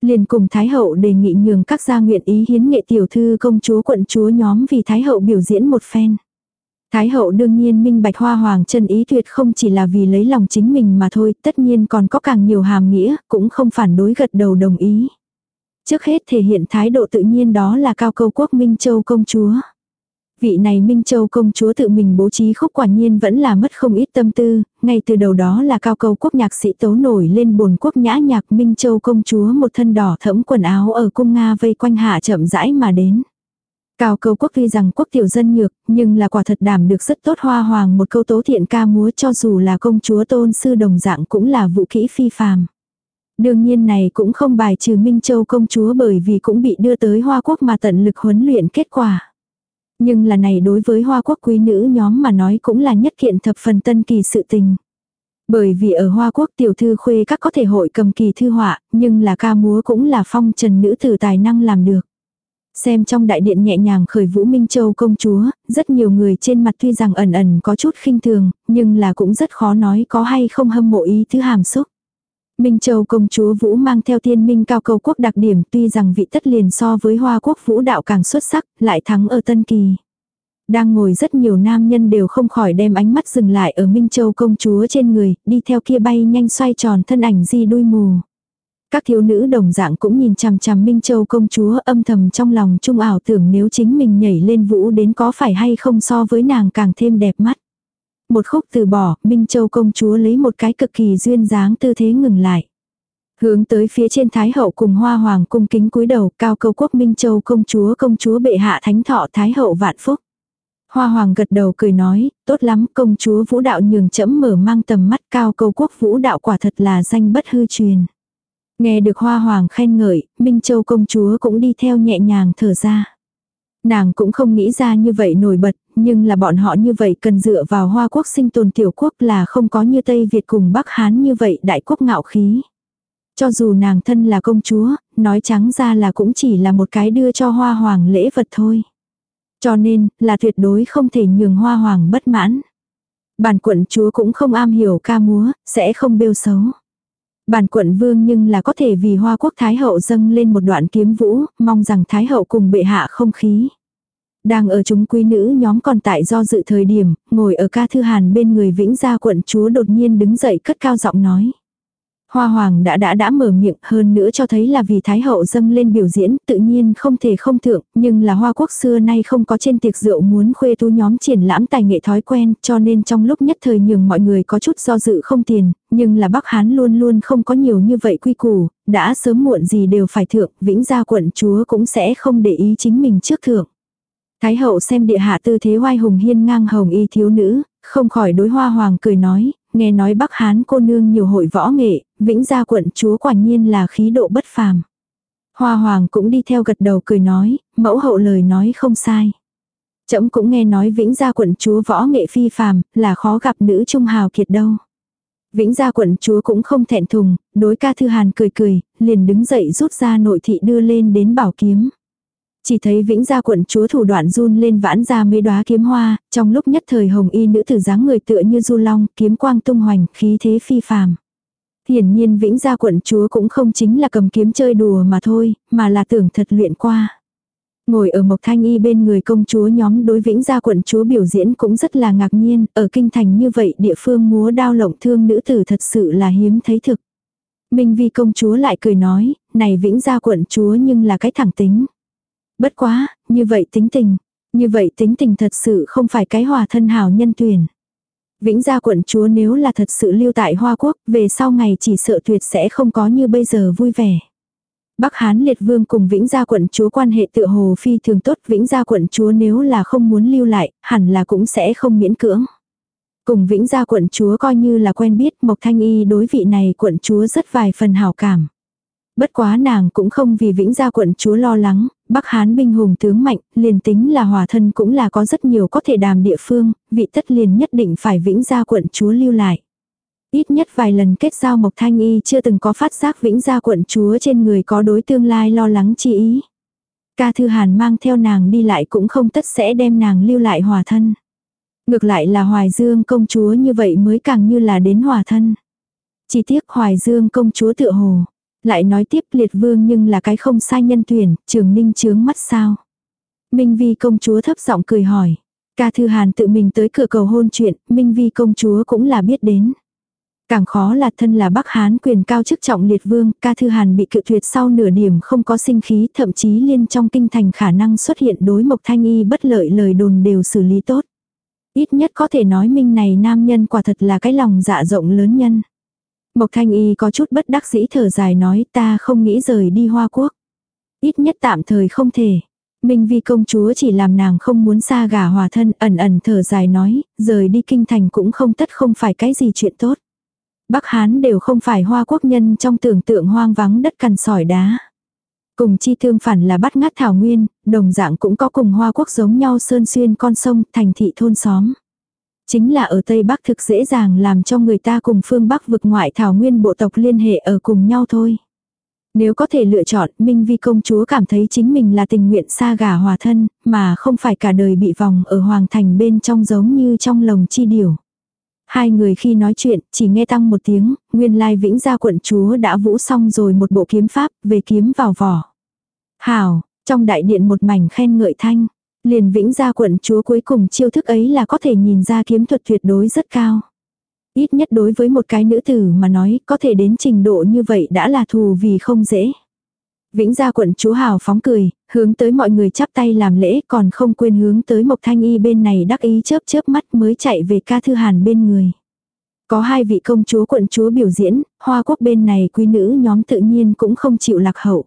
Liền cùng Thái Hậu đề nghị nhường các gia nguyện ý hiến nghệ tiểu thư công chúa quận chúa nhóm vì Thái Hậu biểu diễn một phen. Thái hậu đương nhiên minh bạch hoa hoàng chân ý tuyệt không chỉ là vì lấy lòng chính mình mà thôi, tất nhiên còn có càng nhiều hàm nghĩa, cũng không phản đối gật đầu đồng ý. Trước hết thể hiện thái độ tự nhiên đó là cao câu quốc Minh Châu công chúa. Vị này Minh Châu công chúa tự mình bố trí khúc quả nhiên vẫn là mất không ít tâm tư, ngay từ đầu đó là cao câu quốc nhạc sĩ tấu nổi lên bồn quốc nhã nhạc Minh Châu công chúa một thân đỏ thẫm quần áo ở cung Nga vây quanh hạ chậm rãi mà đến. Cao câu quốc tuy rằng quốc tiểu dân nhược, nhưng là quả thật đảm được rất tốt hoa hoàng một câu tố thiện ca múa cho dù là công chúa tôn sư đồng dạng cũng là vũ kỹ phi phàm. Đương nhiên này cũng không bài trừ Minh Châu công chúa bởi vì cũng bị đưa tới Hoa Quốc mà tận lực huấn luyện kết quả. Nhưng là này đối với Hoa Quốc quý nữ nhóm mà nói cũng là nhất kiện thập phần tân kỳ sự tình. Bởi vì ở Hoa Quốc tiểu thư khuê các có thể hội cầm kỳ thư họa, nhưng là ca múa cũng là phong trần nữ tử tài năng làm được. Xem trong đại điện nhẹ nhàng khởi vũ Minh Châu công chúa, rất nhiều người trên mặt tuy rằng ẩn ẩn có chút khinh thường, nhưng là cũng rất khó nói có hay không hâm mộ ý thứ hàm xúc. Minh Châu công chúa Vũ mang theo tiên minh cao cầu quốc đặc điểm tuy rằng vị tất liền so với hoa quốc vũ đạo càng xuất sắc, lại thắng ở Tân Kỳ. Đang ngồi rất nhiều nam nhân đều không khỏi đem ánh mắt dừng lại ở Minh Châu công chúa trên người, đi theo kia bay nhanh xoay tròn thân ảnh di đuôi mù. Các thiếu nữ đồng dạng cũng nhìn chằm chằm Minh Châu công chúa âm thầm trong lòng trung ảo tưởng nếu chính mình nhảy lên vũ đến có phải hay không so với nàng càng thêm đẹp mắt. Một khúc từ bỏ, Minh Châu công chúa lấy một cái cực kỳ duyên dáng tư thế ngừng lại. Hướng tới phía trên Thái hậu cùng Hoa Hoàng cung kính cúi đầu cao câu quốc Minh Châu công chúa công chúa bệ hạ thánh thọ Thái hậu vạn phúc. Hoa Hoàng gật đầu cười nói, tốt lắm công chúa vũ đạo nhường chẫm mở mang tầm mắt cao câu quốc vũ đạo quả thật là danh bất hư truyền. Nghe được Hoa Hoàng khen ngợi, Minh Châu công chúa cũng đi theo nhẹ nhàng thở ra. Nàng cũng không nghĩ ra như vậy nổi bật, nhưng là bọn họ như vậy cần dựa vào Hoa quốc sinh tồn tiểu quốc là không có như Tây Việt cùng Bắc Hán như vậy đại quốc ngạo khí. Cho dù nàng thân là công chúa, nói trắng ra là cũng chỉ là một cái đưa cho Hoa Hoàng lễ vật thôi. Cho nên, là tuyệt đối không thể nhường Hoa Hoàng bất mãn. Bản quận chúa cũng không am hiểu ca múa, sẽ không bêu xấu. Bản quận vương nhưng là có thể vì hoa quốc thái hậu dâng lên một đoạn kiếm vũ, mong rằng thái hậu cùng bệ hạ không khí. Đang ở chúng quý nữ nhóm còn tại do dự thời điểm, ngồi ở ca thư hàn bên người vĩnh gia quận chúa đột nhiên đứng dậy cất cao giọng nói. Hoa hoàng đã đã đã mở miệng hơn nữa cho thấy là vì Thái hậu dâng lên biểu diễn tự nhiên không thể không thượng, nhưng là hoa quốc xưa nay không có trên tiệc rượu muốn khuê tú nhóm triển lãm tài nghệ thói quen cho nên trong lúc nhất thời nhường mọi người có chút do dự không tiền, nhưng là Bắc Hán luôn luôn không có nhiều như vậy quy củ, đã sớm muộn gì đều phải thượng, vĩnh gia quận chúa cũng sẽ không để ý chính mình trước thượng. Thái hậu xem địa hạ tư thế hoai hùng hiên ngang hồng y thiếu nữ, không khỏi đối hoa hoàng cười nói, nghe nói Bắc Hán cô nương nhiều hội võ nghệ, vĩnh gia quận chúa quả nhiên là khí độ bất phàm. Hoa hoàng cũng đi theo gật đầu cười nói, mẫu hậu lời nói không sai. Trẫm cũng nghe nói vĩnh gia quận chúa võ nghệ phi phàm, là khó gặp nữ trung hào kiệt đâu. Vĩnh gia quận chúa cũng không thẹn thùng, đối ca thư hàn cười cười, liền đứng dậy rút ra nội thị đưa lên đến bảo kiếm. Chỉ thấy vĩnh gia quận chúa thủ đoạn run lên vãn ra mấy đóa kiếm hoa, trong lúc nhất thời hồng y nữ tử dáng người tựa như du long, kiếm quang tung hoành, khí thế phi phàm. Hiển nhiên vĩnh gia quận chúa cũng không chính là cầm kiếm chơi đùa mà thôi, mà là tưởng thật luyện qua. Ngồi ở Mộc Thanh Y bên người công chúa nhóm đối vĩnh gia quận chúa biểu diễn cũng rất là ngạc nhiên, ở kinh thành như vậy địa phương múa đao lộng thương nữ tử thật sự là hiếm thấy thực. Minh Vi công chúa lại cười nói, này vĩnh gia quận chúa nhưng là cái thẳng tính. Bất quá, như vậy tính tình, như vậy tính tình thật sự không phải cái hòa thân hảo nhân tuyển. Vĩnh gia quận chúa nếu là thật sự lưu tại Hoa Quốc, về sau ngày chỉ sợ tuyệt sẽ không có như bây giờ vui vẻ. Bắc Hán liệt vương cùng Vĩnh Gia quận chúa quan hệ tựa hồ phi thường tốt, Vĩnh Gia quận chúa nếu là không muốn lưu lại, hẳn là cũng sẽ không miễn cưỡng. Cùng Vĩnh Gia quận chúa coi như là quen biết, Mộc Thanh Y đối vị này quận chúa rất vài phần hảo cảm. Bất quá nàng cũng không vì Vĩnh Gia quận chúa lo lắng, Bắc Hán binh hùng tướng mạnh, liền tính là hòa thân cũng là có rất nhiều có thể đàm địa phương, vị tất liền nhất định phải Vĩnh Gia quận chúa lưu lại. Ít nhất vài lần kết giao Mộc Thanh Y chưa từng có phát giác vĩnh gia quận chúa trên người có đối tương lai lo lắng chi ý. Ca Thư Hàn mang theo nàng đi lại cũng không tất sẽ đem nàng lưu lại hòa thân. Ngược lại là Hoài Dương công chúa như vậy mới càng như là đến hòa thân. Chỉ tiếc Hoài Dương công chúa tựa hồ. Lại nói tiếp liệt vương nhưng là cái không sai nhân tuyển, trường ninh chướng mắt sao. Minh Vi công chúa thấp giọng cười hỏi. Ca Thư Hàn tự mình tới cửa cầu hôn chuyện, Minh Vi công chúa cũng là biết đến. Càng khó là thân là Bắc Hán quyền cao chức trọng liệt vương, ca thư hàn bị cự tuyệt sau nửa điểm không có sinh khí, thậm chí liên trong kinh thành khả năng xuất hiện đối mộc thanh y bất lợi lời đồn đều xử lý tốt. Ít nhất có thể nói minh này nam nhân quả thật là cái lòng dạ rộng lớn nhân. Mộc thanh y có chút bất đắc dĩ thở dài nói ta không nghĩ rời đi Hoa Quốc. Ít nhất tạm thời không thể. Minh vi công chúa chỉ làm nàng không muốn xa gả hòa thân ẩn ẩn thở dài nói, rời đi kinh thành cũng không tất không phải cái gì chuyện tốt. Bắc Hán đều không phải hoa quốc nhân trong tưởng tượng hoang vắng đất cằn sỏi đá. Cùng chi thương phản là bắt ngát thảo nguyên, đồng dạng cũng có cùng hoa quốc giống nhau sơn xuyên con sông, thành thị thôn xóm. Chính là ở Tây Bắc thực dễ dàng làm cho người ta cùng phương Bắc vực ngoại thảo nguyên bộ tộc liên hệ ở cùng nhau thôi. Nếu có thể lựa chọn, Minh Vi công chúa cảm thấy chính mình là tình nguyện xa gả hòa thân, mà không phải cả đời bị vòng ở hoàng thành bên trong giống như trong lồng chi điểu. Hai người khi nói chuyện, chỉ nghe tăng một tiếng, nguyên lai vĩnh gia quận chúa đã vũ xong rồi một bộ kiếm pháp, về kiếm vào vỏ. Hảo, trong đại điện một mảnh khen ngợi thanh. Liền vĩnh gia quận chúa cuối cùng chiêu thức ấy là có thể nhìn ra kiếm thuật tuyệt đối rất cao. Ít nhất đối với một cái nữ tử mà nói có thể đến trình độ như vậy đã là thù vì không dễ. Vĩnh gia quận chúa hào phóng cười, hướng tới mọi người chắp tay làm lễ còn không quên hướng tới Mộc Thanh Y bên này đắc ý chớp chớp mắt mới chạy về ca thư hàn bên người. Có hai vị công chúa quận chúa biểu diễn, hoa quốc bên này quý nữ nhóm tự nhiên cũng không chịu lạc hậu.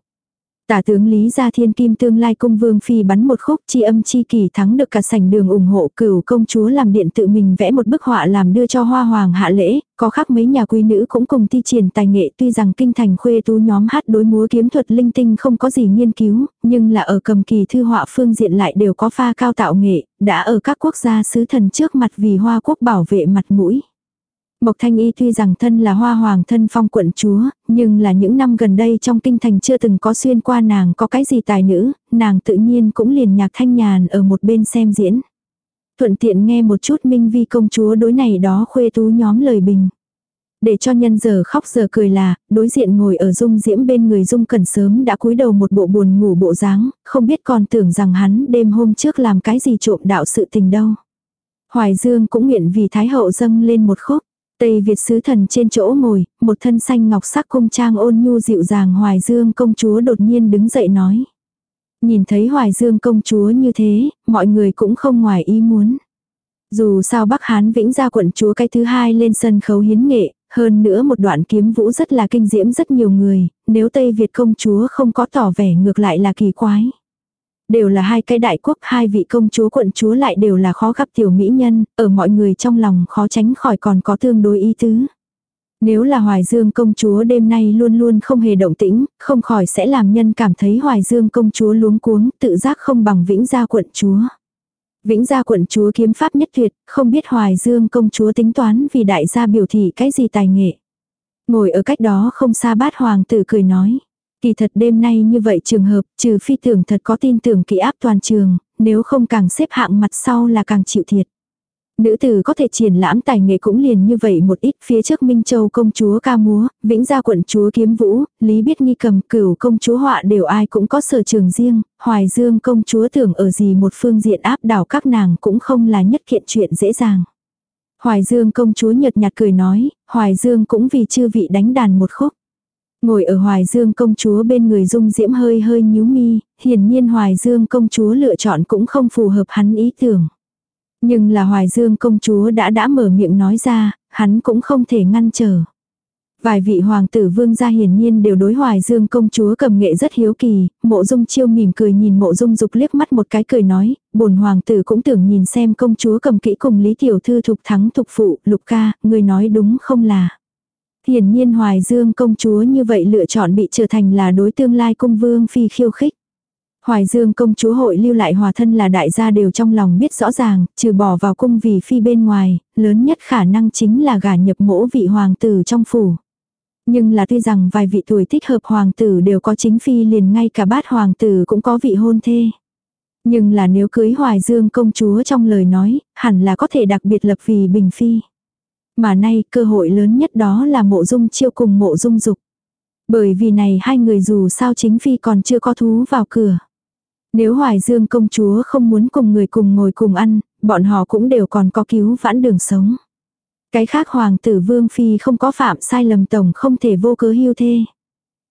Tả tướng Lý Gia Thiên Kim tương lai cung vương phi bắn một khúc chi âm chi kỳ thắng được cả sảnh đường ủng hộ cửu công chúa làm điện tự mình vẽ một bức họa làm đưa cho hoa hoàng hạ lễ, có khác mấy nhà quý nữ cũng cùng thi triển tài nghệ tuy rằng kinh thành khuê tú nhóm hát đối múa kiếm thuật linh tinh không có gì nghiên cứu, nhưng là ở cầm kỳ thư họa phương diện lại đều có pha cao tạo nghệ, đã ở các quốc gia sứ thần trước mặt vì hoa quốc bảo vệ mặt mũi. Mộc Thanh Y tuy rằng thân là hoa hoàng thân phong quận chúa, nhưng là những năm gần đây trong kinh thành chưa từng có xuyên qua nàng có cái gì tài nữ, nàng tự nhiên cũng liền nhạc thanh nhàn ở một bên xem diễn. Thuận tiện nghe một chút minh vi công chúa đối này đó khuê tú nhóm lời bình. Để cho nhân giờ khóc giờ cười là, đối diện ngồi ở dung diễm bên người dung cần sớm đã cúi đầu một bộ buồn ngủ bộ dáng, không biết còn tưởng rằng hắn đêm hôm trước làm cái gì trộm đạo sự tình đâu. Hoài Dương cũng nguyện vì Thái Hậu dâng lên một khúc. Tây Việt sứ thần trên chỗ ngồi, một thân xanh ngọc sắc cung trang ôn nhu dịu dàng Hoài Dương công chúa đột nhiên đứng dậy nói. Nhìn thấy Hoài Dương công chúa như thế, mọi người cũng không ngoài ý muốn. Dù sao Bắc Hán Vĩnh ra quận chúa cái thứ hai lên sân khấu hiến nghệ, hơn nữa một đoạn kiếm vũ rất là kinh diễm rất nhiều người, nếu Tây Việt công chúa không có tỏ vẻ ngược lại là kỳ quái. Đều là hai cái đại quốc, hai vị công chúa quận chúa lại đều là khó gặp tiểu mỹ nhân, ở mọi người trong lòng khó tránh khỏi còn có tương đối ý tứ. Nếu là Hoài Dương công chúa đêm nay luôn luôn không hề động tĩnh, không khỏi sẽ làm nhân cảm thấy Hoài Dương công chúa luống cuống, tự giác không bằng vĩnh gia quận chúa. Vĩnh gia quận chúa kiếm pháp nhất tuyệt, không biết Hoài Dương công chúa tính toán vì đại gia biểu thị cái gì tài nghệ. Ngồi ở cách đó không xa bát hoàng tử cười nói. Kỳ thật đêm nay như vậy trường hợp, trừ phi tưởng thật có tin tưởng kỳ áp toàn trường, nếu không càng xếp hạng mặt sau là càng chịu thiệt. Nữ tử có thể triển lãm tài nghệ cũng liền như vậy một ít phía trước Minh Châu công chúa ca múa, Vĩnh Gia quận chúa kiếm vũ, Lý Biết Nghi cầm cửu công chúa họa đều ai cũng có sở trường riêng, Hoài Dương công chúa tưởng ở gì một phương diện áp đảo các nàng cũng không là nhất kiện chuyện dễ dàng. Hoài Dương công chúa nhật nhạt cười nói, Hoài Dương cũng vì chư vị đánh đàn một khúc. Ngồi ở Hoài Dương công chúa bên người dung diễm hơi hơi nhíu mi, hiển nhiên Hoài Dương công chúa lựa chọn cũng không phù hợp hắn ý tưởng. Nhưng là Hoài Dương công chúa đã đã mở miệng nói ra, hắn cũng không thể ngăn trở. Vài vị hoàng tử vương gia hiển nhiên đều đối Hoài Dương công chúa cầm nghệ rất hiếu kỳ, mộ dung chiêu mỉm cười nhìn mộ dung dục liếc mắt một cái cười nói, bổn hoàng tử cũng tưởng nhìn xem công chúa cầm kỹ cùng Lý Tiểu Thư thục thắng thục phụ, lục ca, người nói đúng không là. Hiển nhiên Hoài Dương công chúa như vậy lựa chọn bị trở thành là đối tương lai cung vương phi khiêu khích. Hoài Dương công chúa hội lưu lại hòa thân là đại gia đều trong lòng biết rõ ràng, trừ bỏ vào cung vì phi bên ngoài, lớn nhất khả năng chính là gả nhập mỗ vị hoàng tử trong phủ. Nhưng là tuy rằng vài vị tuổi thích hợp hoàng tử đều có chính phi liền ngay cả bát hoàng tử cũng có vị hôn thê. Nhưng là nếu cưới Hoài Dương công chúa trong lời nói, hẳn là có thể đặc biệt lập vì bình phi. Mà nay cơ hội lớn nhất đó là mộ dung chiêu cùng mộ dung dục. Bởi vì này hai người dù sao chính phi còn chưa có thú vào cửa. Nếu Hoài Dương công chúa không muốn cùng người cùng ngồi cùng ăn, bọn họ cũng đều còn có cứu vãn đường sống. Cái khác hoàng tử vương phi không có phạm sai lầm tổng không thể vô cớ hưu thê.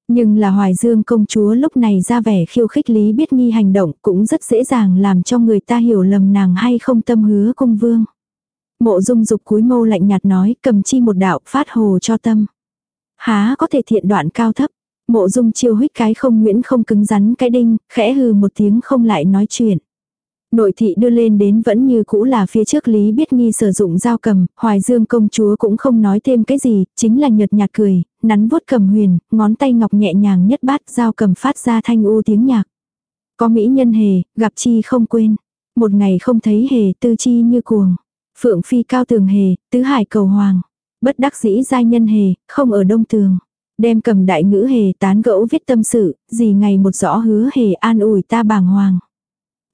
Nhưng là Hoài Dương công chúa lúc này ra vẻ khiêu khích lý biết nghi hành động cũng rất dễ dàng làm cho người ta hiểu lầm nàng hay không tâm hứa cung vương. Mộ dung dục cúi mâu lạnh nhạt nói cầm chi một đạo phát hồ cho tâm. Há có thể thiện đoạn cao thấp. Mộ dung chiêu hít cái không nguyễn không cứng rắn cái đinh, khẽ hừ một tiếng không lại nói chuyện. Nội thị đưa lên đến vẫn như cũ là phía trước Lý biết nghi sử dụng dao cầm, hoài dương công chúa cũng không nói thêm cái gì, chính là nhợt nhạt cười, nắn vuốt cầm huyền, ngón tay ngọc nhẹ nhàng nhất bát dao cầm phát ra thanh u tiếng nhạc. Có mỹ nhân hề, gặp chi không quên. Một ngày không thấy hề tư chi như cuồng. Phượng phi cao tường hề, tứ hải cầu hoàng. Bất đắc dĩ giai nhân hề, không ở đông tường. Đem cầm đại ngữ hề tán gẫu viết tâm sự, gì ngày một rõ hứa hề an ủi ta bàng hoàng.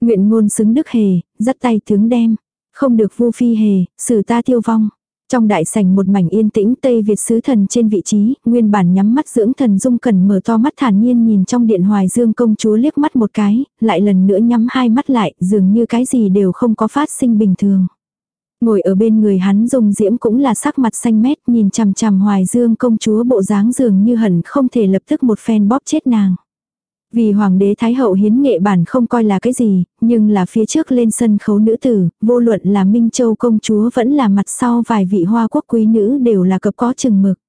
Nguyện ngôn xứng đức hề, dắt tay tướng đem. Không được vu phi hề, xử ta tiêu vong. Trong đại sảnh một mảnh yên tĩnh Tây Việt sứ thần trên vị trí, nguyên bản nhắm mắt dưỡng thần dung cần mở to mắt thản nhiên nhìn trong điện hoài dương công chúa liếc mắt một cái, lại lần nữa nhắm hai mắt lại, dường như cái gì đều không có phát sinh bình thường. Ngồi ở bên người hắn dùng diễm cũng là sắc mặt xanh mét nhìn chằm chằm hoài dương công chúa bộ dáng dường như hẳn không thể lập tức một phen bóp chết nàng. Vì hoàng đế thái hậu hiến nghệ bản không coi là cái gì, nhưng là phía trước lên sân khấu nữ tử, vô luận là Minh Châu công chúa vẫn là mặt sau vài vị hoa quốc quý nữ đều là cập có chừng mực.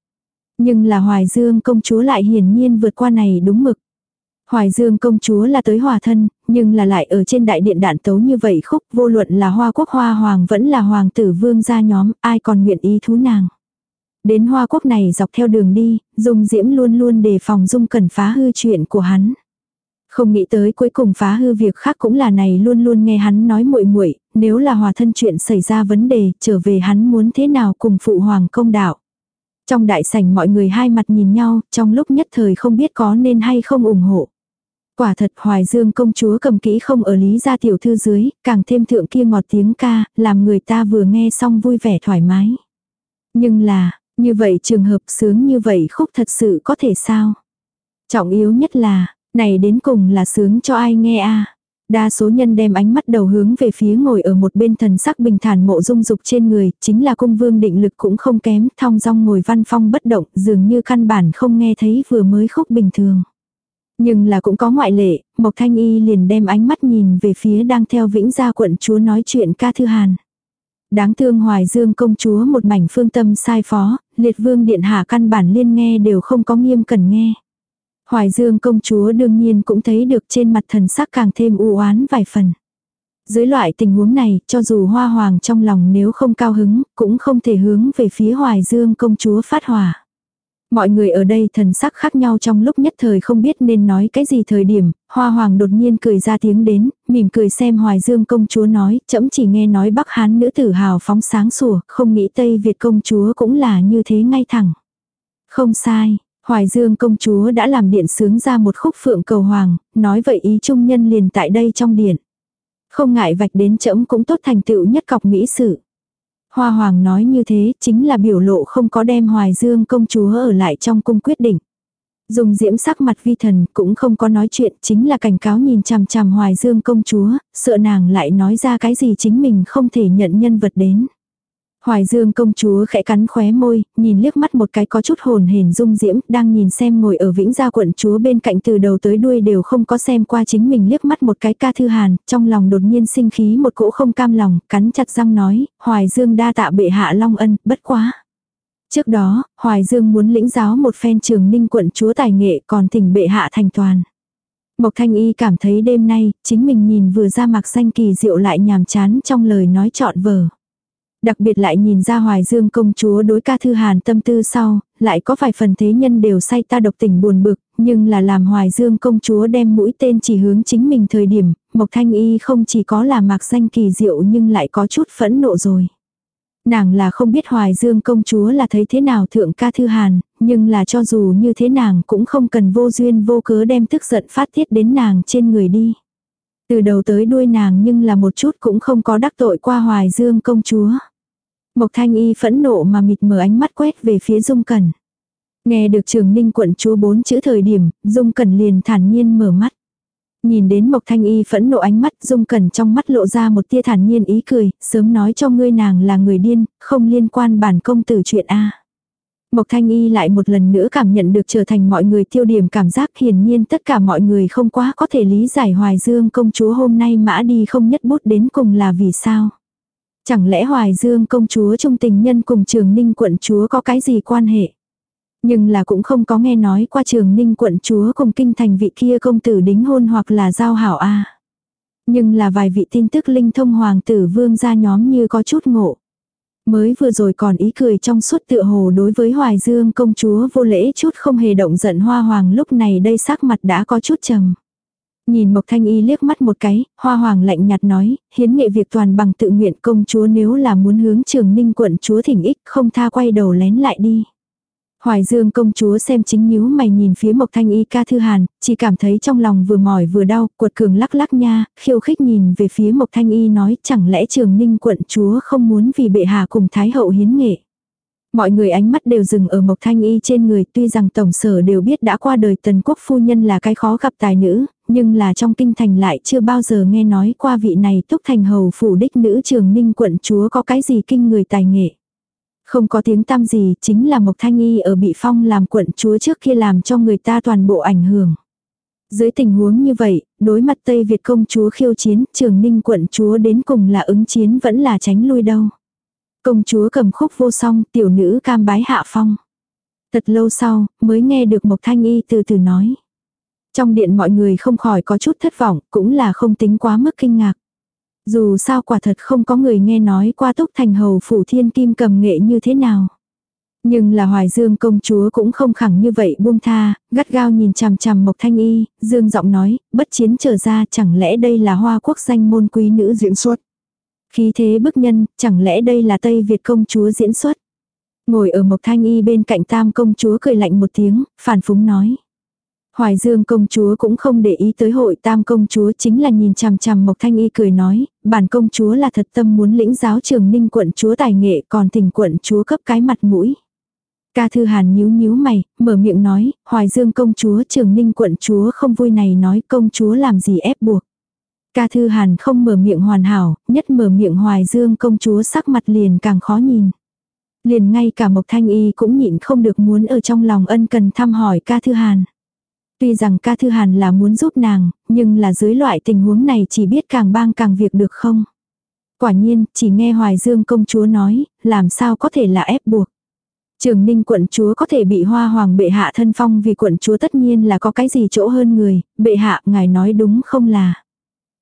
Nhưng là hoài dương công chúa lại hiển nhiên vượt qua này đúng mực. Hoài Dương công chúa là tới hòa thân, nhưng là lại ở trên đại điện đạn tấu như vậy khúc vô luận là hoa quốc hoa hoàng vẫn là hoàng tử vương gia nhóm, ai còn nguyện ý thú nàng. Đến hoa quốc này dọc theo đường đi, Dung Diễm luôn luôn đề phòng Dung cần phá hư chuyện của hắn. Không nghĩ tới cuối cùng phá hư việc khác cũng là này luôn luôn nghe hắn nói muội muội nếu là hòa thân chuyện xảy ra vấn đề, trở về hắn muốn thế nào cùng phụ hoàng công đạo. Trong đại sảnh mọi người hai mặt nhìn nhau, trong lúc nhất thời không biết có nên hay không ủng hộ. Quả thật Hoài Dương công chúa cầm kỹ không ở lý gia tiểu thư dưới, càng thêm thượng kia ngọt tiếng ca, làm người ta vừa nghe xong vui vẻ thoải mái. Nhưng là, như vậy trường hợp sướng như vậy khúc thật sự có thể sao? Trọng yếu nhất là, này đến cùng là sướng cho ai nghe a Đa số nhân đem ánh mắt đầu hướng về phía ngồi ở một bên thần sắc bình thản mộ dung dục trên người, chính là cung vương định lực cũng không kém, thong dong ngồi văn phong bất động, dường như căn bản không nghe thấy vừa mới khúc bình thường. Nhưng là cũng có ngoại lệ, Mộc Thanh Y liền đem ánh mắt nhìn về phía đang theo vĩnh gia quận chúa nói chuyện ca thư hàn. Đáng thương Hoài Dương công chúa một mảnh phương tâm sai phó, liệt vương điện hạ căn bản liên nghe đều không có nghiêm cần nghe. Hoài Dương công chúa đương nhiên cũng thấy được trên mặt thần sắc càng thêm u oán vài phần. Dưới loại tình huống này, cho dù hoa hoàng trong lòng nếu không cao hứng, cũng không thể hướng về phía Hoài Dương công chúa phát hỏa. Mọi người ở đây thần sắc khác nhau trong lúc nhất thời không biết nên nói cái gì thời điểm, hoa hoàng đột nhiên cười ra tiếng đến, mỉm cười xem hoài dương công chúa nói, chậm chỉ nghe nói bắc hán nữ tử hào phóng sáng sủa, không nghĩ Tây Việt công chúa cũng là như thế ngay thẳng. Không sai, hoài dương công chúa đã làm điện sướng ra một khúc phượng cầu hoàng, nói vậy ý trung nhân liền tại đây trong điện. Không ngại vạch đến chậm cũng tốt thành tựu nhất cọc mỹ sự. Hoa Hoàng nói như thế chính là biểu lộ không có đem Hoài Dương công chúa ở lại trong cung quyết định. Dùng diễm sắc mặt vi thần cũng không có nói chuyện chính là cảnh cáo nhìn chằm chằm Hoài Dương công chúa, sợ nàng lại nói ra cái gì chính mình không thể nhận nhân vật đến. Hoài Dương công chúa khẽ cắn khóe môi, nhìn liếc mắt một cái có chút hồn hển dung diễm, đang nhìn xem ngồi ở vĩnh gia quận chúa bên cạnh từ đầu tới đuôi đều không có xem qua chính mình liếc mắt một cái ca thư hàn, trong lòng đột nhiên sinh khí một cỗ không cam lòng, cắn chặt răng nói, Hoài Dương đa tạ bệ hạ long ân, bất quá. Trước đó, Hoài Dương muốn lĩnh giáo một phen trường ninh quận chúa tài nghệ còn thỉnh bệ hạ thành toàn. Mộc Thanh Y cảm thấy đêm nay, chính mình nhìn vừa ra mặc xanh kỳ diệu lại nhàm chán trong lời nói trọn vở. Đặc biệt lại nhìn ra Hoài Dương công chúa đối ca thư hàn tâm tư sau, lại có vài phần thế nhân đều say ta độc tình buồn bực, nhưng là làm Hoài Dương công chúa đem mũi tên chỉ hướng chính mình thời điểm, Mộc Thanh Y không chỉ có là mạc danh kỳ diệu nhưng lại có chút phẫn nộ rồi. Nàng là không biết Hoài Dương công chúa là thấy thế nào thượng ca thư hàn, nhưng là cho dù như thế nàng cũng không cần vô duyên vô cớ đem tức giận phát tiết đến nàng trên người đi. Từ đầu tới đuôi nàng nhưng là một chút cũng không có đắc tội qua Hoài Dương công chúa. Mộc Thanh Y phẫn nộ mà mịt mờ ánh mắt quét về phía Dung Cẩn. Nghe được trường ninh quận chúa bốn chữ thời điểm, Dung Cẩn liền thản nhiên mở mắt. Nhìn đến Mộc Thanh Y phẫn nộ ánh mắt Dung Cẩn trong mắt lộ ra một tia thản nhiên ý cười, sớm nói cho ngươi nàng là người điên, không liên quan bản công tử chuyện A. Mộc Thanh Y lại một lần nữa cảm nhận được trở thành mọi người tiêu điểm cảm giác hiển nhiên tất cả mọi người không quá có thể lý giải Hoài Dương công chúa hôm nay mã đi không nhất bút đến cùng là vì sao. Chẳng lẽ Hoài Dương công chúa trong tình nhân cùng trường ninh quận chúa có cái gì quan hệ? Nhưng là cũng không có nghe nói qua trường ninh quận chúa cùng kinh thành vị kia công tử đính hôn hoặc là giao hảo a Nhưng là vài vị tin tức linh thông hoàng tử vương gia nhóm như có chút ngộ. Mới vừa rồi còn ý cười trong suốt tựa hồ đối với Hoài Dương công chúa vô lễ chút không hề động giận hoa hoàng lúc này đây sắc mặt đã có chút trầm. Nhìn Mộc Thanh Y liếc mắt một cái, hoa hoàng lạnh nhạt nói, hiến nghệ việc toàn bằng tự nguyện công chúa nếu là muốn hướng trường ninh quận chúa thỉnh ích không tha quay đầu lén lại đi. Hoài Dương công chúa xem chính nhíu mày nhìn phía Mộc Thanh Y ca thư hàn, chỉ cảm thấy trong lòng vừa mỏi vừa đau, cuột cường lắc lắc nha, khiêu khích nhìn về phía Mộc Thanh Y nói chẳng lẽ trường ninh quận chúa không muốn vì bệ hạ cùng Thái hậu hiến nghệ. Mọi người ánh mắt đều dừng ở Mộc Thanh Y trên người tuy rằng tổng sở đều biết đã qua đời tần quốc phu nhân là cái khó gặp tài nữ, nhưng là trong kinh thành lại chưa bao giờ nghe nói qua vị này túc thành hầu phủ đích nữ trường ninh quận chúa có cái gì kinh người tài nghệ. Không có tiếng tăm gì, chính là Mộc Thanh Y ở bị phong làm quận chúa trước kia làm cho người ta toàn bộ ảnh hưởng. Dưới tình huống như vậy, đối mặt Tây Việt công chúa khiêu chiến, trường ninh quận chúa đến cùng là ứng chiến vẫn là tránh lui đâu. Công chúa cầm khúc vô song, tiểu nữ cam bái hạ phong. Thật lâu sau, mới nghe được Mộc Thanh Y từ từ nói. Trong điện mọi người không khỏi có chút thất vọng, cũng là không tính quá mức kinh ngạc. Dù sao quả thật không có người nghe nói qua túc thành hầu phủ thiên kim cầm nghệ như thế nào. Nhưng là hoài dương công chúa cũng không khẳng như vậy buông tha, gắt gao nhìn chằm chằm mộc thanh y, dương giọng nói, bất chiến trở ra chẳng lẽ đây là hoa quốc danh môn quý nữ diễn xuất. Khí thế bức nhân, chẳng lẽ đây là Tây Việt công chúa diễn xuất. Ngồi ở mộc thanh y bên cạnh tam công chúa cười lạnh một tiếng, phản phúng nói. Hoài Dương công chúa cũng không để ý tới hội tam công chúa chính là nhìn chằm chằm Mộc Thanh Y cười nói, bản công chúa là thật tâm muốn lĩnh giáo trường ninh quận chúa tài nghệ còn thỉnh quận chúa cấp cái mặt mũi. Ca Thư Hàn nhíu nhíu mày, mở miệng nói, Hoài Dương công chúa trường ninh quận chúa không vui này nói công chúa làm gì ép buộc. Ca Thư Hàn không mở miệng hoàn hảo, nhất mở miệng Hoài Dương công chúa sắc mặt liền càng khó nhìn. Liền ngay cả Mộc Thanh Y cũng nhịn không được muốn ở trong lòng ân cần thăm hỏi Ca Thư Hàn. Tuy rằng ca thư hàn là muốn giúp nàng, nhưng là dưới loại tình huống này chỉ biết càng bang càng việc được không. Quả nhiên, chỉ nghe Hoài Dương công chúa nói, làm sao có thể là ép buộc. Trường Ninh quận chúa có thể bị hoa hoàng bệ hạ thân phong vì quận chúa tất nhiên là có cái gì chỗ hơn người, bệ hạ ngài nói đúng không là.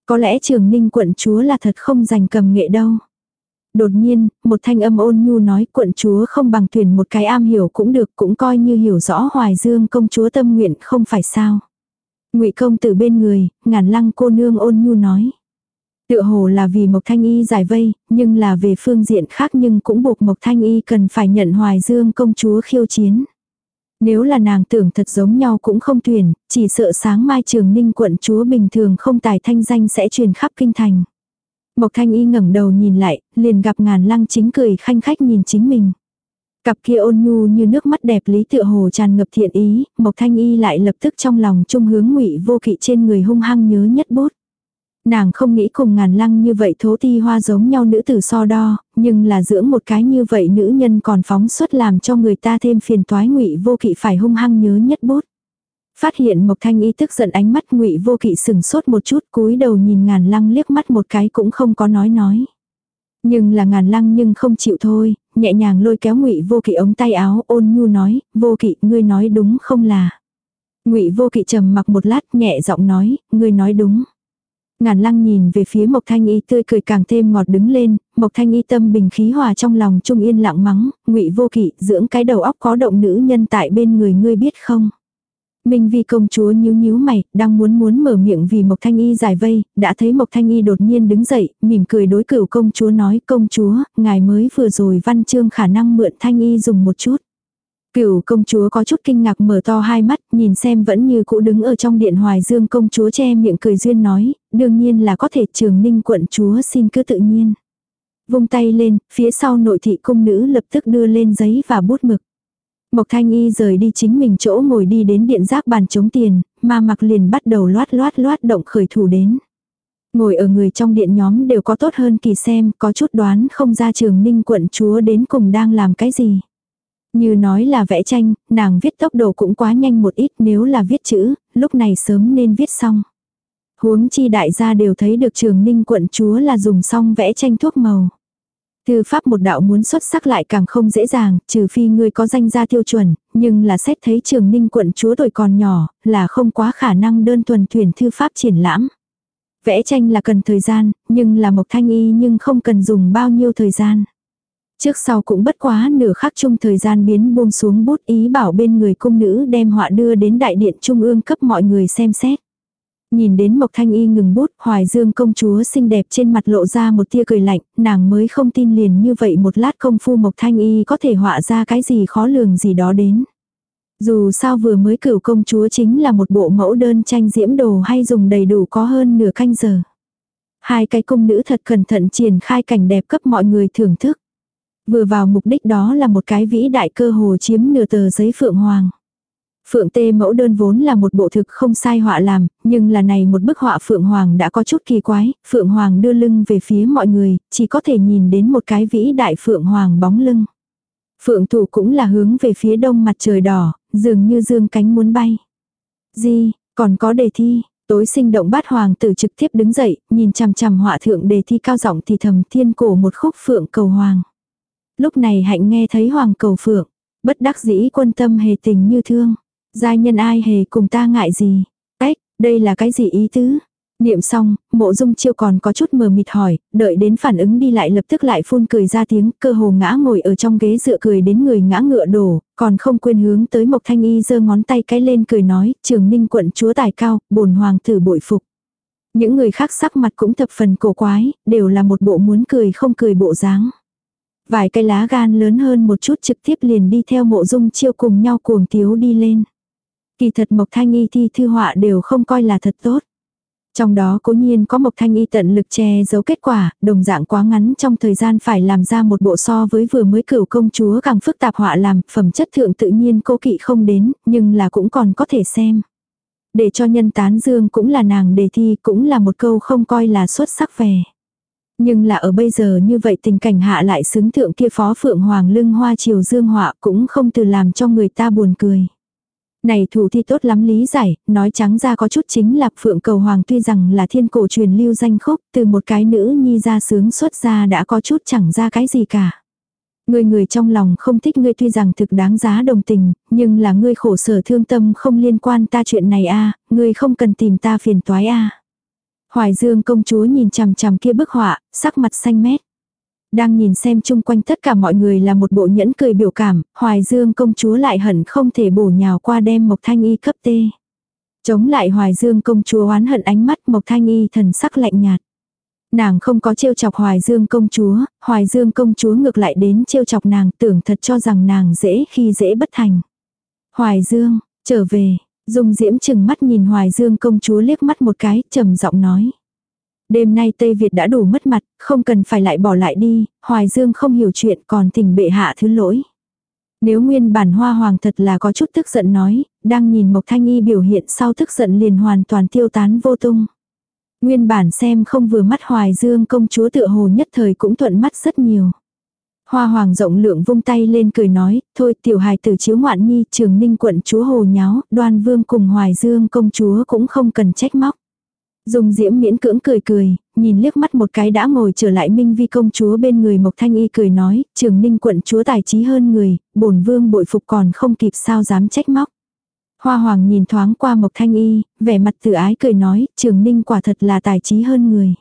Có lẽ trường Ninh quận chúa là thật không dành cầm nghệ đâu. Đột nhiên, một thanh âm ôn nhu nói quận chúa không bằng tuyển một cái am hiểu cũng được cũng coi như hiểu rõ hoài dương công chúa tâm nguyện không phải sao. ngụy công từ bên người, ngàn lăng cô nương ôn nhu nói. Tựa hồ là vì Mộc Thanh Y giải vây, nhưng là về phương diện khác nhưng cũng buộc Mộc Thanh Y cần phải nhận Hoài Dương công chúa khiêu chiến. Nếu là nàng tưởng thật giống nhau cũng không tuyển, chỉ sợ sáng mai trường ninh quận chúa bình thường không tài thanh danh sẽ truyền khắp kinh thành. Mộc Thanh Y ngẩng đầu nhìn lại, liền gặp ngàn lăng chính cười khanh khách nhìn chính mình. Cặp kia ôn nhu như nước mắt đẹp lý tựa hồ tràn ngập thiện ý, Mộc Thanh Y lại lập tức trong lòng trung hướng ngụy vô kỵ trên người hung hăng nhớ nhất bút. Nàng không nghĩ cùng ngàn lăng như vậy thố ti hoa giống nhau nữ tử so đo, nhưng là dưỡng một cái như vậy nữ nhân còn phóng xuất làm cho người ta thêm phiền toái ngụy vô kỵ phải hung hăng nhớ nhất bút. Phát hiện Mộc Thanh Y tức giận ánh mắt ngụy vô kỵ sừng sốt một chút cúi đầu nhìn ngàn lăng liếc mắt một cái cũng không có nói nói. Nhưng là ngàn lăng nhưng không chịu thôi, nhẹ nhàng lôi kéo ngụy vô kỵ ống tay áo ôn nhu nói, vô kỵ ngươi nói đúng không là. ngụy vô kỵ trầm mặc một lát nhẹ giọng nói, ngươi nói đúng. Ngàn lăng nhìn về phía Mộc Thanh Y tươi cười càng thêm ngọt đứng lên, Mộc Thanh Y tâm bình khí hòa trong lòng trung yên lặng mắng, ngụy vô kỵ dưỡng cái đầu óc có động nữ nhân tại bên người ngươi biết không. Minh Vi công chúa nhíu nhíu mày, đang muốn muốn mở miệng vì Mộc Thanh Y giải vây, đã thấy Mộc Thanh Y đột nhiên đứng dậy, mỉm cười đối cửu công chúa nói công chúa, ngài mới vừa rồi văn chương khả năng mượn Thanh Y dùng một chút. Cửu công chúa có chút kinh ngạc mở to hai mắt, nhìn xem vẫn như cũ đứng ở trong điện hoài dương công chúa che miệng cười duyên nói, đương nhiên là có thể trường ninh quận chúa xin cứ tự nhiên. Vung tay lên, phía sau nội thị cung nữ lập tức đưa lên giấy và bút mực. Mộc thanh y rời đi chính mình chỗ ngồi đi đến điện giác bàn chống tiền, mà mặc liền bắt đầu loát loát loát động khởi thủ đến. Ngồi ở người trong điện nhóm đều có tốt hơn kỳ xem, có chút đoán không ra trường ninh quận chúa đến cùng đang làm cái gì. Như nói là vẽ tranh, nàng viết tốc độ cũng quá nhanh một ít nếu là viết chữ, lúc này sớm nên viết xong. Huống chi đại gia đều thấy được trường ninh quận chúa là dùng xong vẽ tranh thuốc màu. Thư pháp một đạo muốn xuất sắc lại càng không dễ dàng, trừ phi ngươi có danh gia tiêu chuẩn, nhưng là xét thấy trường ninh quận chúa tuổi còn nhỏ, là không quá khả năng đơn thuần thuyền thư pháp triển lãm. Vẽ tranh là cần thời gian, nhưng là mộc thanh y nhưng không cần dùng bao nhiêu thời gian. Trước sau cũng bất quá nửa khắc chung thời gian biến buông xuống bút ý bảo bên người cung nữ đem họa đưa đến đại điện trung ương cấp mọi người xem xét. Nhìn đến Mộc Thanh Y ngừng bút, Hoài Dương công chúa xinh đẹp trên mặt lộ ra một tia cười lạnh, nàng mới không tin liền như vậy một lát công phu Mộc Thanh Y có thể họa ra cái gì khó lường gì đó đến. Dù sao vừa mới cửu công chúa chính là một bộ mẫu đơn tranh diễm đồ hay dùng đầy đủ có hơn nửa canh giờ. Hai cái cung nữ thật cẩn thận triển khai cảnh đẹp cấp mọi người thưởng thức. Vừa vào mục đích đó là một cái vĩ đại cơ hồ chiếm nửa tờ giấy phượng hoàng. Phượng tê mẫu đơn vốn là một bộ thực không sai họa làm, nhưng là này một bức họa Phượng Hoàng đã có chút kỳ quái, Phượng Hoàng đưa lưng về phía mọi người, chỉ có thể nhìn đến một cái vĩ đại Phượng Hoàng bóng lưng. Phượng thủ cũng là hướng về phía đông mặt trời đỏ, dường như dương cánh muốn bay. Gì, còn có đề thi, tối sinh động bát hoàng tử trực tiếp đứng dậy, nhìn chằm chằm họa thượng đề thi cao giọng thì thầm thiên cổ một khúc phượng cầu hoàng. Lúc này hạnh nghe thấy hoàng cầu phượng, bất đắc dĩ quân tâm hề tình như thương. Giai nhân ai hề cùng ta ngại gì? Ếch, đây là cái gì ý tứ? Niệm xong, mộ dung chiêu còn có chút mờ mịt hỏi, đợi đến phản ứng đi lại lập tức lại phun cười ra tiếng, cơ hồ ngã ngồi ở trong ghế dựa cười đến người ngã ngựa đổ, còn không quên hướng tới Mộc Thanh Y giơ ngón tay cái lên cười nói, trường ninh quận chúa tài cao, bổn hoàng thử bội phục. Những người khác sắc mặt cũng thập phần cổ quái, đều là một bộ muốn cười không cười bộ dáng. Vài cây lá gan lớn hơn một chút trực tiếp liền đi theo mộ dung chiêu cùng nhau cuồng tiếu đi lên. Kỳ thật Mộc Thanh Y thi thư họa đều không coi là thật tốt. Trong đó cố nhiên có Mộc Thanh Y tận lực che giấu kết quả, đồng dạng quá ngắn trong thời gian phải làm ra một bộ so với vừa mới cửu công chúa càng phức tạp họa làm, phẩm chất thượng tự nhiên cố kỵ không đến, nhưng là cũng còn có thể xem. Để cho nhân tán dương cũng là nàng đề thi cũng là một câu không coi là xuất sắc về. Nhưng là ở bây giờ như vậy tình cảnh hạ lại xứng thượng kia phó phượng hoàng lưng hoa chiều dương họa cũng không từ làm cho người ta buồn cười. Này thủ thi tốt lắm lý giải, nói trắng ra có chút chính là Phượng Cầu Hoàng tuy rằng là thiên cổ truyền lưu danh khúc, từ một cái nữ nhi ra sướng xuất ra đã có chút chẳng ra cái gì cả. Người người trong lòng không thích ngươi tuy rằng thực đáng giá đồng tình, nhưng là ngươi khổ sở thương tâm không liên quan ta chuyện này a ngươi không cần tìm ta phiền toái a Hoài Dương công chúa nhìn chằm chằm kia bức họa, sắc mặt xanh mét. Đang nhìn xem chung quanh tất cả mọi người là một bộ nhẫn cười biểu cảm, Hoài Dương công chúa lại hận không thể bổ nhào qua đem Mộc Thanh Y cấp tê. Chống lại Hoài Dương công chúa oán hận ánh mắt Mộc Thanh Y thần sắc lạnh nhạt. Nàng không có trêu chọc Hoài Dương công chúa, Hoài Dương công chúa ngược lại đến trêu chọc nàng tưởng thật cho rằng nàng dễ khi dễ bất thành. Hoài Dương, trở về, Dung Diễm chừng mắt nhìn Hoài Dương công chúa liếc mắt một cái, trầm giọng nói. Đêm nay Tây Việt đã đủ mất mặt, không cần phải lại bỏ lại đi, Hoài Dương không hiểu chuyện còn tình bệ hạ thứ lỗi. Nếu nguyên bản hoa hoàng thật là có chút tức giận nói, đang nhìn Mộc Thanh Y biểu hiện sau tức giận liền hoàn toàn tiêu tán vô tung. Nguyên bản xem không vừa mắt Hoài Dương công chúa tựa hồ nhất thời cũng thuận mắt rất nhiều. Hoa hoàng rộng lượng vung tay lên cười nói, thôi tiểu hài tử chiếu ngoạn nhi trường ninh quận chúa hồ nháo, đoan vương cùng Hoài Dương công chúa cũng không cần trách móc. Dung diễm miễn cưỡng cười cười, nhìn liếc mắt một cái đã ngồi trở lại minh vi công chúa bên người Mộc Thanh Y cười nói, trường ninh quận chúa tài trí hơn người, bổn vương bội phục còn không kịp sao dám trách móc. Hoa hoàng nhìn thoáng qua Mộc Thanh Y, vẻ mặt tự ái cười nói, trường ninh quả thật là tài trí hơn người.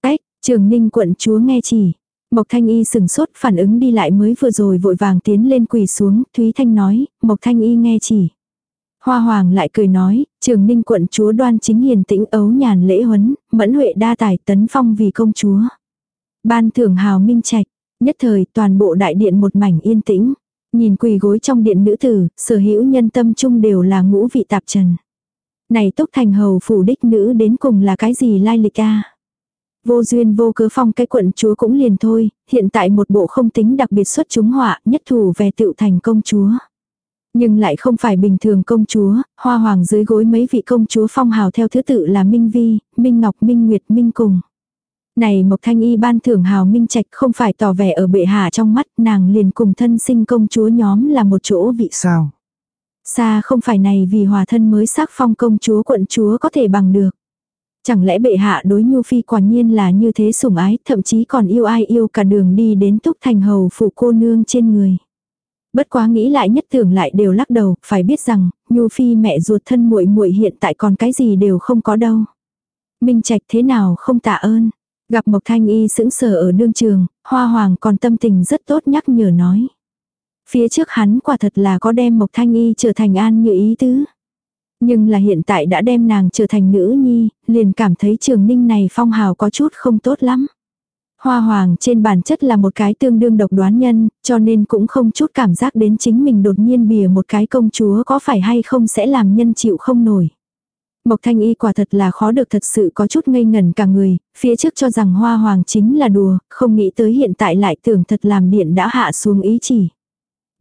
Ách, trường ninh quận chúa nghe chỉ. Mộc Thanh Y sừng sốt phản ứng đi lại mới vừa rồi vội vàng tiến lên quỳ xuống, Thúy Thanh nói, Mộc Thanh Y nghe chỉ. Hoa Hoàng lại cười nói, trường ninh quận chúa đoan chính hiền tĩnh ấu nhàn lễ huấn, mẫn huệ đa tài tấn phong vì công chúa. Ban thưởng hào minh trạch, nhất thời toàn bộ đại điện một mảnh yên tĩnh. Nhìn quỳ gối trong điện nữ tử, sở hữu nhân tâm chung đều là ngũ vị tạp trần. Này tốc thành hầu phủ đích nữ đến cùng là cái gì lai lịch a Vô duyên vô cớ phong cái quận chúa cũng liền thôi, hiện tại một bộ không tính đặc biệt xuất chúng họa, nhất thủ về tựu thành công chúa. Nhưng lại không phải bình thường công chúa, hoa hoàng dưới gối mấy vị công chúa phong hào theo thứ tự là Minh Vi, Minh Ngọc, Minh Nguyệt, Minh Cùng. Này Mộc Thanh Y ban thưởng hào Minh Trạch không phải tỏ vẻ ở bệ hạ trong mắt nàng liền cùng thân sinh công chúa nhóm là một chỗ vị. Sao? Xa không phải này vì hòa thân mới sắc phong công chúa quận chúa có thể bằng được. Chẳng lẽ bệ hạ đối Nhu Phi quả nhiên là như thế sủng ái, thậm chí còn yêu ai yêu cả đường đi đến túc thành hầu phụ cô nương trên người. Bất quá nghĩ lại nhất tưởng lại đều lắc đầu, phải biết rằng, Nhu Phi mẹ ruột thân muội muội hiện tại còn cái gì đều không có đâu. Minh Trạch thế nào không tạ ơn. Gặp Mộc Thanh Y sững sờ ở đương trường, Hoa Hoàng còn tâm tình rất tốt nhắc nhở nói. Phía trước hắn quả thật là có đem Mộc Thanh Y trở thành an như ý tứ. Nhưng là hiện tại đã đem nàng trở thành nữ nhi, liền cảm thấy trường ninh này phong hào có chút không tốt lắm. Hoa hoàng trên bản chất là một cái tương đương độc đoán nhân, cho nên cũng không chút cảm giác đến chính mình đột nhiên bìa một cái công chúa có phải hay không sẽ làm nhân chịu không nổi. Mộc thanh y quả thật là khó được thật sự có chút ngây ngẩn cả người, phía trước cho rằng hoa hoàng chính là đùa, không nghĩ tới hiện tại lại tưởng thật làm điện đã hạ xuống ý chỉ.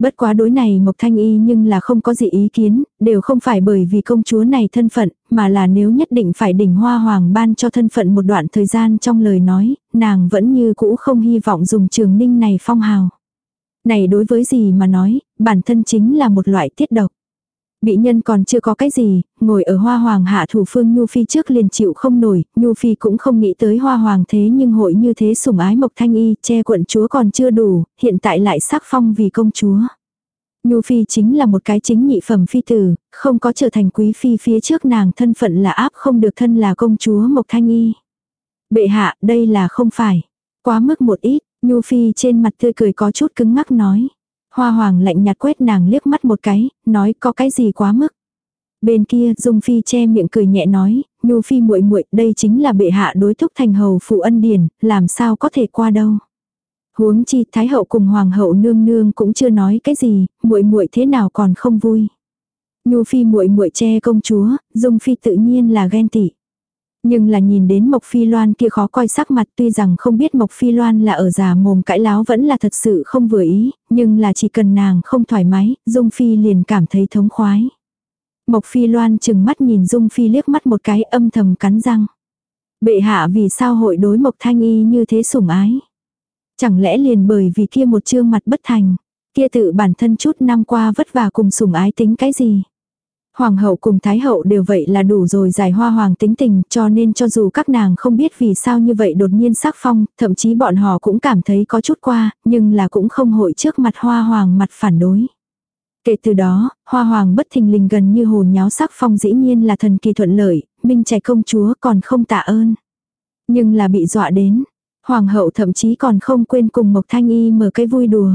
Bất quá đối này Mộc Thanh Y nhưng là không có gì ý kiến, đều không phải bởi vì công chúa này thân phận, mà là nếu nhất định phải đỉnh hoa hoàng ban cho thân phận một đoạn thời gian trong lời nói, nàng vẫn như cũ không hy vọng dùng trường ninh này phong hào. Này đối với gì mà nói, bản thân chính là một loại tiết độc. Bị nhân còn chưa có cái gì, ngồi ở hoa hoàng hạ thủ phương Nhu Phi trước liền chịu không nổi, Nhu Phi cũng không nghĩ tới hoa hoàng thế nhưng hội như thế sủng ái Mộc Thanh Y, che quận chúa còn chưa đủ, hiện tại lại sắc phong vì công chúa. Nhu Phi chính là một cái chính nhị phẩm phi tử, không có trở thành quý phi phía trước nàng thân phận là áp không được thân là công chúa Mộc Thanh Y. Bệ hạ, đây là không phải. Quá mức một ít, Nhu Phi trên mặt tươi cười có chút cứng ngắc nói. Hoa hoàng lạnh nhạt quét nàng liếc mắt một cái, nói có cái gì quá mức. Bên kia Dung Phi che miệng cười nhẹ nói, Nhu Phi muội muội đây chính là bệ hạ đối thúc thành hầu phụ ân điển, làm sao có thể qua đâu. Huống chi Thái hậu cùng Hoàng hậu nương nương cũng chưa nói cái gì, muội muội thế nào còn không vui. Nhu Phi muội muội che công chúa, Dung Phi tự nhiên là ghen tị. Nhưng là nhìn đến Mộc Phi Loan kia khó coi sắc mặt tuy rằng không biết Mộc Phi Loan là ở già mồm cãi láo vẫn là thật sự không vừa ý, nhưng là chỉ cần nàng không thoải mái, Dung Phi liền cảm thấy thống khoái. Mộc Phi Loan chừng mắt nhìn Dung Phi liếc mắt một cái âm thầm cắn răng. Bệ hạ vì sao hội đối Mộc Thanh Y như thế sủng ái? Chẳng lẽ liền bởi vì kia một chương mặt bất thành, kia tự bản thân chút năm qua vất vả cùng sủng ái tính cái gì? Hoàng hậu cùng thái hậu đều vậy là đủ rồi giải hoa hoàng tính tình cho nên cho dù các nàng không biết vì sao như vậy đột nhiên sắc phong, thậm chí bọn họ cũng cảm thấy có chút qua, nhưng là cũng không hội trước mặt hoa hoàng mặt phản đối. Kể từ đó, hoa hoàng bất thình lình gần như hồn nháo sắc phong dĩ nhiên là thần kỳ thuận lợi, minh trẻ công chúa còn không tạ ơn. Nhưng là bị dọa đến. Hoàng hậu thậm chí còn không quên cùng Mộc Thanh Y mở cái vui đùa.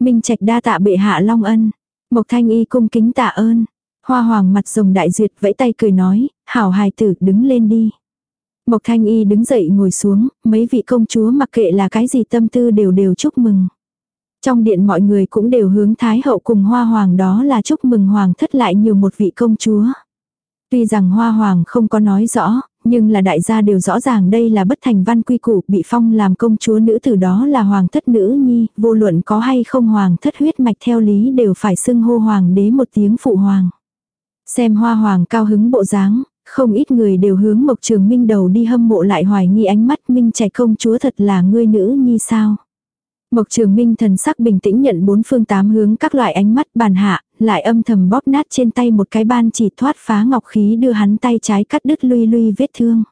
Minh Trạch đa tạ bệ hạ long ân. Mộc Thanh Y cung kính tạ ơn. Hoa hoàng mặt rồng đại duyệt vẫy tay cười nói, hảo hài tử đứng lên đi. Mộc Thanh Y đứng dậy ngồi xuống, mấy vị công chúa mặc kệ là cái gì tâm tư đều đều chúc mừng. Trong điện mọi người cũng đều hướng Thái hậu cùng Hoa Hoàng đó là chúc mừng Hoàng thất lại nhiều một vị công chúa. Tuy rằng Hoa Hoàng không có nói rõ, nhưng là đại gia đều rõ ràng đây là bất thành văn quy củ bị phong làm công chúa nữ từ đó là Hoàng thất nữ nhi, vô luận có hay không Hoàng thất huyết mạch theo lý đều phải xưng hô Hoàng đế một tiếng phụ Hoàng. Xem Hoa Hoàng cao hứng bộ dáng, không ít người đều hướng Mộc Trường Minh đầu đi hâm mộ lại hoài nghi ánh mắt Minh trẻ công chúa thật là ngươi nữ nhi sao. Mộc Trường Minh thần sắc bình tĩnh nhận bốn phương tám hướng các loại ánh mắt bàn hạ, lại âm thầm bóp nát trên tay một cái ban chỉ thoát phá ngọc khí đưa hắn tay trái cắt đứt lui lui vết thương.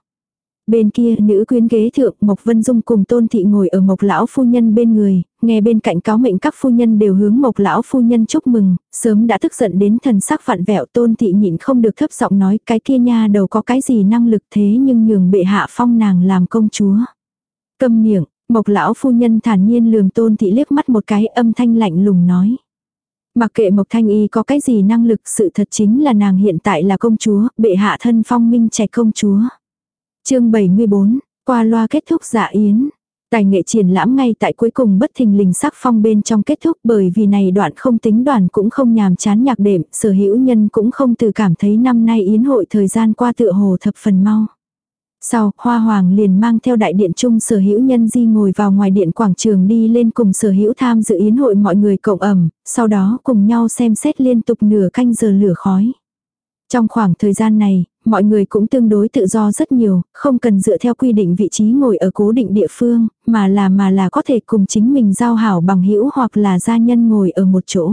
Bên kia nữ quyến ghế thượng Mộc Vân Dung cùng Tôn Thị ngồi ở Mộc Lão Phu Nhân bên người, nghe bên cạnh cáo mệnh các phu nhân đều hướng Mộc Lão Phu Nhân chúc mừng, sớm đã tức giận đến thần sắc phản vẹo Tôn Thị nhịn không được thấp giọng nói cái kia nha đầu có cái gì năng lực thế nhưng nhường bệ hạ phong nàng làm công chúa. Câm miệng, Mộc lão phu nhân thản nhiên lườm tôn thị liếc mắt một cái âm thanh lạnh lùng nói. Mặc kệ Mộc Thanh Y có cái gì năng lực sự thật chính là nàng hiện tại là công chúa, bệ hạ thân phong minh trẻ công chúa chương 74, qua loa kết thúc dạ yến. Tài nghệ triển lãm ngay tại cuối cùng bất thình lình sắc phong bên trong kết thúc bởi vì này đoạn không tính đoàn cũng không nhàm chán nhạc đệm, sở hữu nhân cũng không từ cảm thấy năm nay yến hội thời gian qua tựa hồ thập phần mau. Sau, Hoa Hoàng liền mang theo đại điện trung sở hữu nhân di ngồi vào ngoài điện quảng trường đi lên cùng sở hữu tham dự yến hội mọi người cộng ẩm, sau đó cùng nhau xem xét liên tục nửa canh giờ lửa khói. Trong khoảng thời gian này, mọi người cũng tương đối tự do rất nhiều, không cần dựa theo quy định vị trí ngồi ở cố định địa phương, mà là mà là có thể cùng chính mình giao hảo bằng hữu hoặc là gia nhân ngồi ở một chỗ.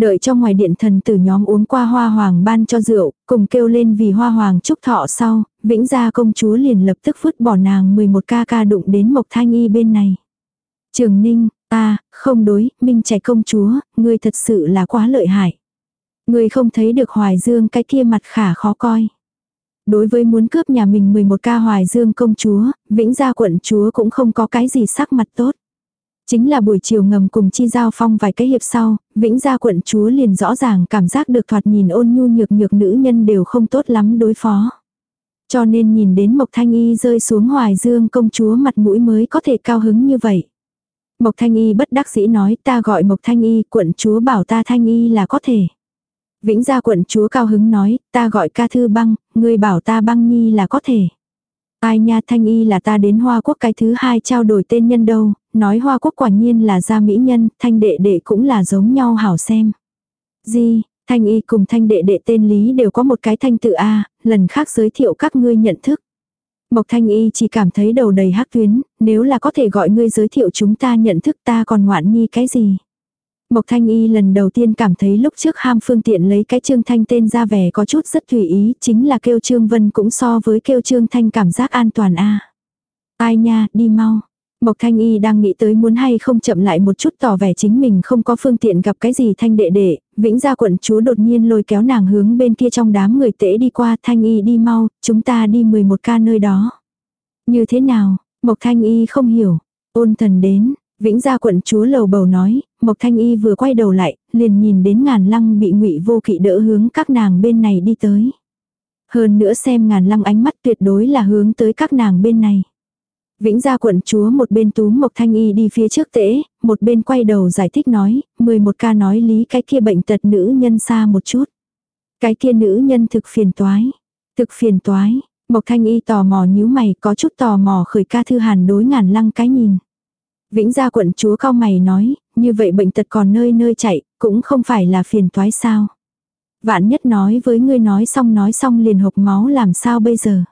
Đợi cho ngoài điện thần tử nhóm uống qua hoa hoàng ban cho rượu, cùng kêu lên vì hoa hoàng chúc thọ sau, vĩnh gia công chúa liền lập tức vứt bỏ nàng 11 ca ca đụng đến Mộc Thanh Y bên này. Trường Ninh, ta, không đối, minh trẻ công chúa, ngươi thật sự là quá lợi hại. Ngươi không thấy được Hoài Dương cái kia mặt khả khó coi. Đối với muốn cướp nhà mình 11 ca Hoài Dương công chúa, vĩnh gia quận chúa cũng không có cái gì sắc mặt tốt. Chính là buổi chiều ngầm cùng chi giao phong vài cái hiệp sau, vĩnh gia quận chúa liền rõ ràng cảm giác được thoạt nhìn ôn nhu nhược nhược nữ nhân đều không tốt lắm đối phó. Cho nên nhìn đến Mộc Thanh Y rơi xuống hoài dương công chúa mặt mũi mới có thể cao hứng như vậy. Mộc Thanh Y bất đắc dĩ nói ta gọi Mộc Thanh Y quận chúa bảo ta Thanh Y là có thể. Vĩnh gia quận chúa cao hứng nói ta gọi ca thư băng, ngươi bảo ta băng nhi là có thể. Ai nha Thanh Y là ta đến Hoa Quốc cái thứ hai trao đổi tên nhân đâu, nói Hoa Quốc quả nhiên là gia mỹ nhân, Thanh đệ đệ cũng là giống nhau hảo xem. Gì, Thanh Y cùng Thanh đệ đệ tên Lý đều có một cái thanh tự A, lần khác giới thiệu các ngươi nhận thức. Mộc Thanh Y chỉ cảm thấy đầu đầy hắc tuyến, nếu là có thể gọi ngươi giới thiệu chúng ta nhận thức ta còn ngoạn nhi cái gì. Mộc Thanh Y lần đầu tiên cảm thấy lúc trước ham phương tiện lấy cái Trương Thanh tên ra vẻ có chút rất tùy ý, chính là kêu Trương Vân cũng so với kêu Trương Thanh cảm giác an toàn a. Ai nha, đi mau. Mộc Thanh Y đang nghĩ tới muốn hay không chậm lại một chút tỏ vẻ chính mình không có phương tiện gặp cái gì Thanh đệ đệ, Vĩnh gia quận chúa đột nhiên lôi kéo nàng hướng bên kia trong đám người tễ đi qua Thanh Y đi mau, chúng ta đi 11 ca nơi đó. Như thế nào, Mộc Thanh Y không hiểu, ôn thần đến, Vĩnh gia quận chúa lầu bầu nói, Mộc Thanh Y vừa quay đầu lại, liền nhìn đến ngàn lăng bị ngụy vô kỵ đỡ hướng các nàng bên này đi tới. Hơn nữa xem ngàn lăng ánh mắt tuyệt đối là hướng tới các nàng bên này. Vĩnh gia quận chúa một bên túm Mộc Thanh Y đi phía trước tễ, một bên quay đầu giải thích nói, 11 ca nói lý cái kia bệnh tật nữ nhân xa một chút. Cái kia nữ nhân thực phiền toái. Thực phiền toái, Mộc Thanh Y tò mò nhíu mày có chút tò mò khởi ca thư hàn đối ngàn lăng cái nhìn. Vĩnh gia quận chúa cao mày nói, như vậy bệnh tật còn nơi nơi chạy, cũng không phải là phiền toái sao. Vạn nhất nói với ngươi nói xong nói xong liền hộc máu làm sao bây giờ.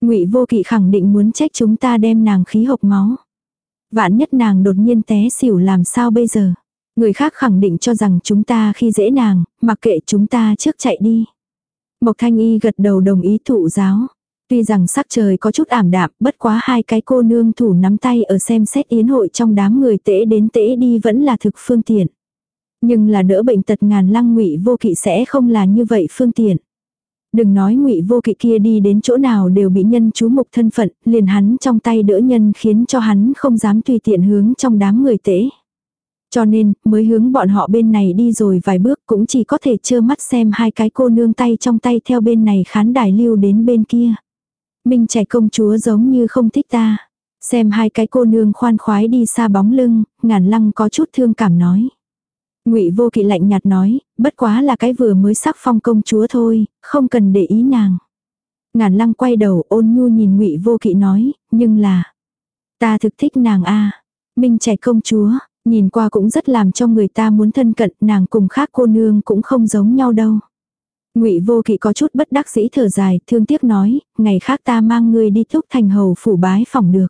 ngụy vô kỵ khẳng định muốn trách chúng ta đem nàng khí hộc máu. Vạn nhất nàng đột nhiên té xỉu làm sao bây giờ. Người khác khẳng định cho rằng chúng ta khi dễ nàng, mặc kệ chúng ta trước chạy đi. Mộc thanh y gật đầu đồng ý thụ giáo. Tuy rằng sắc trời có chút ảm đạm, bất quá hai cái cô nương thủ nắm tay ở xem xét yến hội trong đám người tễ đến tễ đi vẫn là thực phương tiện. Nhưng là đỡ bệnh tật ngàn lăng ngụy vô kỵ sẽ không là như vậy phương tiện. Đừng nói ngụy vô kỵ kia đi đến chỗ nào đều bị nhân chú mục thân phận, liền hắn trong tay đỡ nhân khiến cho hắn không dám tùy tiện hướng trong đám người tễ. Cho nên, mới hướng bọn họ bên này đi rồi vài bước cũng chỉ có thể trơ mắt xem hai cái cô nương tay trong tay theo bên này khán đài lưu đến bên kia. Minh trẻ công chúa giống như không thích ta. Xem hai cái cô nương khoan khoái đi xa bóng lưng, ngàn lăng có chút thương cảm nói. ngụy vô kỵ lạnh nhạt nói, bất quá là cái vừa mới sắc phong công chúa thôi, không cần để ý nàng. Ngàn lăng quay đầu ôn nhu nhìn ngụy vô kỵ nói, nhưng là, ta thực thích nàng a Minh trẻ công chúa, nhìn qua cũng rất làm cho người ta muốn thân cận, nàng cùng khác cô nương cũng không giống nhau đâu. Ngụy Vô Kỵ có chút bất đắc dĩ thở dài, thương tiếc nói, ngày khác ta mang ngươi đi thúc thành hầu phủ bái phòng được.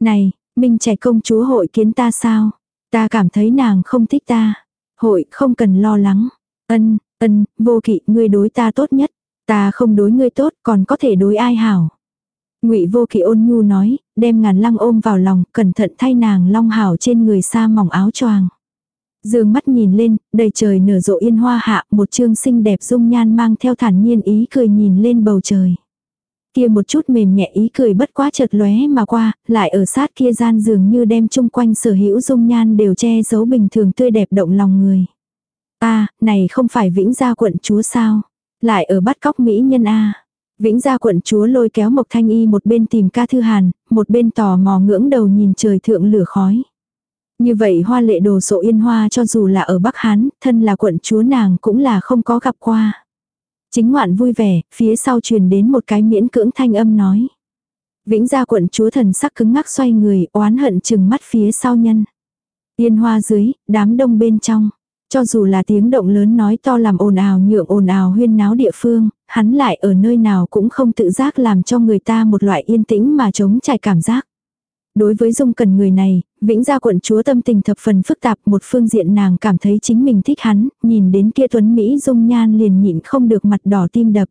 Này, Minh trẻ công chúa hội kiến ta sao? Ta cảm thấy nàng không thích ta. Hội không cần lo lắng. Ân, ân, vô kỵ ngươi đối ta tốt nhất. Ta không đối ngươi tốt còn có thể đối ai hảo. Ngụy vô kỵ ôn nhu nói, đem ngàn lăng ôm vào lòng, cẩn thận thay nàng long hảo trên người xa mỏng áo choàng. Dương mắt nhìn lên, đầy trời nở rộ yên hoa hạ, một chương xinh đẹp dung nhan mang theo thản nhiên ý cười nhìn lên bầu trời. Kia một chút mềm nhẹ ý cười bất quá chợt lóe mà qua, lại ở sát kia gian dường như đem chung quanh sở hữu dung nhan đều che giấu bình thường tươi đẹp động lòng người. a này không phải vĩnh gia quận chúa sao? Lại ở bắt cóc mỹ nhân a Vĩnh gia quận chúa lôi kéo Mộc Thanh Y một bên tìm ca thư hàn, một bên tò mò ngưỡng đầu nhìn trời thượng lửa khói. Như vậy hoa lệ đồ sộ yên hoa cho dù là ở Bắc Hán, thân là quận chúa nàng cũng là không có gặp qua. Chính ngoạn vui vẻ, phía sau truyền đến một cái miễn cưỡng thanh âm nói. Vĩnh gia quận chúa thần sắc cứng ngắc xoay người, oán hận chừng mắt phía sau nhân. Yên hoa dưới, đám đông bên trong. Cho dù là tiếng động lớn nói to làm ồn ào nhượng ồn ào huyên náo địa phương, hắn lại ở nơi nào cũng không tự giác làm cho người ta một loại yên tĩnh mà chống trải cảm giác. Đối với dung cần người này, vĩnh gia quận chúa tâm tình thập phần phức tạp một phương diện nàng cảm thấy chính mình thích hắn, nhìn đến kia tuấn Mỹ dung nhan liền nhịn không được mặt đỏ tim đập.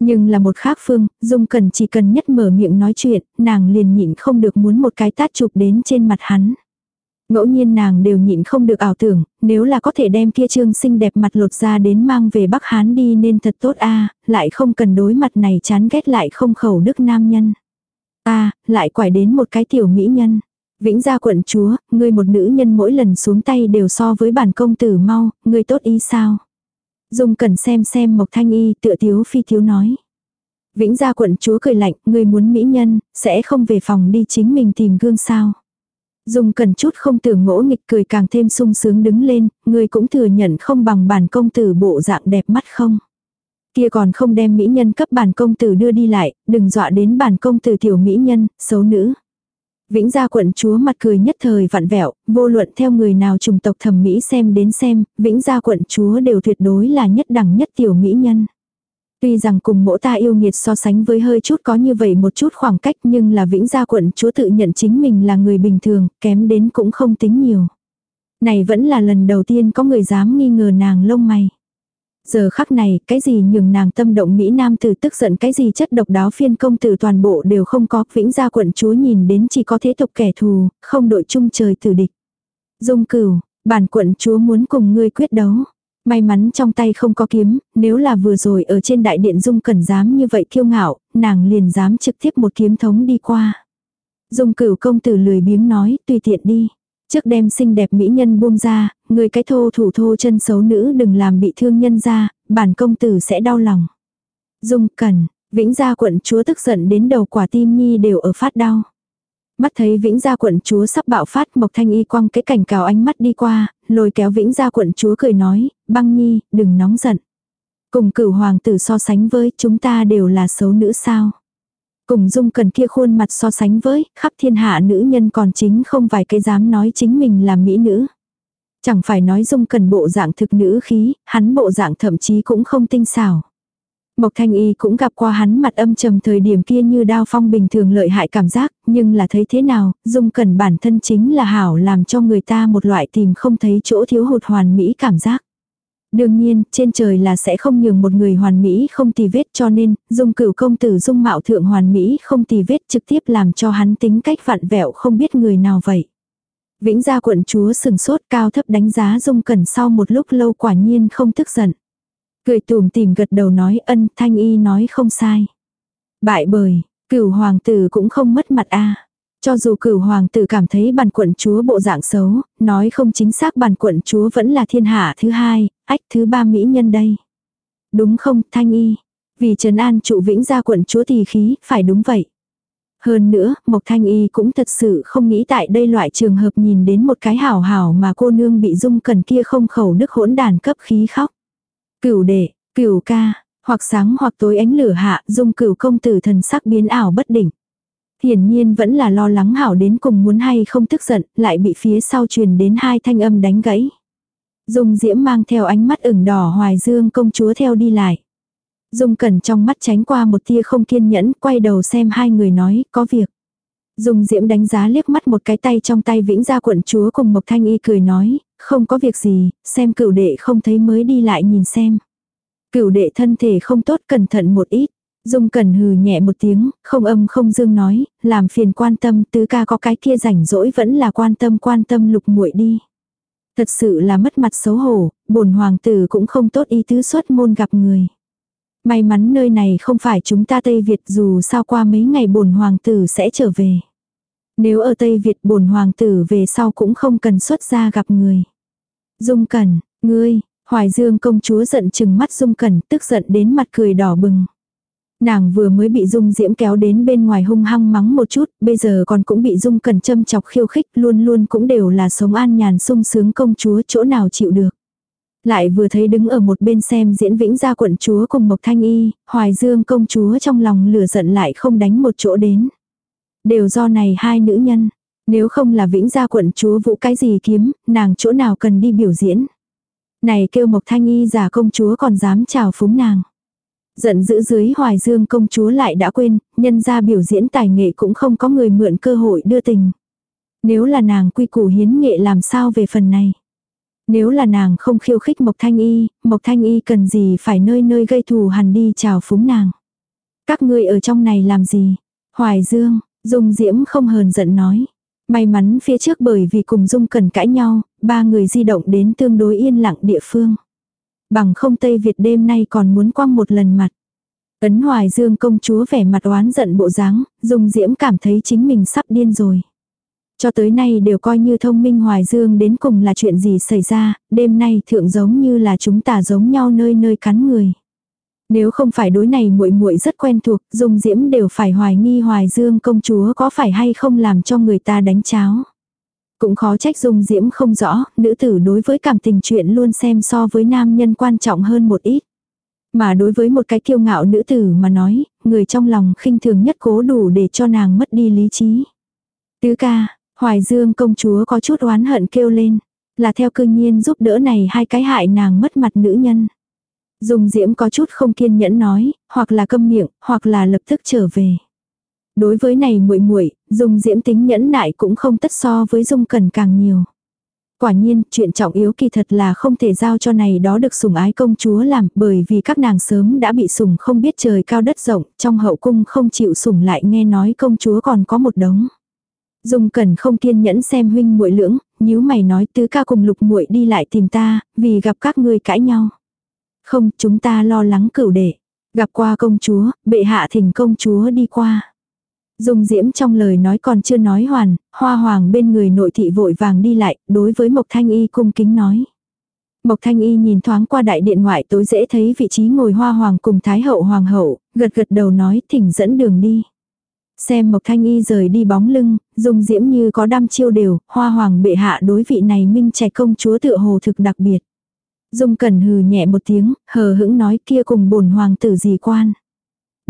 Nhưng là một khác phương, dung cần chỉ cần nhất mở miệng nói chuyện, nàng liền nhịn không được muốn một cái tát chụp đến trên mặt hắn. Ngẫu nhiên nàng đều nhịn không được ảo tưởng, nếu là có thể đem kia trương xinh đẹp mặt lột ra đến mang về Bắc Hán đi nên thật tốt a lại không cần đối mặt này chán ghét lại không khẩu đức nam nhân. a lại quải đến một cái tiểu mỹ nhân. Vĩnh gia quận chúa, ngươi một nữ nhân mỗi lần xuống tay đều so với bản công tử mau, ngươi tốt ý sao? Dung cần xem xem Mộc Thanh Y tựa thiếu phi thiếu nói. Vĩnh gia quận chúa cười lạnh, ngươi muốn mỹ nhân, sẽ không về phòng đi chính mình tìm gương sao? Dung cần chút không tưởng ngỗ nghịch cười càng thêm sung sướng đứng lên, ngươi cũng thừa nhận không bằng bản công tử bộ dạng đẹp mắt không. Kia còn không đem mỹ nhân cấp bản công tử đưa đi lại, đừng dọa đến bản công tử tiểu mỹ nhân, xấu nữ. Vĩnh gia quận chúa mặt cười nhất thời vặn vẹo, vô luận theo người nào trùng tộc thẩm mỹ xem đến xem, vĩnh gia quận chúa đều tuyệt đối là nhất đẳng nhất tiểu mỹ nhân. Tuy rằng cùng mỗ ta yêu nghiệt so sánh với hơi chút có như vậy một chút khoảng cách nhưng là vĩnh gia quận chúa tự nhận chính mình là người bình thường, kém đến cũng không tính nhiều. Này vẫn là lần đầu tiên có người dám nghi ngờ nàng lông mày. Giờ khắc này, cái gì nhường nàng tâm động Mỹ Nam tử tức giận cái gì chất độc đáo phiên công tử toàn bộ đều không có, vĩnh gia quận chúa nhìn đến chỉ có thế tục kẻ thù, không đội chung trời tử địch. Dung cửu, bản quận chúa muốn cùng ngươi quyết đấu. May mắn trong tay không có kiếm, nếu là vừa rồi ở trên đại điện Dung Cẩn dám như vậy kiêu ngạo, nàng liền dám trực tiếp một kiếm thống đi qua. Dung cửu công tử lười biếng nói, tùy tiện đi. Trước đem xinh đẹp mỹ nhân buông ra, người cái thô thủ thô chân xấu nữ đừng làm bị thương nhân ra, bản công tử sẽ đau lòng. Dung Cẩn, Vĩnh Gia quận chúa tức giận đến đầu quả tim nhi đều ở phát đau. Mắt thấy Vĩnh Gia quận chúa sắp bạo phát Mộc Thanh Y quăng cái cảnh cào ánh mắt đi qua, lôi kéo Vĩnh Gia quận chúa cười nói, băng nhi, đừng nóng giận. Cùng cửu hoàng tử so sánh với chúng ta đều là xấu nữ sao. Cùng dung cần kia khuôn mặt so sánh với, khắp thiên hạ nữ nhân còn chính không vài cái dám nói chính mình là mỹ nữ. Chẳng phải nói dung cần bộ dạng thực nữ khí, hắn bộ dạng thậm chí cũng không tinh xảo. Mộc Thanh Y cũng gặp qua hắn mặt âm trầm thời điểm kia như đao phong bình thường lợi hại cảm giác, nhưng là thấy thế nào, dung cần bản thân chính là hảo làm cho người ta một loại tìm không thấy chỗ thiếu hụt hoàn mỹ cảm giác. Đương nhiên, trên trời là sẽ không nhường một người hoàn mỹ không tì vết cho nên, dung cửu công tử dung mạo thượng hoàn mỹ không tì vết trực tiếp làm cho hắn tính cách vặn vẹo không biết người nào vậy. Vĩnh gia quận chúa sừng sốt cao thấp đánh giá dung cẩn sau một lúc lâu quả nhiên không tức giận. Cười tùm tìm gật đầu nói ân thanh y nói không sai. Bại bởi, cửu hoàng tử cũng không mất mặt a Cho dù cửu hoàng tử cảm thấy bản quận chúa bộ dạng xấu, nói không chính xác bản quận chúa vẫn là thiên hạ thứ hai, ách thứ ba mỹ nhân đây. Đúng không, thanh y? Vì trấn an trụ vĩnh gia quận chúa thì khí, phải đúng vậy. Hơn nữa, Mộc Thanh Y cũng thật sự không nghĩ tại đây loại trường hợp nhìn đến một cái hảo hảo mà cô nương bị dung cần kia không khẩu đức hỗn đàn cấp khí khóc. Cửu đệ, cửu ca, hoặc sáng hoặc tối ánh lửa hạ, dung cửu công tử thần sắc biến ảo bất định. Hiển nhiên vẫn là lo lắng hảo đến cùng muốn hay không tức giận, lại bị phía sau truyền đến hai thanh âm đánh gãy. Dung diễm mang theo ánh mắt ửng đỏ hoài dương công chúa theo đi lại. Dung cẩn trong mắt tránh qua một tia không kiên nhẫn, quay đầu xem hai người nói, có việc. Dung diễm đánh giá liếc mắt một cái tay trong tay vĩnh gia quận chúa cùng Mộc Thanh Y cười nói, không có việc gì, xem cửu đệ không thấy mới đi lại nhìn xem. Cửu đệ thân thể không tốt cẩn thận một ít. Dung cẩn hừ nhẹ một tiếng, không âm không dương nói, làm phiền quan tâm tứ ca có cái kia rảnh rỗi vẫn là quan tâm quan tâm lục muội đi. Thật sự là mất mặt xấu hổ, bổn hoàng tử cũng không tốt ý tứ xuất môn gặp người. May mắn nơi này không phải chúng ta Tây Việt dù sao qua mấy ngày bổn hoàng tử sẽ trở về. Nếu ở Tây Việt bổn hoàng tử về sau cũng không cần xuất ra gặp người. Dung Cẩn, ngươi, Hoài Dương công chúa giận chừng mắt Dung Cẩn tức giận đến mặt cười đỏ bừng. Nàng vừa mới bị Dung Diễm kéo đến bên ngoài hung hăng mắng một chút, bây giờ còn cũng bị Dung Cẩn châm chọc khiêu khích luôn luôn cũng đều là sống an nhàn sung sướng công chúa chỗ nào chịu được. Lại vừa thấy đứng ở một bên xem diễn vĩnh gia quận chúa cùng Mộc Thanh Y, Hoài Dương công chúa trong lòng lửa giận lại không đánh một chỗ đến. Đều do này hai nữ nhân. Nếu không là vĩnh gia quận chúa vũ cái gì kiếm, nàng chỗ nào cần đi biểu diễn. Này kêu Mộc Thanh Y giả công chúa còn dám chào phúng nàng. Giận dữ dưới Hoài Dương công chúa lại đã quên, nhân ra biểu diễn tài nghệ cũng không có người mượn cơ hội đưa tình. Nếu là nàng quy củ hiến nghệ làm sao về phần này. Nếu là nàng không khiêu khích Mộc Thanh Y, Mộc Thanh Y cần gì phải nơi nơi gây thù hằn đi chào phúng nàng. Các ngươi ở trong này làm gì? Hoài Dương, Dung Diễm không hờn giận nói. May mắn phía trước bởi vì cùng Dung cần cãi nhau, ba người di động đến tương đối yên lặng địa phương. Bằng không Tây Việt đêm nay còn muốn quăng một lần mặt. Ấn Hoài Dương công chúa vẻ mặt oán giận bộ dáng, Dung Diễm cảm thấy chính mình sắp điên rồi. Cho tới nay đều coi như thông minh Hoài Dương đến cùng là chuyện gì xảy ra, đêm nay thượng giống như là chúng ta giống nhau nơi nơi cắn người. Nếu không phải đối này muội muội rất quen thuộc, Dung Diễm đều phải hoài nghi Hoài Dương công chúa có phải hay không làm cho người ta đánh cháo. Cũng khó trách Dung Diễm không rõ, nữ tử đối với cảm tình chuyện luôn xem so với nam nhân quan trọng hơn một ít. Mà đối với một cái kiêu ngạo nữ tử mà nói, người trong lòng khinh thường nhất cố đủ để cho nàng mất đi lý trí. Tứ ca, Hoài Dương công chúa có chút oán hận kêu lên, là theo cư nhiên giúp đỡ này hai cái hại nàng mất mặt nữ nhân. Dung Diễm có chút không kiên nhẫn nói, hoặc là câm miệng, hoặc là lập tức trở về. Đối với này muội muội, Dung Diễm tính nhẫn nại cũng không tất so với Dung Cần càng nhiều. Quả nhiên, chuyện trọng yếu kỳ thật là không thể giao cho này đó được sủng ái công chúa làm, bởi vì các nàng sớm đã bị sủng không biết trời cao đất rộng, trong hậu cung không chịu sủng lại nghe nói công chúa còn có một đống. Dung Cẩn không kiên nhẫn xem huynh muội lưỡng, nhíu mày nói tứ ca cùng lục muội đi lại tìm ta, vì gặp các ngươi cãi nhau. Không, chúng ta lo lắng cửu đệ. Gặp qua công chúa, bệ hạ thỉnh công chúa đi qua. Dung Diễm trong lời nói còn chưa nói hoàn, hoa hoàng bên người nội thị vội vàng đi lại, đối với Mộc Thanh Y cung kính nói. Mộc Thanh Y nhìn thoáng qua đại điện ngoại tối dễ thấy vị trí ngồi hoa hoàng cùng Thái hậu hoàng hậu, gật gật đầu nói thỉnh dẫn đường đi. Xem Mộc Thanh Y rời đi bóng lưng, Dung Diễm như có đam chiêu đều, hoa hoàng bệ hạ đối vị này minh trẻ công chúa tựa hồ thực đặc biệt. Dung Cẩn hừ nhẹ một tiếng, hờ hững nói kia cùng bổn hoàng tử gì quan.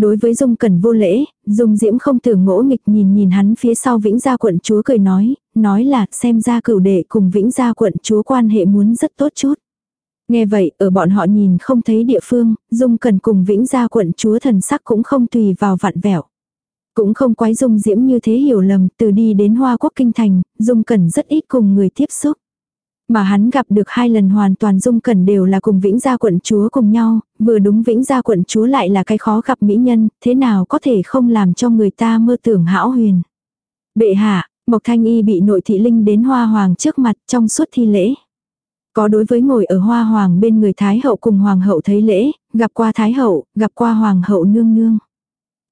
Đối với Dung Cẩn vô lễ, Dung Diễm không tưởng ngỗ nghịch nhìn nhìn hắn phía sau Vĩnh Gia quận chúa cười nói, nói là xem ra cửu đệ cùng Vĩnh Gia quận chúa quan hệ muốn rất tốt chút. Nghe vậy, ở bọn họ nhìn không thấy địa phương, Dung Cẩn cùng Vĩnh Gia quận chúa thần sắc cũng không tùy vào vặn vẹo. Cũng không quái Dung Diễm như thế hiểu lầm, từ đi đến Hoa Quốc Kinh Thành, Dung Cẩn rất ít cùng người tiếp xúc. Mà hắn gặp được hai lần hoàn toàn dung cẩn đều là cùng Vĩnh Gia quận chúa cùng nhau, vừa đúng Vĩnh Gia quận chúa lại là cái khó gặp mỹ nhân, thế nào có thể không làm cho người ta mơ tưởng hão huyền. Bệ hạ, Mộc Thanh Y bị nội thị linh đến hoa hoàng trước mặt trong suốt thi lễ. Có đối với ngồi ở hoa hoàng bên người Thái hậu cùng hoàng hậu thấy lễ, gặp qua Thái hậu, gặp qua hoàng hậu nương nương.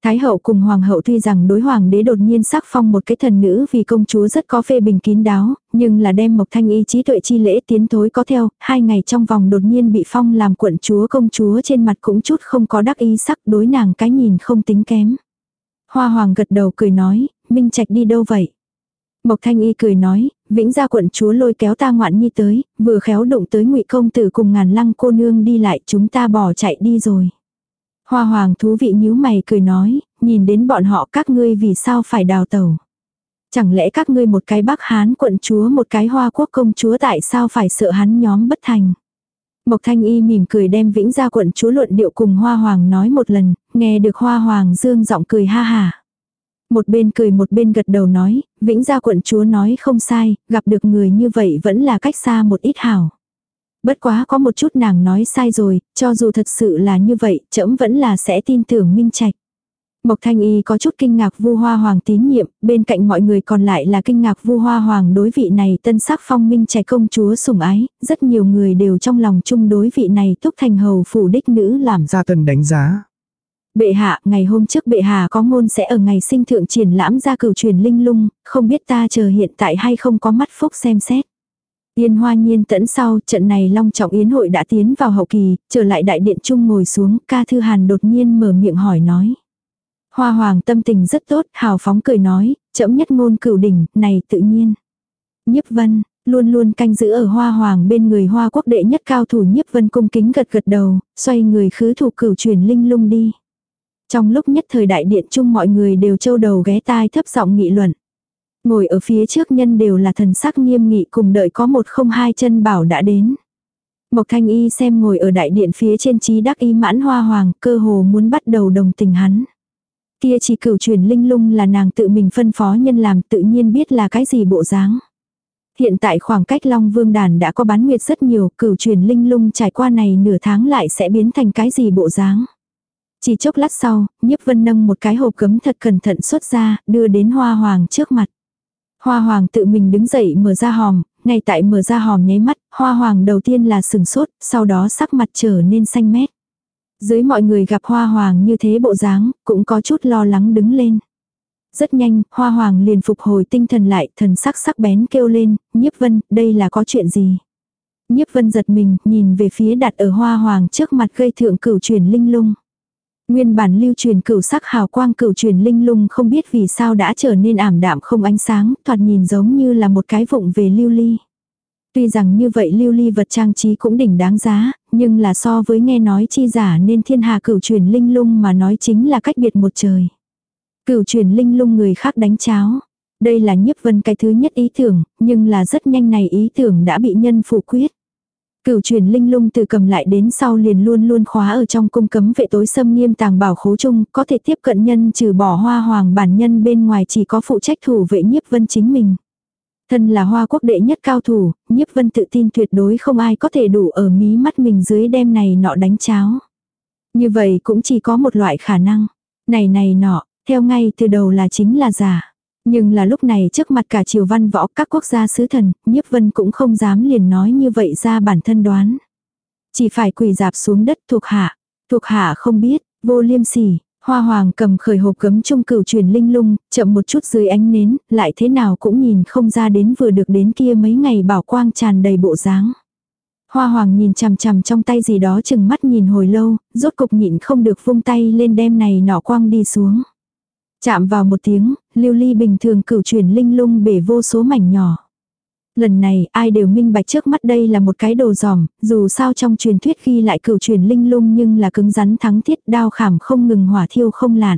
Thái hậu cùng hoàng hậu tuy rằng đối hoàng đế đột nhiên sắc phong một cái thần nữ vì công chúa rất có phê bình kín đáo, nhưng là đem Mộc Thanh Y trí tuệ chi lễ tiến thối có theo, hai ngày trong vòng đột nhiên bị phong làm quận chúa công chúa trên mặt cũng chút không có đắc ý sắc đối nàng cái nhìn không tính kém. Hoa hoàng gật đầu cười nói, Minh Trạch đi đâu vậy? Mộc Thanh Y cười nói, vĩnh gia quận chúa lôi kéo ta ngoạn nhi tới, vừa khéo đụng tới ngụy công tử cùng ngàn lăng cô nương đi lại chúng ta bỏ chạy đi rồi. Hoa hoàng thú vị nhíu mày cười nói, nhìn đến bọn họ các ngươi vì sao phải đào tẩu. Chẳng lẽ các ngươi một cái bắc hán quận chúa một cái hoa quốc công chúa tại sao phải sợ hắn nhóm bất thành. Mộc thanh y mỉm cười đem vĩnh gia quận chúa luận điệu cùng hoa hoàng nói một lần, nghe được hoa hoàng dương giọng cười ha hà. Một bên cười một bên gật đầu nói, vĩnh gia quận chúa nói không sai, gặp được người như vậy vẫn là cách xa một ít hảo. Bất quá có một chút nàng nói sai rồi, cho dù thật sự là như vậy, trẫm vẫn là sẽ tin tưởng minh trạch. Mộc Thanh Y có chút kinh ngạc Vu Hoa Hoàng tín nhiệm, bên cạnh mọi người còn lại là kinh ngạc Vu Hoa Hoàng đối vị này tân sắc phong minh trẻ công chúa sủng ái, rất nhiều người đều trong lòng chung đối vị này túc thành hầu phủ đích nữ làm ra tân đánh giá. Bệ hạ, ngày hôm trước bệ hạ có ngôn sẽ ở ngày sinh thượng triển lãm ra cửu truyền linh lung, không biết ta chờ hiện tại hay không có mắt phúc xem xét. Yên hoa nhiên tẫn sau, trận này long trọng yến hội đã tiến vào hậu kỳ, trở lại đại điện trung ngồi xuống, ca thư hàn đột nhiên mở miệng hỏi nói. Hoa hoàng tâm tình rất tốt, hào phóng cười nói, chậm nhất ngôn cửu đỉnh, này tự nhiên. Nhiếp vân, luôn luôn canh giữ ở hoa hoàng bên người hoa quốc đệ nhất cao thủ nhiếp vân cung kính gật gật đầu, xoay người khứ thủ cửu truyền linh lung đi. Trong lúc nhất thời đại điện chung mọi người đều trâu đầu ghé tai thấp giọng nghị luận. Ngồi ở phía trước nhân đều là thần sắc nghiêm nghị cùng đợi có một không hai chân bảo đã đến. Mộc thanh y xem ngồi ở đại điện phía trên trí đắc y mãn hoa hoàng cơ hồ muốn bắt đầu đồng tình hắn. Kia chỉ cửu truyền linh lung là nàng tự mình phân phó nhân làm tự nhiên biết là cái gì bộ dáng. Hiện tại khoảng cách Long Vương Đàn đã có bán nguyệt rất nhiều, cửu truyền linh lung trải qua này nửa tháng lại sẽ biến thành cái gì bộ dáng. Chỉ chốc lát sau, nhiếp vân nâng một cái hộp cấm thật cẩn thận xuất ra, đưa đến hoa hoàng trước mặt. Hoa hoàng tự mình đứng dậy mở ra hòm, ngay tại mở ra hòm nháy mắt, hoa hoàng đầu tiên là sừng sốt, sau đó sắc mặt trở nên xanh mét. Dưới mọi người gặp hoa hoàng như thế bộ dáng, cũng có chút lo lắng đứng lên. Rất nhanh, hoa hoàng liền phục hồi tinh thần lại, thần sắc sắc bén kêu lên, nhiếp vân, đây là có chuyện gì? Nhiếp vân giật mình, nhìn về phía đặt ở hoa hoàng trước mặt gây thượng cửu truyền linh lung. Nguyên bản lưu truyền cửu sắc hào quang cửu truyền linh lung không biết vì sao đã trở nên ảm đạm không ánh sáng, thoạt nhìn giống như là một cái vụng về lưu ly. Tuy rằng như vậy lưu ly vật trang trí cũng đỉnh đáng giá, nhưng là so với nghe nói chi giả nên thiên hà cửu truyền linh lung mà nói chính là cách biệt một trời. Cửu truyền linh lung người khác đánh cháo. Đây là nhiếp vân cái thứ nhất ý tưởng, nhưng là rất nhanh này ý tưởng đã bị nhân phủ quyết. Cửu truyền linh lung từ cầm lại đến sau liền luôn luôn khóa ở trong cung cấm vệ tối xâm nghiêm tàng bảo khố chung, có thể tiếp cận nhân trừ bỏ hoa hoàng bản nhân bên ngoài chỉ có phụ trách thủ vệ nhiếp vân chính mình. Thân là hoa quốc đệ nhất cao thủ, nhiếp vân tự tin tuyệt đối không ai có thể đủ ở mí mắt mình dưới đêm này nọ đánh cháo. Như vậy cũng chỉ có một loại khả năng. Này này nọ, theo ngay từ đầu là chính là giả. Nhưng là lúc này trước mặt cả triều văn võ các quốc gia sứ thần, nhiếp vân cũng không dám liền nói như vậy ra bản thân đoán. Chỉ phải quỳ dạp xuống đất thuộc hạ. Thuộc hạ không biết, vô liêm sỉ, Hoa hoàng cầm khởi hộp cấm trung cửu truyền linh lung, chậm một chút dưới ánh nến, lại thế nào cũng nhìn không ra đến vừa được đến kia mấy ngày bảo quang tràn đầy bộ dáng. Hoa hoàng nhìn chằm chằm trong tay gì đó chừng mắt nhìn hồi lâu, rốt cục nhịn không được vung tay lên đem này nọ quang đi xuống. Chạm vào một tiếng, lưu ly bình thường cửu truyền linh lung bể vô số mảnh nhỏ. Lần này ai đều minh bạch trước mắt đây là một cái đồ giòm, dù sao trong truyền thuyết ghi lại cửu truyền linh lung nhưng là cứng rắn thắng thiết đao khảm không ngừng hỏa thiêu không lạn.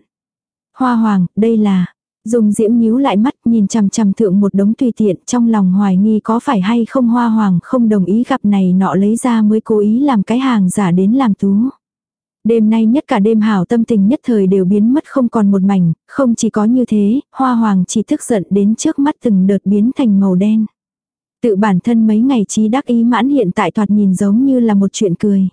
Hoa hoàng, đây là, dùng diễm nhíu lại mắt nhìn chằm chằm thượng một đống tùy tiện trong lòng hoài nghi có phải hay không hoa hoàng không đồng ý gặp này nọ lấy ra mới cố ý làm cái hàng giả đến làm tú. Đêm nay nhất cả đêm hảo tâm tình nhất thời đều biến mất không còn một mảnh, không chỉ có như thế, hoa hoàng chỉ tức giận đến trước mắt từng đợt biến thành màu đen. Tự bản thân mấy ngày trí đắc ý mãn hiện tại thoạt nhìn giống như là một chuyện cười.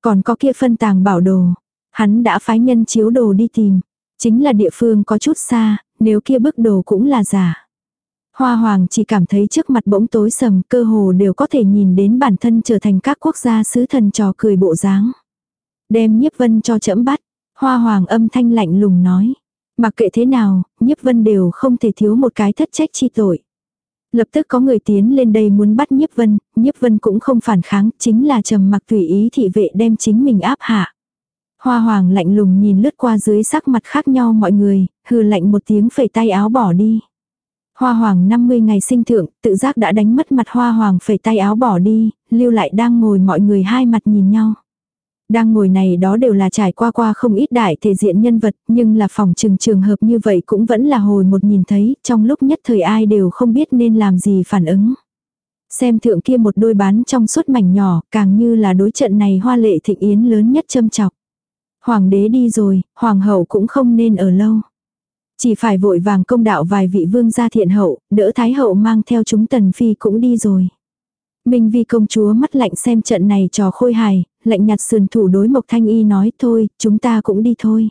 Còn có kia phân tàng bảo đồ. Hắn đã phái nhân chiếu đồ đi tìm. Chính là địa phương có chút xa, nếu kia bức đồ cũng là giả. Hoa hoàng chỉ cảm thấy trước mặt bỗng tối sầm cơ hồ đều có thể nhìn đến bản thân trở thành các quốc gia sứ thần trò cười bộ dáng. Đem nhiếp vân cho chẫm bắt. Hoa hoàng âm thanh lạnh lùng nói. Mặc kệ thế nào, nhiếp vân đều không thể thiếu một cái thất trách chi tội. Lập tức có người tiến lên đây muốn bắt nhiếp vân, nhiếp vân cũng không phản kháng, chính là trầm mặc tùy ý thị vệ đem chính mình áp hạ. Hoa hoàng lạnh lùng nhìn lướt qua dưới sắc mặt khác nhau mọi người, hừ lạnh một tiếng phẩy tay áo bỏ đi. Hoa hoàng 50 ngày sinh thượng, tự giác đã đánh mất mặt hoa hoàng phẩy tay áo bỏ đi, lưu lại đang ngồi mọi người hai mặt nhìn nhau. Đang ngồi này đó đều là trải qua qua không ít đại thể diện nhân vật, nhưng là phòng trừng trường hợp như vậy cũng vẫn là hồi một nhìn thấy, trong lúc nhất thời ai đều không biết nên làm gì phản ứng. Xem thượng kia một đôi bán trong suốt mảnh nhỏ, càng như là đối trận này hoa lệ thịnh yến lớn nhất châm chọc. Hoàng đế đi rồi, hoàng hậu cũng không nên ở lâu. Chỉ phải vội vàng công đạo vài vị vương gia thiện hậu, đỡ thái hậu mang theo chúng tần phi cũng đi rồi. Minh vi công chúa mắt lạnh xem trận này trò khôi hài, lạnh nhạt sườn thủ đối Mộc Thanh Y nói thôi, chúng ta cũng đi thôi.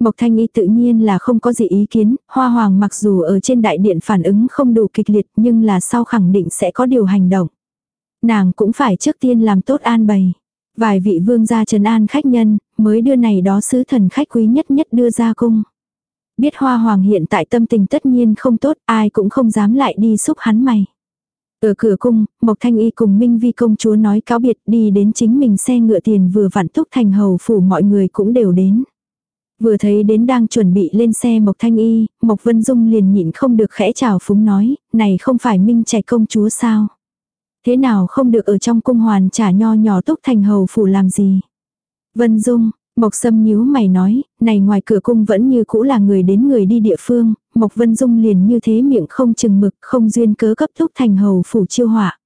Mộc Thanh Y tự nhiên là không có gì ý kiến, Hoa Hoàng mặc dù ở trên đại điện phản ứng không đủ kịch liệt nhưng là sau khẳng định sẽ có điều hành động. Nàng cũng phải trước tiên làm tốt an bày. Vài vị vương gia trần an khách nhân, mới đưa này đó sứ thần khách quý nhất nhất đưa ra cung. Biết Hoa Hoàng hiện tại tâm tình tất nhiên không tốt, ai cũng không dám lại đi xúc hắn mày. Ở cửa cung, Mộc Thanh Y cùng Minh Vi công chúa nói cáo biệt đi đến chính mình xe ngựa tiền vừa vặn túc thành hầu phủ mọi người cũng đều đến. Vừa thấy đến đang chuẩn bị lên xe Mộc Thanh Y, Mộc Vân Dung liền nhịn không được khẽ chào phúng nói, này không phải Minh trẻ công chúa sao? Thế nào không được ở trong cung hoàn trả nho nhỏ túc thành hầu phủ làm gì? Vân Dung, Mộc Sâm nhíu mày nói, này ngoài cửa cung vẫn như cũ là người đến người đi địa phương, Mộc Vân Dung liền như thế miệng không chừng mực, không duyên cớ cấp thúc thành hầu phủ chiêu họa.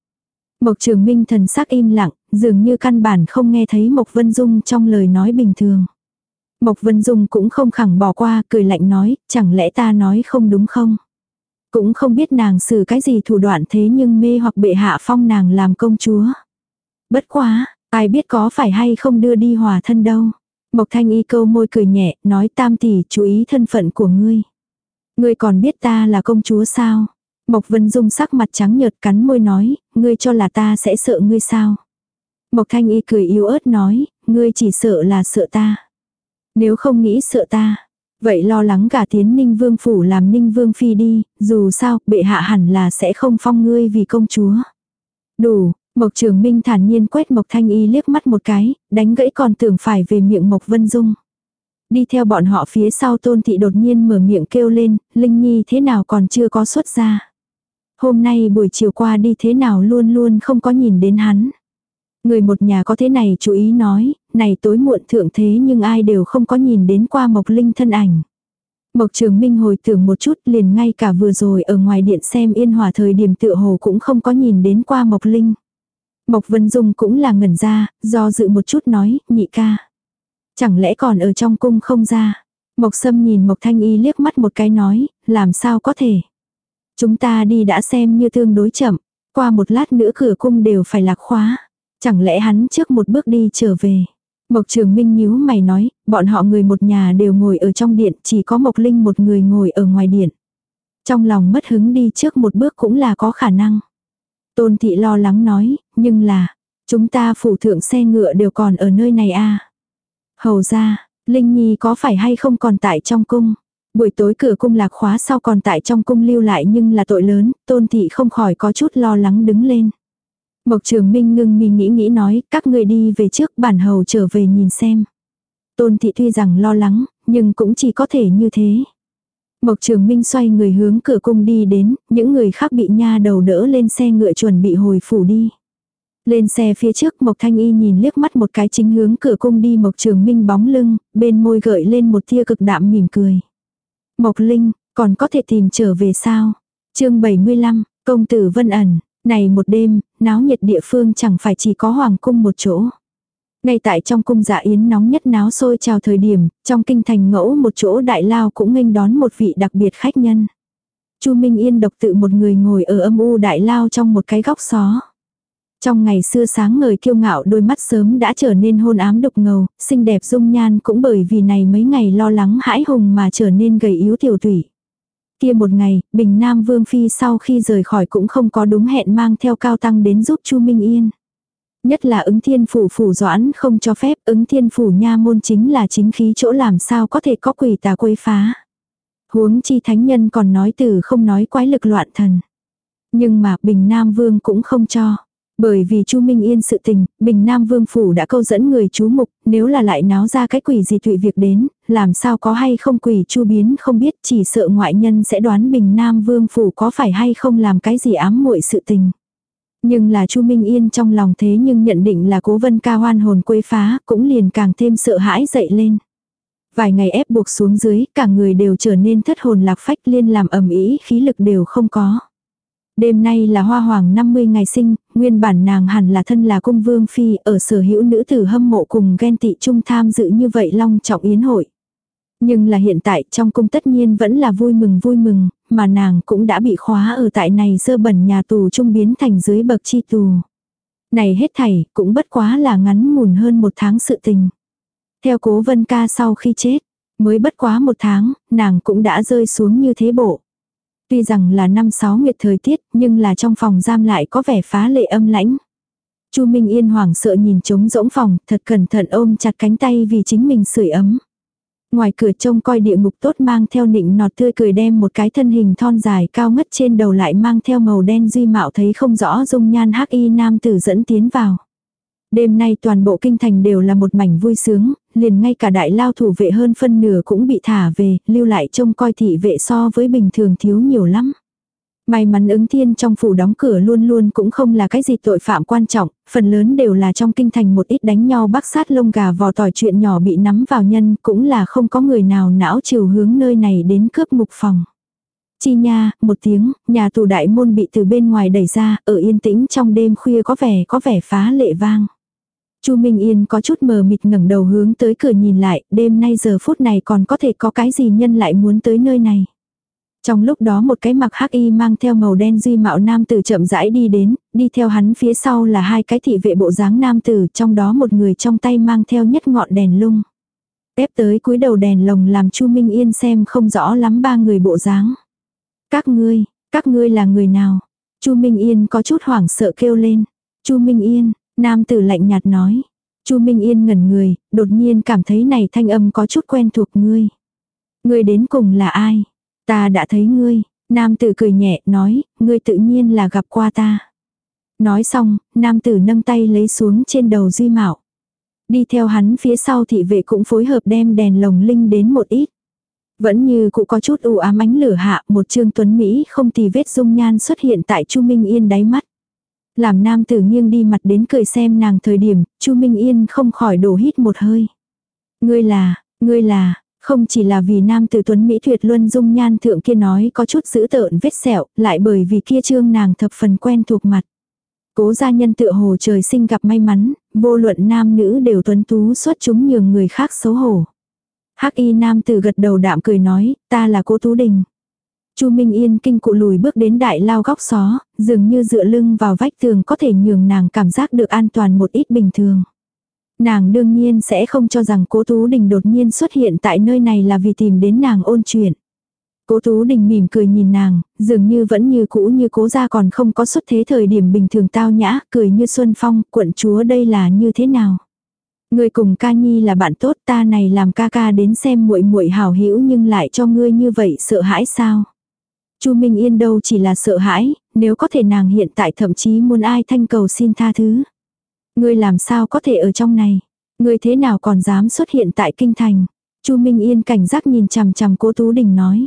Mộc Trường Minh thần sắc im lặng, dường như căn bản không nghe thấy Mộc Vân Dung trong lời nói bình thường. Mộc Vân Dung cũng không khẳng bỏ qua, cười lạnh nói, chẳng lẽ ta nói không đúng không? Cũng không biết nàng xử cái gì thủ đoạn thế nhưng mê hoặc bệ hạ phong nàng làm công chúa. Bất quá, ai biết có phải hay không đưa đi hòa thân đâu. Mộc Thanh Y câu môi cười nhẹ, nói tam tỷ chú ý thân phận của ngươi. Ngươi còn biết ta là công chúa sao? Mộc Vân Dung sắc mặt trắng nhợt cắn môi nói, ngươi cho là ta sẽ sợ ngươi sao? Mộc Thanh Y cười yếu ớt nói, ngươi chỉ sợ là sợ ta. Nếu không nghĩ sợ ta, vậy lo lắng cả tiến ninh vương phủ làm ninh vương phi đi, dù sao, bệ hạ hẳn là sẽ không phong ngươi vì công chúa. Đủ, Mộc Trường Minh thản nhiên quét Mộc Thanh Y liếc mắt một cái, đánh gãy còn tưởng phải về miệng Mộc Vân Dung. Đi theo bọn họ phía sau tôn thị đột nhiên mở miệng kêu lên, Linh Nhi thế nào còn chưa có xuất ra. Hôm nay buổi chiều qua đi thế nào luôn luôn không có nhìn đến hắn. Người một nhà có thế này chú ý nói, này tối muộn thượng thế nhưng ai đều không có nhìn đến qua Mộc Linh thân ảnh. Mộc Trường Minh hồi tưởng một chút liền ngay cả vừa rồi ở ngoài điện xem yên hòa thời điểm tựa hồ cũng không có nhìn đến qua Mộc Linh. Mộc Vân Dung cũng là ngẩn ra, do dự một chút nói, nhị ca. Chẳng lẽ còn ở trong cung không ra? Mộc Sâm nhìn Mộc Thanh Y liếc mắt một cái nói, làm sao có thể? Chúng ta đi đã xem như tương đối chậm, qua một lát nữa cửa cung đều phải lạc khóa. Chẳng lẽ hắn trước một bước đi trở về? Mộc Trường Minh nhíu mày nói, bọn họ người một nhà đều ngồi ở trong điện, chỉ có Mộc Linh một người ngồi ở ngoài điện. Trong lòng mất hứng đi trước một bước cũng là có khả năng. Tôn thị lo lắng nói, nhưng là, chúng ta phủ thượng xe ngựa đều còn ở nơi này a à? Hầu ra, Linh Nhi có phải hay không còn tại trong cung? Buổi tối cửa cung lạc khóa sau còn tại trong cung lưu lại nhưng là tội lớn, tôn thị không khỏi có chút lo lắng đứng lên. Mộc trường minh ngưng mi nghĩ nghĩ nói, các người đi về trước bản hầu trở về nhìn xem. Tôn thị tuy rằng lo lắng, nhưng cũng chỉ có thể như thế. Mộc Trường Minh xoay người hướng cửa cung đi đến, những người khác bị nha đầu đỡ lên xe ngựa chuẩn bị hồi phủ đi. Lên xe phía trước Mộc Thanh Y nhìn liếc mắt một cái chính hướng cửa cung đi Mộc Trường Minh bóng lưng, bên môi gợi lên một tia cực đạm mỉm cười. Mộc Linh, còn có thể tìm trở về sao? chương 75, công tử Vân ẩn, này một đêm, náo nhiệt địa phương chẳng phải chỉ có hoàng cung một chỗ. Ngay tại trong cung dạ yến nóng nhất náo sôi chào thời điểm, trong kinh thành ngẫu một chỗ đại lao cũng nghênh đón một vị đặc biệt khách nhân. Chu Minh Yên độc tự một người ngồi ở âm u đại lao trong một cái góc xó. Trong ngày xưa sáng ngời kiêu ngạo đôi mắt sớm đã trở nên hôn ám độc ngầu, xinh đẹp dung nhan cũng bởi vì này mấy ngày lo lắng hãi hùng mà trở nên gầy yếu tiểu tủy. Kia một ngày, Bình Nam Vương Phi sau khi rời khỏi cũng không có đúng hẹn mang theo cao tăng đến giúp Chu Minh Yên. Nhất là ứng thiên phủ phủ doãn không cho phép ứng thiên phủ nha môn chính là chính khí chỗ làm sao có thể có quỷ tà quấy phá. Huống chi thánh nhân còn nói từ không nói quái lực loạn thần. Nhưng mà Bình Nam Vương cũng không cho. Bởi vì Chu Minh Yên sự tình, Bình Nam Vương Phủ đã câu dẫn người chú mục, nếu là lại náo ra cái quỷ gì tụy việc đến, làm sao có hay không quỷ chu biến không biết chỉ sợ ngoại nhân sẽ đoán Bình Nam Vương Phủ có phải hay không làm cái gì ám muội sự tình. Nhưng là Chu Minh Yên trong lòng thế nhưng nhận định là cố vân ca hoan hồn quấy phá, cũng liền càng thêm sợ hãi dậy lên. Vài ngày ép buộc xuống dưới, cả người đều trở nên thất hồn lạc phách liên làm ẩm ý, khí lực đều không có. Đêm nay là hoa hoàng 50 ngày sinh, nguyên bản nàng hẳn là thân là cung vương phi, ở sở hữu nữ tử hâm mộ cùng ghen tị chung tham dự như vậy long trọng yến hội. Nhưng là hiện tại trong cung tất nhiên vẫn là vui mừng vui mừng, mà nàng cũng đã bị khóa ở tại này dơ bẩn nhà tù trung biến thành dưới bậc chi tù. Này hết thảy cũng bất quá là ngắn ngủn hơn một tháng sự tình. Theo cố vân ca sau khi chết, mới bất quá một tháng, nàng cũng đã rơi xuống như thế bộ. Tuy rằng là năm sáu nguyệt thời tiết, nhưng là trong phòng giam lại có vẻ phá lệ âm lãnh. Chu Minh Yên hoảng sợ nhìn trống rỗng phòng, thật cẩn thận ôm chặt cánh tay vì chính mình sưởi ấm. Ngoài cửa trông coi địa ngục tốt mang theo nịnh nọt tươi cười đem một cái thân hình thon dài cao ngất trên đầu lại mang theo màu đen duy mạo thấy không rõ dung nhan hắc y nam tử dẫn tiến vào. Đêm nay toàn bộ kinh thành đều là một mảnh vui sướng, liền ngay cả đại lao thủ vệ hơn phân nửa cũng bị thả về, lưu lại trông coi thị vệ so với bình thường thiếu nhiều lắm. May mắn ứng thiên trong phủ đóng cửa luôn luôn cũng không là cái gì tội phạm quan trọng, phần lớn đều là trong kinh thành một ít đánh nhau bắc sát lông gà vò tỏi chuyện nhỏ bị nắm vào nhân cũng là không có người nào não chiều hướng nơi này đến cướp mục phòng. Chi nha, một tiếng, nhà tù đại môn bị từ bên ngoài đẩy ra, ở yên tĩnh trong đêm khuya có vẻ có vẻ phá lệ vang. Chu Minh Yên có chút mờ mịt ngẩng đầu hướng tới cửa nhìn lại, đêm nay giờ phút này còn có thể có cái gì nhân lại muốn tới nơi này. Trong lúc đó một cái mặc hắc y mang theo màu đen duy mạo nam tử chậm rãi đi đến, đi theo hắn phía sau là hai cái thị vệ bộ dáng nam tử, trong đó một người trong tay mang theo nhất ngọn đèn lung. Ép tới cúi đầu đèn lồng làm Chu Minh Yên xem không rõ lắm ba người bộ dáng. Các ngươi, các ngươi là người nào? Chu Minh Yên có chút hoảng sợ kêu lên. Chu Minh Yên, nam tử lạnh nhạt nói. Chu Minh Yên ngẩn người, đột nhiên cảm thấy này thanh âm có chút quen thuộc ngươi. Ngươi đến cùng là ai? Ta đã thấy ngươi, nam tử cười nhẹ, nói, ngươi tự nhiên là gặp qua ta. Nói xong, nam tử nâng tay lấy xuống trên đầu duy mạo. Đi theo hắn phía sau thị vệ cũng phối hợp đem đèn lồng linh đến một ít. Vẫn như cũng có chút u ám ánh lửa hạ, một trương tuấn Mỹ không tì vết dung nhan xuất hiện tại Chu Minh Yên đáy mắt. Làm nam tử nghiêng đi mặt đến cười xem nàng thời điểm, Chu Minh Yên không khỏi đổ hít một hơi. Ngươi là, ngươi là, không chỉ là vì nam tử tuấn Mỹ tuyệt luân dung nhan thượng kia nói có chút dữ tợn vết sẹo, lại bởi vì kia trương nàng thập phần quen thuộc mặt. Cố gia nhân tựa hồ trời sinh gặp may mắn, vô luận nam nữ đều tuấn tú xuất chúng nhường người khác xấu hổ. Hắc y nam tử gật đầu đạm cười nói, ta là cố tú đình. Chu Minh Yên kinh cụ lùi bước đến đại lao góc xó, dường như dựa lưng vào vách tường có thể nhường nàng cảm giác được an toàn một ít bình thường. Nàng đương nhiên sẽ không cho rằng cố Tú Đình đột nhiên xuất hiện tại nơi này là vì tìm đến nàng ôn chuyện. Cố Tú Đình mỉm cười nhìn nàng, dường như vẫn như cũ như cố gia còn không có xuất thế thời điểm bình thường tao nhã, cười như xuân phong, quận chúa đây là như thế nào. Người cùng ca nhi là bạn tốt ta này làm ca ca đến xem muội muội hảo hữu nhưng lại cho ngươi như vậy sợ hãi sao. Chu Minh Yên đâu chỉ là sợ hãi, nếu có thể nàng hiện tại thậm chí muốn ai thanh cầu xin tha thứ. Ngươi làm sao có thể ở trong này? Ngươi thế nào còn dám xuất hiện tại kinh thành? Chu Minh Yên cảnh giác nhìn chằm chằm Cố Tú Đình nói.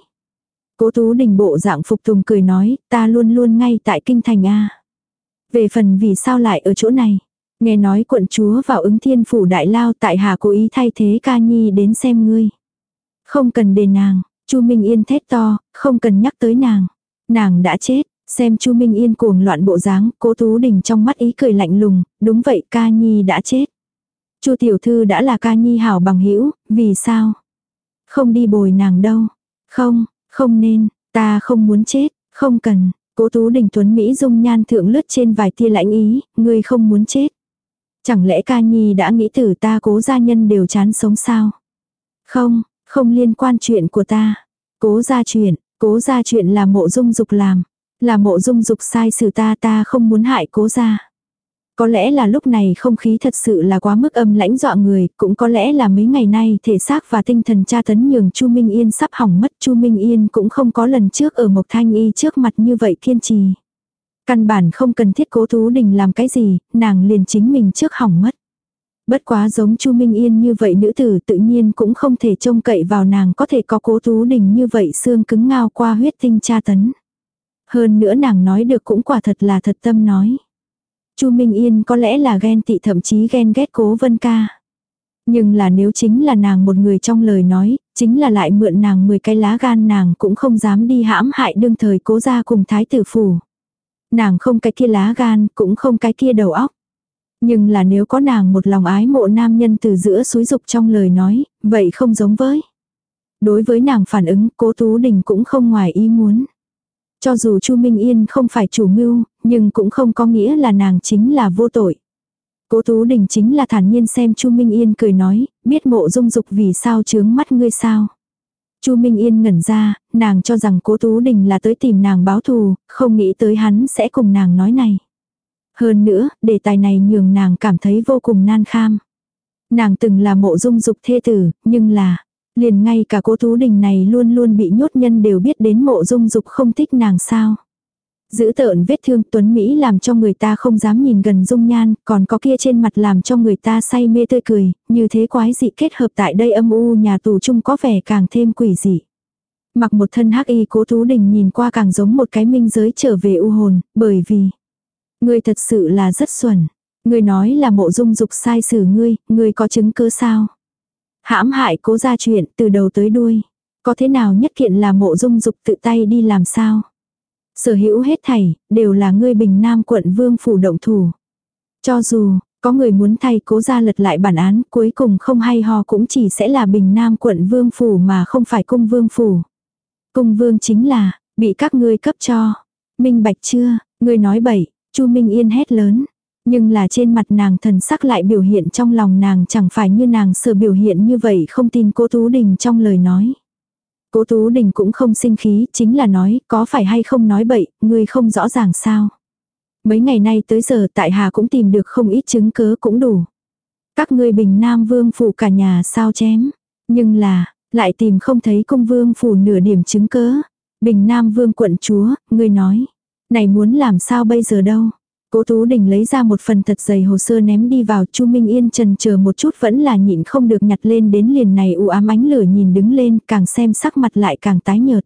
Cố Tú Đình bộ dạng phục tùng cười nói, ta luôn luôn ngay tại kinh thành a. Về phần vì sao lại ở chỗ này? Nghe nói quận chúa vào ứng thiên phủ đại lao tại hà cố ý thay thế ca nhi đến xem ngươi. Không cần đề nàng, Chu Minh Yên thét to, không cần nhắc tới nàng. Nàng đã chết, Xem Chu Minh Yên cuồng loạn bộ dáng, Cố Tú Đình trong mắt ý cười lạnh lùng, đúng vậy ca nhi đã chết. Chu tiểu thư đã là ca nhi hảo bằng hữu, vì sao? Không đi bồi nàng đâu. Không, không nên, ta không muốn chết, không cần. Cố Tú Đình Tuấn Mỹ dung nhan thượng lướt trên vài tia lãnh ý, ngươi không muốn chết. Chẳng lẽ ca nhi đã nghĩ tử ta cố gia nhân đều chán sống sao? Không, không liên quan chuyện của ta. Cố ra chuyện, Cố ra chuyện là mộ dung dục làm. Là mộ dung dục sai sự ta ta không muốn hại cố ra. Có lẽ là lúc này không khí thật sự là quá mức âm lãnh dọa người, cũng có lẽ là mấy ngày nay thể xác và tinh thần tra tấn nhường Chu Minh Yên sắp hỏng mất. Chu Minh Yên cũng không có lần trước ở Mộc Thanh Y trước mặt như vậy kiên trì. Căn bản không cần thiết cố Tú Đình làm cái gì, nàng liền chính mình trước hỏng mất. Bất quá giống Chu Minh Yên như vậy nữ tử tự nhiên cũng không thể trông cậy vào nàng có thể có cố Tú Đình như vậy xương cứng ngao qua huyết tinh tra tấn. Hơn nữa nàng nói được cũng quả thật là thật tâm nói. Chu Minh Yên có lẽ là ghen tị thậm chí ghen ghét cố vân ca. Nhưng là nếu chính là nàng một người trong lời nói, chính là lại mượn nàng 10 cái lá gan nàng cũng không dám đi hãm hại đương thời cố ra cùng thái tử phủ. Nàng không cái kia lá gan, cũng không cái kia đầu óc. Nhưng là nếu có nàng một lòng ái mộ nam nhân từ giữa suối dục trong lời nói, vậy không giống với. Đối với nàng phản ứng, cố Tú Đình cũng không ngoài ý muốn. Cho dù Chu Minh Yên không phải chủ mưu, nhưng cũng không có nghĩa là nàng chính là vô tội. Cố Tú Đình chính là thản nhiên xem Chu Minh Yên cười nói, biết mộ dung dục vì sao chướng mắt ngươi sao. Chu Minh Yên ngẩn ra, nàng cho rằng cố Tú Đình là tới tìm nàng báo thù, không nghĩ tới hắn sẽ cùng nàng nói này. Hơn nữa, đề tài này nhường nàng cảm thấy vô cùng nan kham. Nàng từng là mộ dung dục thê tử, nhưng là, liền ngay cả cố Tú Đình này luôn luôn bị nhốt nhân đều biết đến mộ dung dục không thích nàng sao. Giữ tợn vết thương tuấn Mỹ làm cho người ta không dám nhìn gần dung nhan, còn có kia trên mặt làm cho người ta say mê tươi cười, như thế quái dị kết hợp tại đây âm u nhà tù chung có vẻ càng thêm quỷ dị. Mặc một thân hắc y cố Tú Đình nhìn qua càng giống một cái minh giới trở về u hồn, bởi vì Ngươi thật sự là rất xuẩn. Ngươi nói là mộ dung dục sai xử ngươi, ngươi có chứng cứ sao? Hãm hại cố ra chuyện từ đầu tới đuôi. Có thế nào nhất kiện là mộ dung dục tự tay đi làm sao? Sở hữu hết thảy, đều là ngươi bình nam quận vương phủ động thủ. Cho dù, có người muốn thay cố ra lật lại bản án, cuối cùng không hay ho cũng chỉ sẽ là bình nam quận vương phủ mà không phải cung vương phủ. Cung vương chính là, bị các ngươi cấp cho. Minh bạch chưa, ngươi nói bậy, Chu Minh Yên hét lớn. Nhưng là trên mặt nàng thần sắc lại biểu hiện trong lòng nàng chẳng phải như nàng sợ biểu hiện như vậy không tin cố Tú Đình trong lời nói. Cố Tú Đình cũng không sinh khí, chính là nói, có phải hay không nói bậy, ngươi không rõ ràng sao. Mấy ngày nay tới giờ tại Hà cũng tìm được không ít chứng cớ cũng đủ. Các ngươi bình nam vương phủ cả nhà sao chém. Nhưng là, lại tìm không thấy công vương phủ nửa điểm chứng cớ. Bình nam vương quận chúa, ngươi nói. Này muốn làm sao bây giờ đâu. Cố Tú Đình lấy ra một phần thật dày hồ sơ ném đi vào Chu Minh Yên trần chờ một chút vẫn là nhịn không được nhặt lên đến liền này u ám ánh lửa nhìn đứng lên, càng xem sắc mặt lại càng tái nhợt.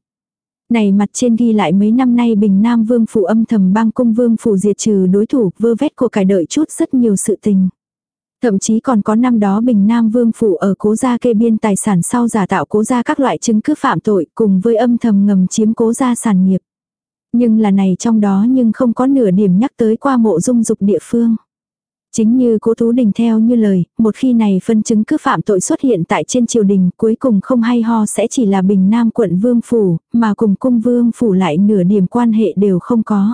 Này mặt trên ghi lại mấy năm nay Bình Nam Vương Phủ âm thầm bang cung Vương Phủ diệt trừ đối thủ, vơ vét của cải đợi chút rất nhiều sự tình. Thậm chí còn có năm đó Bình Nam Vương Phủ ở cố gia kê biên tài sản sau giả tạo cố gia các loại chứng cứ phạm tội cùng với âm thầm ngầm chiếm cố gia sản nghiệp. Nhưng là này trong đó nhưng không có nửa điểm nhắc tới qua mộ dung dục địa phương. Chính như cố Tú Đình theo như lời, một khi này phân chứng cứ phạm tội xuất hiện tại trên triều đình cuối cùng không hay ho sẽ chỉ là bình nam quận vương phủ, mà cùng cung vương phủ lại nửa điểm quan hệ đều không có.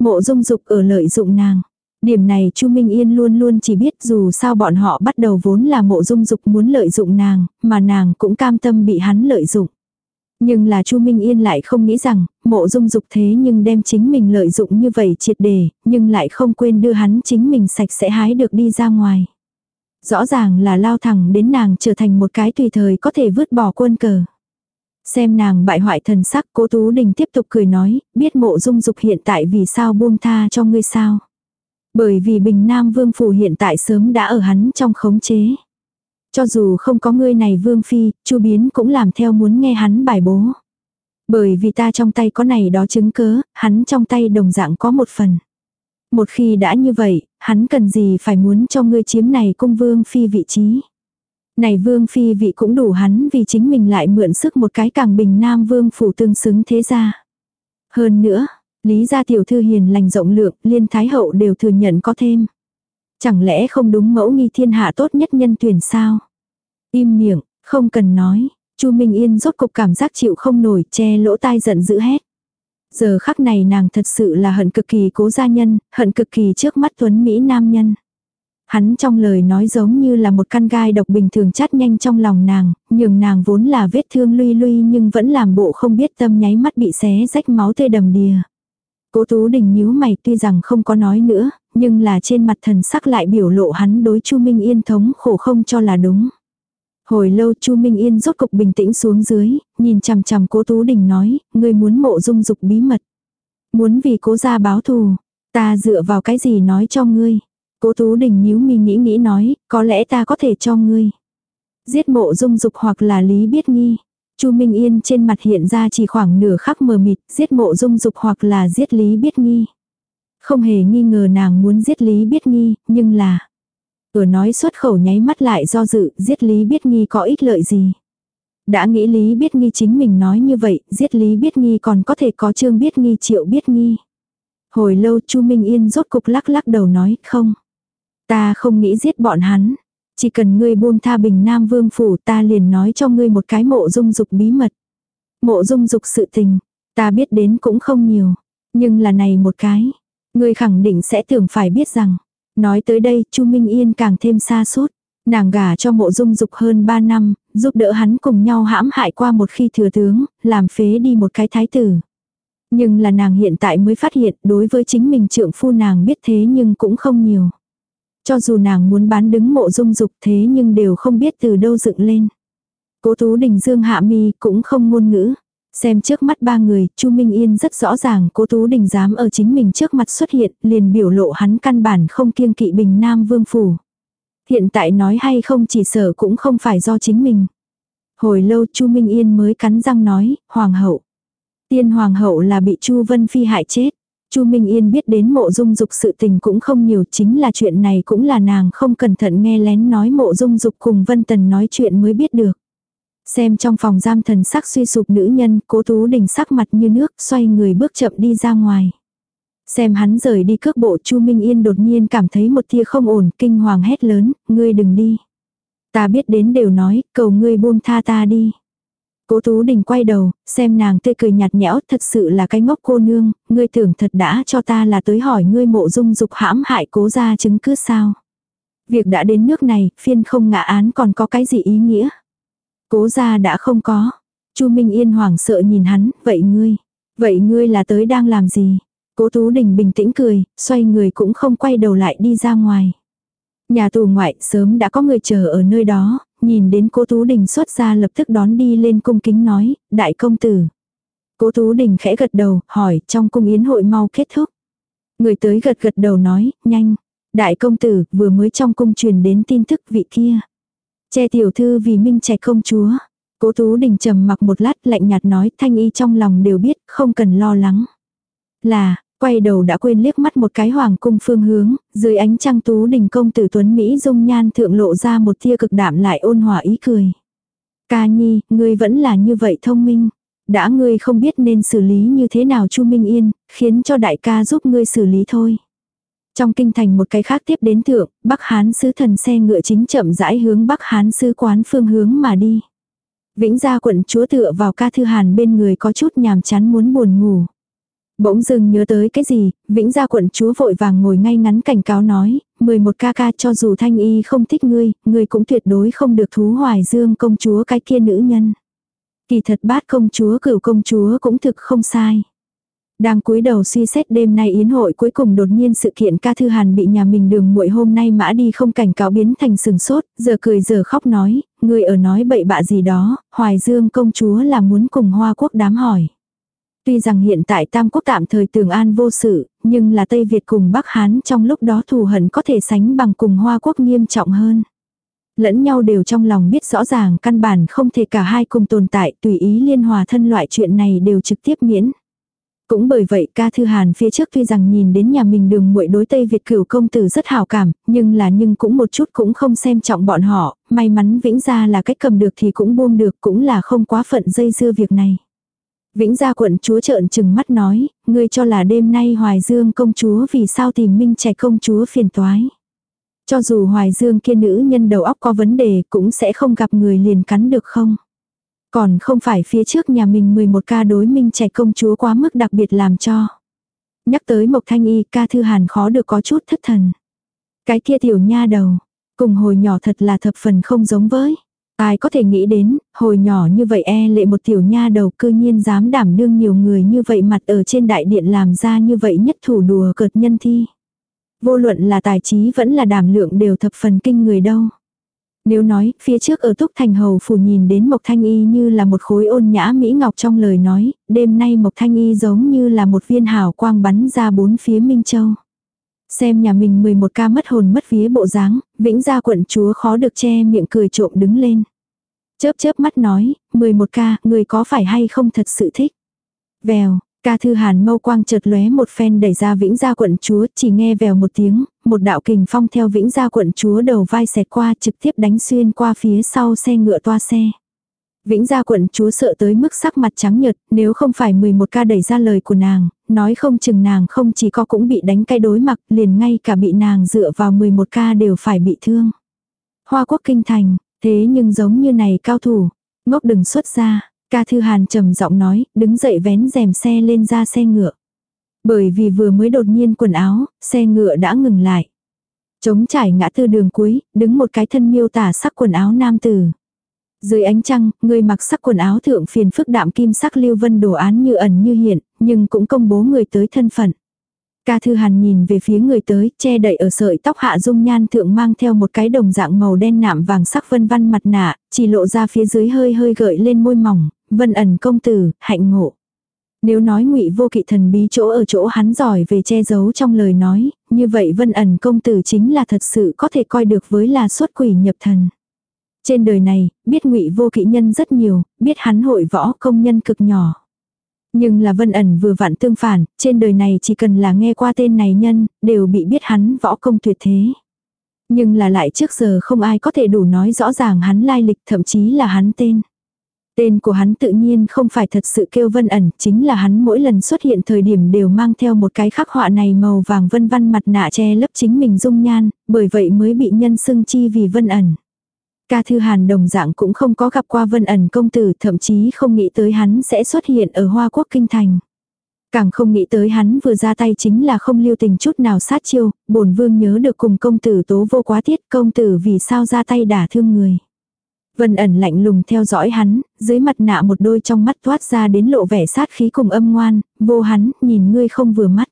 Mộ dung dục ở lợi dụng nàng. Điểm này Chu Minh Yên luôn luôn chỉ biết dù sao bọn họ bắt đầu vốn là mộ dung dục muốn lợi dụng nàng, mà nàng cũng cam tâm bị hắn lợi dụng. Nhưng là Chu Minh Yên lại không nghĩ rằng, mộ dung dục thế nhưng đem chính mình lợi dụng như vậy triệt đề, nhưng lại không quên đưa hắn chính mình sạch sẽ hái được đi ra ngoài. Rõ ràng là lao thẳng đến nàng trở thành một cái tùy thời có thể vứt bỏ quân cờ. Xem nàng bại hoại thần sắc cố Tú Đình tiếp tục cười nói, biết mộ dung dục hiện tại vì sao buông tha cho ngươi sao. Bởi vì Bình Nam Vương Phủ hiện tại sớm đã ở hắn trong khống chế. Cho dù không có ngươi này vương phi, chu biến cũng làm theo muốn nghe hắn bài bố. Bởi vì ta trong tay có này đó chứng cớ, hắn trong tay đồng dạng có một phần. Một khi đã như vậy, hắn cần gì phải muốn cho ngươi chiếm này cung vương phi vị trí. Này vương phi vị cũng đủ hắn vì chính mình lại mượn sức một cái càng bình nam vương phủ tương xứng thế ra. Hơn nữa, lý gia tiểu thư hiền lành rộng lượng, liên thái hậu đều thừa nhận có thêm. Chẳng lẽ không đúng mẫu nghi thiên hạ tốt nhất nhân tuyển sao? Im miệng, không cần nói. Chu Minh Yên rốt cục cảm giác chịu không nổi, che lỗ tai giận dữ hét. Giờ khắc này nàng thật sự là hận cực kỳ cố gia nhân, hận cực kỳ trước mắt tuấn Mỹ nam nhân. Hắn trong lời nói giống như là một căn gai độc bình thường chát nhanh trong lòng nàng, nhường nàng vốn là vết thương luy luy nhưng vẫn làm bộ không biết tâm nháy mắt bị xé rách máu tê đầm đìa. Cố Tú Đình nhíu mày tuy rằng không có nói nữa, nhưng là trên mặt thần sắc lại biểu lộ hắn đối Chu Minh Yên thống khổ không cho là đúng. Hồi lâu Chu Minh Yên rốt cục bình tĩnh xuống dưới, nhìn chằm chằm Cố Tú Đình nói, ngươi muốn mộ dung dục bí mật. Muốn vì cố gia báo thù, ta dựa vào cái gì nói cho ngươi. Cố Tú Đình nhíu mi nghĩ nghĩ nói, có lẽ ta có thể cho ngươi. Giết mộ dung dục hoặc là lý biết nghi. Chu Minh Yên trên mặt hiện ra chỉ khoảng nửa khắc mờ mịt, giết mộ dung dục hoặc là giết lý biết nghi. Không hề nghi ngờ nàng muốn giết lý biết nghi, nhưng là... Ở nói xuất khẩu nháy mắt lại do dự, giết lý biết nghi có ích lợi gì. Đã nghĩ lý biết nghi chính mình nói như vậy, giết lý biết nghi còn có thể có trương biết nghi triệu biết nghi. Hồi lâu Chu Minh Yên rốt cục lắc lắc đầu nói, không. Ta không nghĩ giết bọn hắn. Chỉ cần ngươi buông tha bình Nam Vương Phủ ta liền nói cho ngươi một cái mộ dung dục bí mật. Mộ dung dục sự tình, ta biết đến cũng không nhiều. Nhưng là này một cái, ngươi khẳng định sẽ tưởng phải biết rằng. Nói tới đây Chu Minh Yên càng thêm xa sút Nàng gả cho mộ dung dục hơn 3 năm, giúp đỡ hắn cùng nhau hãm hại qua một khi thừa tướng, làm phế đi một cái thái tử. Nhưng là nàng hiện tại mới phát hiện đối với chính mình trượng phu nàng biết thế nhưng cũng không nhiều. Cho dù nàng muốn bán đứng mộ dung dục thế nhưng đều không biết từ đâu dựng lên. Cố Tú Đình Dương hạ mi cũng không ngôn ngữ. Xem trước mắt ba người, Chu Minh Yên rất rõ ràng Cố Tú Đình dám ở chính mình trước mặt xuất hiện, liền biểu lộ hắn căn bản không kiêng kỵ Bình Nam Vương Phủ. Hiện tại nói hay không chỉ sợ cũng không phải do chính mình. Hồi lâu Chu Minh Yên mới cắn răng nói, Hoàng hậu. Tiên Hoàng hậu là bị Chu Vân Phi hại chết. Chu Minh Yên biết đến mộ dung dục sự tình cũng không nhiều chính là chuyện này cũng là nàng không cẩn thận nghe lén nói mộ dung dục cùng Vân Tần nói chuyện mới biết được. Xem trong phòng giam thần sắc suy sụp nữ nhân, cố tú đình sắc mặt như nước, xoay người bước chậm đi ra ngoài. Xem hắn rời đi cước bộ Chu Minh Yên đột nhiên cảm thấy một tia không ổn, kinh hoàng hét lớn, ngươi đừng đi. Ta biết đến đều nói, cầu ngươi buông tha ta đi. Cố Tú Đình quay đầu, xem nàng tươi cười nhạt nhẽo, thật sự là cái ngốc cô nương, ngươi tưởng thật đã cho ta là tới hỏi ngươi mộ dung dục hãm hại cố ra chứng cứ sao. Việc đã đến nước này, phiên không ngã án còn có cái gì ý nghĩa. Cố gia đã không có. Chu Minh Yên hoảng sợ nhìn hắn, vậy ngươi, vậy ngươi là tới đang làm gì? Cố Tú Đình bình tĩnh cười, xoay người cũng không quay đầu lại đi ra ngoài. Nhà tù ngoại sớm đã có người chờ ở nơi đó, nhìn đến cố Tú Đình xuất ra lập tức đón đi lên cung kính nói, đại công tử. Cố Tú Đình khẽ gật đầu, hỏi, trong cung yến hội mau kết thúc. Người tới gật gật đầu nói, nhanh. Đại công tử, vừa mới trong cung truyền đến tin tức vị kia. Che tiểu thư vì minh trẻ công chúa. Cố Tú Đình trầm mặc một lát lạnh nhạt nói thanh y trong lòng đều biết, không cần lo lắng. Là, quay đầu đã quên liếc mắt một cái hoàng cung phương hướng, dưới ánh trăng Tú Đình công tử Tuấn Mỹ dung nhan thượng lộ ra một tia cực đạm lại ôn hòa ý cười. Ca nhi, ngươi vẫn là như vậy thông minh. Đã ngươi không biết nên xử lý như thế nào Chu Minh Yên, khiến cho đại ca giúp ngươi xử lý thôi. Trong kinh thành một cái khác tiếp đến thượng, Bắc Hán sứ thần xe ngựa chính chậm rãi hướng Bắc Hán sứ quán phương hướng mà đi. Vĩnh gia quận chúa tựa vào ca thư hàn bên người có chút nhàm chán muốn buồn ngủ. Bỗng dưng nhớ tới cái gì, vĩnh gia quận chúa vội vàng ngồi ngay ngắn cảnh cáo nói, 11 ca ca cho dù thanh y không thích ngươi, ngươi cũng tuyệt đối không được thú hoài dương công chúa cái kia nữ nhân. Kỳ thật bát công chúa cửu công chúa cũng thực không sai. Đang cúi đầu suy xét đêm nay yến hội cuối cùng đột nhiên sự kiện ca thư hàn bị nhà mình đường muội hôm nay mã đi không cảnh cáo biến thành sừng sốt, giờ cười giờ khóc nói, người ở nói bậy bạ gì đó, hoài dương công chúa là muốn cùng hoa quốc đám hỏi. Tuy rằng hiện tại Tam Quốc tạm thời tường an vô sự, nhưng là Tây Việt cùng Bắc Hán trong lúc đó thù hận có thể sánh bằng cùng Hoa Quốc nghiêm trọng hơn. Lẫn nhau đều trong lòng biết rõ ràng căn bản không thể cả hai cùng tồn tại tùy ý liên hòa thân loại chuyện này đều trực tiếp miễn. Cũng bởi vậy ca thư hàn phía trước tuy rằng nhìn đến nhà mình đường muội đối Tây Việt cửu công tử rất hào cảm, nhưng là nhưng cũng một chút cũng không xem trọng bọn họ, may mắn vĩnh ra là cách cầm được thì cũng buông được cũng là không quá phận dây dưa việc này. Vĩnh gia quận chúa trợn trừng mắt nói, ngươi cho là đêm nay Hoài Dương công chúa vì sao tìm Minh Trạch công chúa phiền toái. Cho dù Hoài Dương kia nữ nhân đầu óc có vấn đề cũng sẽ không gặp người liền cắn được không. Còn không phải phía trước nhà mình 11 ca đối Minh trẻ công chúa quá mức đặc biệt làm cho. Nhắc tới Mộc Thanh Y ca thư hàn khó được có chút thất thần. Cái kia tiểu nha đầu, cùng hồi nhỏ thật là thập phần không giống với. Ai có thể nghĩ đến, hồi nhỏ như vậy e lệ một tiểu nha đầu cư nhiên dám đảm đương nhiều người như vậy mặt ở trên đại điện làm ra như vậy nhất thủ đùa cợt nhân thi. Vô luận là tài trí vẫn là đảm lượng đều thập phần kinh người đâu. Nếu nói, phía trước ở Túc Thành Hầu phủ nhìn đến Mộc Thanh Y như là một khối ôn nhã mỹ ngọc trong lời nói, đêm nay Mộc Thanh Y giống như là một viên hào quang bắn ra bốn phía Minh Châu. Xem nhà mình 11 ca mất hồn mất vía bộ dáng, vĩnh gia quận chúa khó được che miệng cười trộm đứng lên. Chớp chớp mắt nói, 11 ca, người có phải hay không thật sự thích. Vèo, ca thư hàn mâu quang chợt lóe một phen đẩy ra vĩnh gia quận chúa, chỉ nghe vèo một tiếng, một đạo kình phong theo vĩnh gia quận chúa đầu vai xẹt qua trực tiếp đánh xuyên qua phía sau xe ngựa toa xe. Vĩnh gia quận chúa sợ tới mức sắc mặt trắng nhợt, nếu không phải 11 ca đẩy ra lời của nàng, nói không chừng nàng không chỉ có cũng bị đánh cái đối mặt, liền ngay cả bị nàng dựa vào 11 ca đều phải bị thương. Hoa quốc kinh thành, thế nhưng giống như này cao thủ, ngốc đừng xuất ra, ca thư hàn trầm giọng nói, đứng dậy vén rèm xe lên ra xe ngựa. Bởi vì vừa mới đột nhiên quần áo, xe ngựa đã ngừng lại. Chống trải ngã tư đường cuối, đứng một cái thân miêu tả sắc quần áo nam tử. Dưới ánh trăng, người mặc sắc quần áo thượng phiền phức đạm kim sắc lưu vân đồ án như ẩn như hiện, nhưng cũng công bố người tới thân phận. Ca Thư Hàn nhìn về phía người tới, che đậy ở sợi tóc hạ dung nhan thượng mang theo một cái đồng dạng màu đen nạm vàng sắc vân văn mặt nạ, chỉ lộ ra phía dưới hơi hơi gợi lên môi mỏng, vân ẩn công tử, hạnh ngộ. Nếu nói ngụy vô kỵ thần bí chỗ ở chỗ hắn giỏi về che giấu trong lời nói, như vậy vân ẩn công tử chính là thật sự có thể coi được với là xuất quỷ nhập thần. Trên đời này, biết ngụy vô kỵ nhân rất nhiều, biết hắn hội võ công nhân cực nhỏ. Nhưng là vân ẩn vừa vặn tương phản, trên đời này chỉ cần là nghe qua tên này nhân, đều bị biết hắn võ công tuyệt thế. Nhưng là lại trước giờ không ai có thể đủ nói rõ ràng hắn lai lịch thậm chí là hắn tên. Tên của hắn tự nhiên không phải thật sự kêu vân ẩn, chính là hắn mỗi lần xuất hiện thời điểm đều mang theo một cái khắc họa này màu vàng vân văn mặt nạ che lấp chính mình dung nhan, bởi vậy mới bị nhân xưng chi vì vân ẩn. Ca Thư Hàn đồng dạng cũng không có gặp qua vân ẩn công tử thậm chí không nghĩ tới hắn sẽ xuất hiện ở Hoa Quốc Kinh Thành. Càng không nghĩ tới hắn vừa ra tay chính là không lưu tình chút nào sát chiêu, bổn vương nhớ được cùng công tử tố vô quá tiết công tử vì sao ra tay đả thương người. Vân ẩn lạnh lùng theo dõi hắn, dưới mặt nạ một đôi trong mắt thoát ra đến lộ vẻ sát khí cùng âm ngoan, vô hắn, nhìn ngươi không vừa mắt.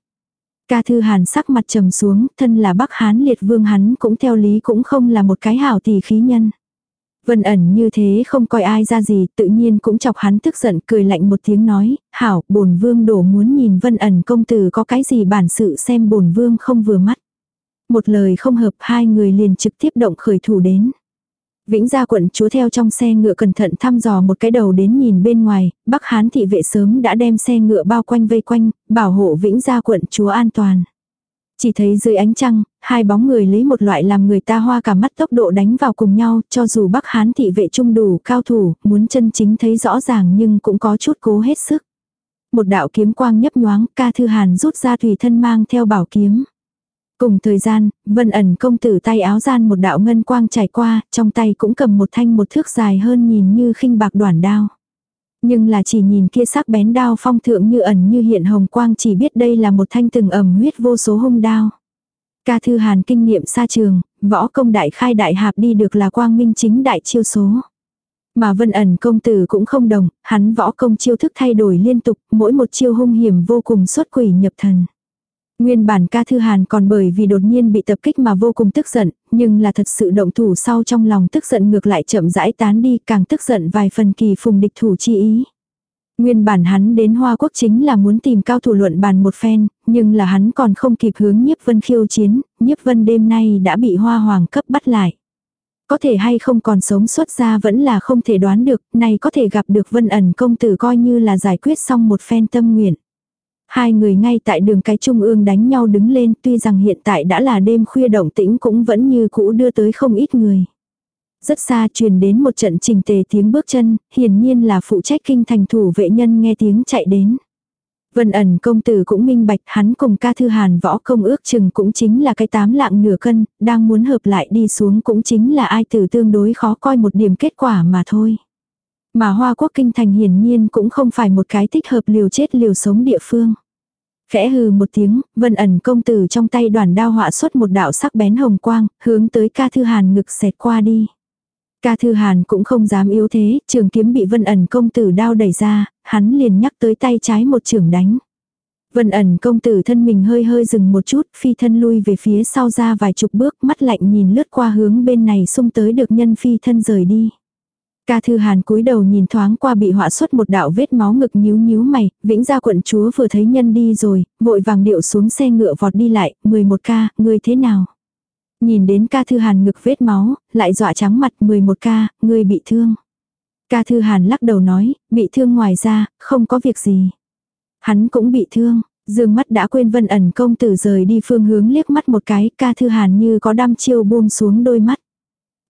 Ca thư hàn sắc mặt trầm xuống, thân là bắc hán liệt vương hắn cũng theo lý cũng không là một cái hảo tỷ khí nhân. Vân ẩn như thế không coi ai ra gì, tự nhiên cũng chọc hắn tức giận cười lạnh một tiếng nói, hảo, bổn vương đổ muốn nhìn vân ẩn công tử có cái gì bản sự xem bổn vương không vừa mắt. Một lời không hợp hai người liền trực tiếp động khởi thủ đến. Vĩnh gia quận chúa theo trong xe ngựa cẩn thận thăm dò một cái đầu đến nhìn bên ngoài, Bắc Hán thị vệ sớm đã đem xe ngựa bao quanh vây quanh, bảo hộ Vĩnh gia quận chúa an toàn. Chỉ thấy dưới ánh trăng, hai bóng người lấy một loại làm người ta hoa cả mắt tốc độ đánh vào cùng nhau, cho dù Bắc Hán thị vệ trung đủ cao thủ, muốn chân chính thấy rõ ràng nhưng cũng có chút cố hết sức. Một đạo kiếm quang nhấp nhoáng, ca thư hàn rút ra tùy thân mang theo bảo kiếm. Cùng thời gian, vân ẩn công tử tay áo gian một đạo ngân quang trải qua, trong tay cũng cầm một thanh một thước dài hơn nhìn như khinh bạc đoản đao. Nhưng là chỉ nhìn kia sắc bén đao phong thượng như ẩn như hiện hồng quang chỉ biết đây là một thanh từng ẩm huyết vô số hung đao. Ca thư hàn kinh nghiệm xa trường, võ công đại khai đại hạp đi được là quang minh chính đại chiêu số. Mà vân ẩn công tử cũng không đồng, hắn võ công chiêu thức thay đổi liên tục, mỗi một chiêu hung hiểm vô cùng xuất quỷ nhập thần. Nguyên bản ca thư hàn còn bởi vì đột nhiên bị tập kích mà vô cùng tức giận, nhưng là thật sự động thủ sau trong lòng tức giận ngược lại chậm rãi tán đi càng tức giận vài phần kỳ phùng địch thủ chi ý. Nguyên bản hắn đến Hoa Quốc chính là muốn tìm cao thủ luận bàn một phen, nhưng là hắn còn không kịp hướng nhiếp vân khiêu chiến, nhiếp vân đêm nay đã bị Hoa Hoàng cấp bắt lại. Có thể hay không còn sống xuất ra vẫn là không thể đoán được, này có thể gặp được vân ẩn công tử coi như là giải quyết xong một phen tâm nguyện. Hai người ngay tại đường cái trung ương đánh nhau đứng lên tuy rằng hiện tại đã là đêm khuya động tĩnh cũng vẫn như cũ đưa tới không ít người. Rất xa truyền đến một trận trình tề tiếng bước chân, hiển nhiên là phụ trách kinh thành thủ vệ nhân nghe tiếng chạy đến. Vân ẩn công tử cũng minh bạch hắn cùng ca thư hàn võ công ước chừng cũng chính là cái tám lạng nửa cân, đang muốn hợp lại đi xuống cũng chính là ai tử tương đối khó coi một điểm kết quả mà thôi. Mà Hoa Quốc Kinh Thành hiển nhiên cũng không phải một cái thích hợp liều chết liều sống địa phương. Khẽ hừ một tiếng, vân ẩn công tử trong tay đoàn đao họa xuất một đạo sắc bén hồng quang, hướng tới ca thư hàn ngực xẹt qua đi. Ca thư hàn cũng không dám yếu thế, trường kiếm bị vân ẩn công tử đao đẩy ra, hắn liền nhắc tới tay trái một trường đánh. Vân ẩn công tử thân mình hơi hơi dừng một chút, phi thân lui về phía sau ra vài chục bước, mắt lạnh nhìn lướt qua hướng bên này xung tới được nhân phi thân rời đi. Ca Thư Hàn cúi đầu nhìn thoáng qua bị họa xuất một đạo vết máu ngực nhíu nhíu mày, vĩnh gia quận chúa vừa thấy nhân đi rồi, vội vàng điệu xuống xe ngựa vọt đi lại, 11 ca, người thế nào? Nhìn đến ca Thư Hàn ngực vết máu, lại dọa trắng mặt 11 ca, người bị thương. Ca Thư Hàn lắc đầu nói, bị thương ngoài ra, không có việc gì. Hắn cũng bị thương, dương mắt đã quên vân ẩn công tử rời đi phương hướng liếc mắt một cái, ca Thư Hàn như có đam chiêu buông xuống đôi mắt.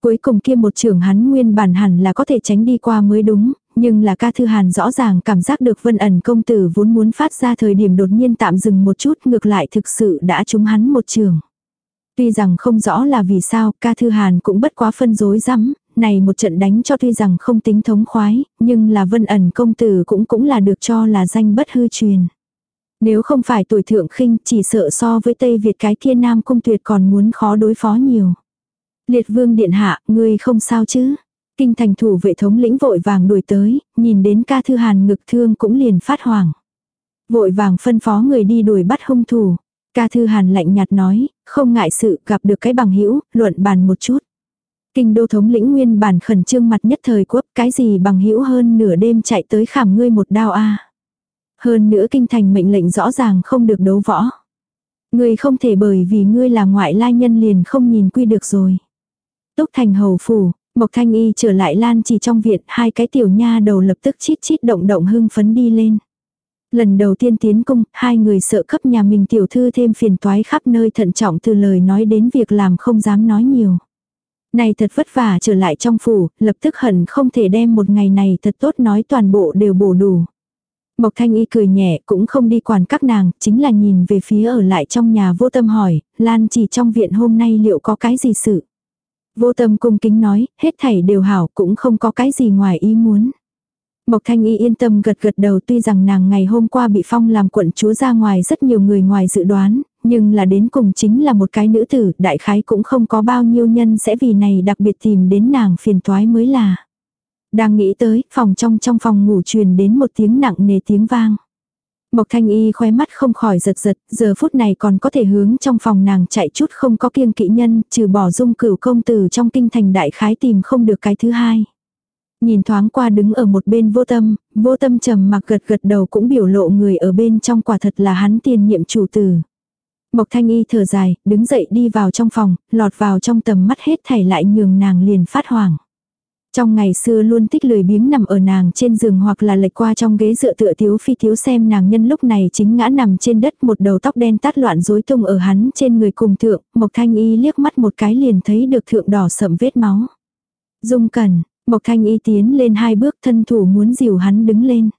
Cuối cùng kia một trường hắn nguyên bản hẳn là có thể tránh đi qua mới đúng, nhưng là ca thư hàn rõ ràng cảm giác được vân ẩn công tử vốn muốn phát ra thời điểm đột nhiên tạm dừng một chút ngược lại thực sự đã trúng hắn một trường. Tuy rằng không rõ là vì sao ca thư hàn cũng bất quá phân rối rắm, này một trận đánh cho tuy rằng không tính thống khoái, nhưng là vân ẩn công tử cũng cũng là được cho là danh bất hư truyền. Nếu không phải tuổi thượng khinh chỉ sợ so với Tây Việt cái kia nam cung tuyệt còn muốn khó đối phó nhiều. Liệt vương điện hạ, ngươi không sao chứ? Kinh thành thủ vệ thống lĩnh vội vàng đuổi tới, nhìn đến ca thư hàn ngực thương cũng liền phát hoảng. Vội vàng phân phó người đi đuổi bắt hung thủ. Ca thư hàn lạnh nhạt nói, không ngại sự gặp được cái bằng hữu luận bàn một chút. Kinh đô thống lĩnh nguyên bản khẩn trương mặt nhất thời quốc cái gì bằng hữu hơn nửa đêm chạy tới khảm ngươi một đao a Hơn nữa kinh thành mệnh lệnh rõ ràng không được đấu võ. Ngươi không thể bởi vì ngươi là ngoại lai nhân liền không nhìn quy được rồi. Túc thành hầu phủ, Mộc Thanh Y trở lại lan chỉ trong viện, hai cái tiểu nha đầu lập tức chít chít động động hưng phấn đi lên. Lần đầu tiên tiến cung, hai người sợ cấp nhà mình tiểu thư thêm phiền toái khắp nơi thận trọng từ lời nói đến việc làm không dám nói nhiều. Này thật vất vả trở lại trong phủ, lập tức hận không thể đem một ngày này thật tốt nói toàn bộ đều bổ đủ. Mộc Thanh Y cười nhẹ cũng không đi quản các nàng, chính là nhìn về phía ở lại trong nhà vô tâm hỏi, Lan chỉ trong viện hôm nay liệu có cái gì sự. Vô tâm cung kính nói, hết thảy đều hảo cũng không có cái gì ngoài ý muốn. Mộc Thanh Y yên tâm gật gật đầu tuy rằng nàng ngày hôm qua bị phong làm quận chúa ra ngoài rất nhiều người ngoài dự đoán, nhưng là đến cùng chính là một cái nữ tử, đại khái cũng không có bao nhiêu nhân sẽ vì này đặc biệt tìm đến nàng phiền toái mới là. Đang nghĩ tới, phòng trong trong phòng ngủ truyền đến một tiếng nặng nề tiếng vang. Mộc thanh y khóe mắt không khỏi giật giật, giờ phút này còn có thể hướng trong phòng nàng chạy chút không có kiêng kỵ nhân, trừ bỏ dung cửu công tử trong kinh thành đại khái tìm không được cái thứ hai. Nhìn thoáng qua đứng ở một bên vô tâm, vô tâm trầm mặc gật gật đầu cũng biểu lộ người ở bên trong quả thật là hắn tiền nhiệm chủ tử. Mộc thanh y thở dài, đứng dậy đi vào trong phòng, lọt vào trong tầm mắt hết thảy lại nhường nàng liền phát hoảng. Trong ngày xưa luôn tích lười biếng nằm ở nàng trên giường hoặc là lệch qua trong ghế dựa tựa thiếu phi thiếu xem nàng nhân lúc này chính ngã nằm trên đất một đầu tóc đen tát loạn rối tung ở hắn trên người cùng thượng, Mộc Thanh Y liếc mắt một cái liền thấy được thượng đỏ sậm vết máu. Dung cẩn, Mộc Thanh Y tiến lên hai bước thân thủ muốn dìu hắn đứng lên.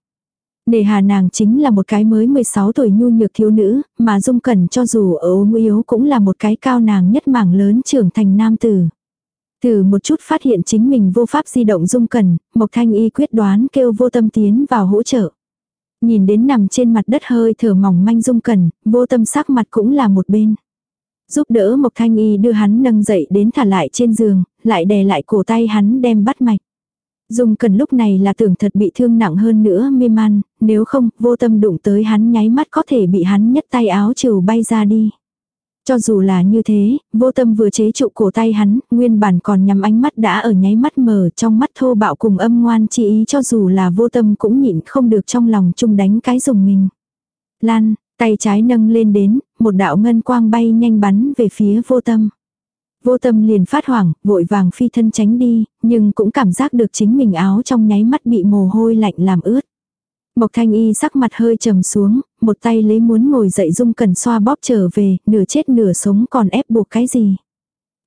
Nề hà nàng chính là một cái mới 16 tuổi nhu nhược thiếu nữ, mà Dung Cẩn cho dù ở ốm yếu cũng là một cái cao nàng nhất mảng lớn trưởng thành nam tử từ một chút phát hiện chính mình vô pháp di động dung cần, Mộc Thanh Y quyết đoán kêu vô tâm tiến vào hỗ trợ. Nhìn đến nằm trên mặt đất hơi thở mỏng manh dung cần, vô tâm sắc mặt cũng là một bên. Giúp đỡ Mộc Thanh Y đưa hắn nâng dậy đến thả lại trên giường, lại đè lại cổ tay hắn đem bắt mạch. Dung cần lúc này là tưởng thật bị thương nặng hơn nữa mê man, nếu không vô tâm đụng tới hắn nháy mắt có thể bị hắn nhất tay áo trừ bay ra đi. Cho dù là như thế, vô tâm vừa chế trụ cổ tay hắn, nguyên bản còn nhắm ánh mắt đã ở nháy mắt mờ trong mắt thô bạo cùng âm ngoan chi ý cho dù là vô tâm cũng nhịn không được trong lòng chung đánh cái dùng mình. Lan, tay trái nâng lên đến, một đạo ngân quang bay nhanh bắn về phía vô tâm. Vô tâm liền phát hoảng, vội vàng phi thân tránh đi, nhưng cũng cảm giác được chính mình áo trong nháy mắt bị mồ hôi lạnh làm ướt. Mộc thanh y sắc mặt hơi trầm xuống, một tay lấy muốn ngồi dậy dung cần xoa bóp trở về, nửa chết nửa sống còn ép buộc cái gì.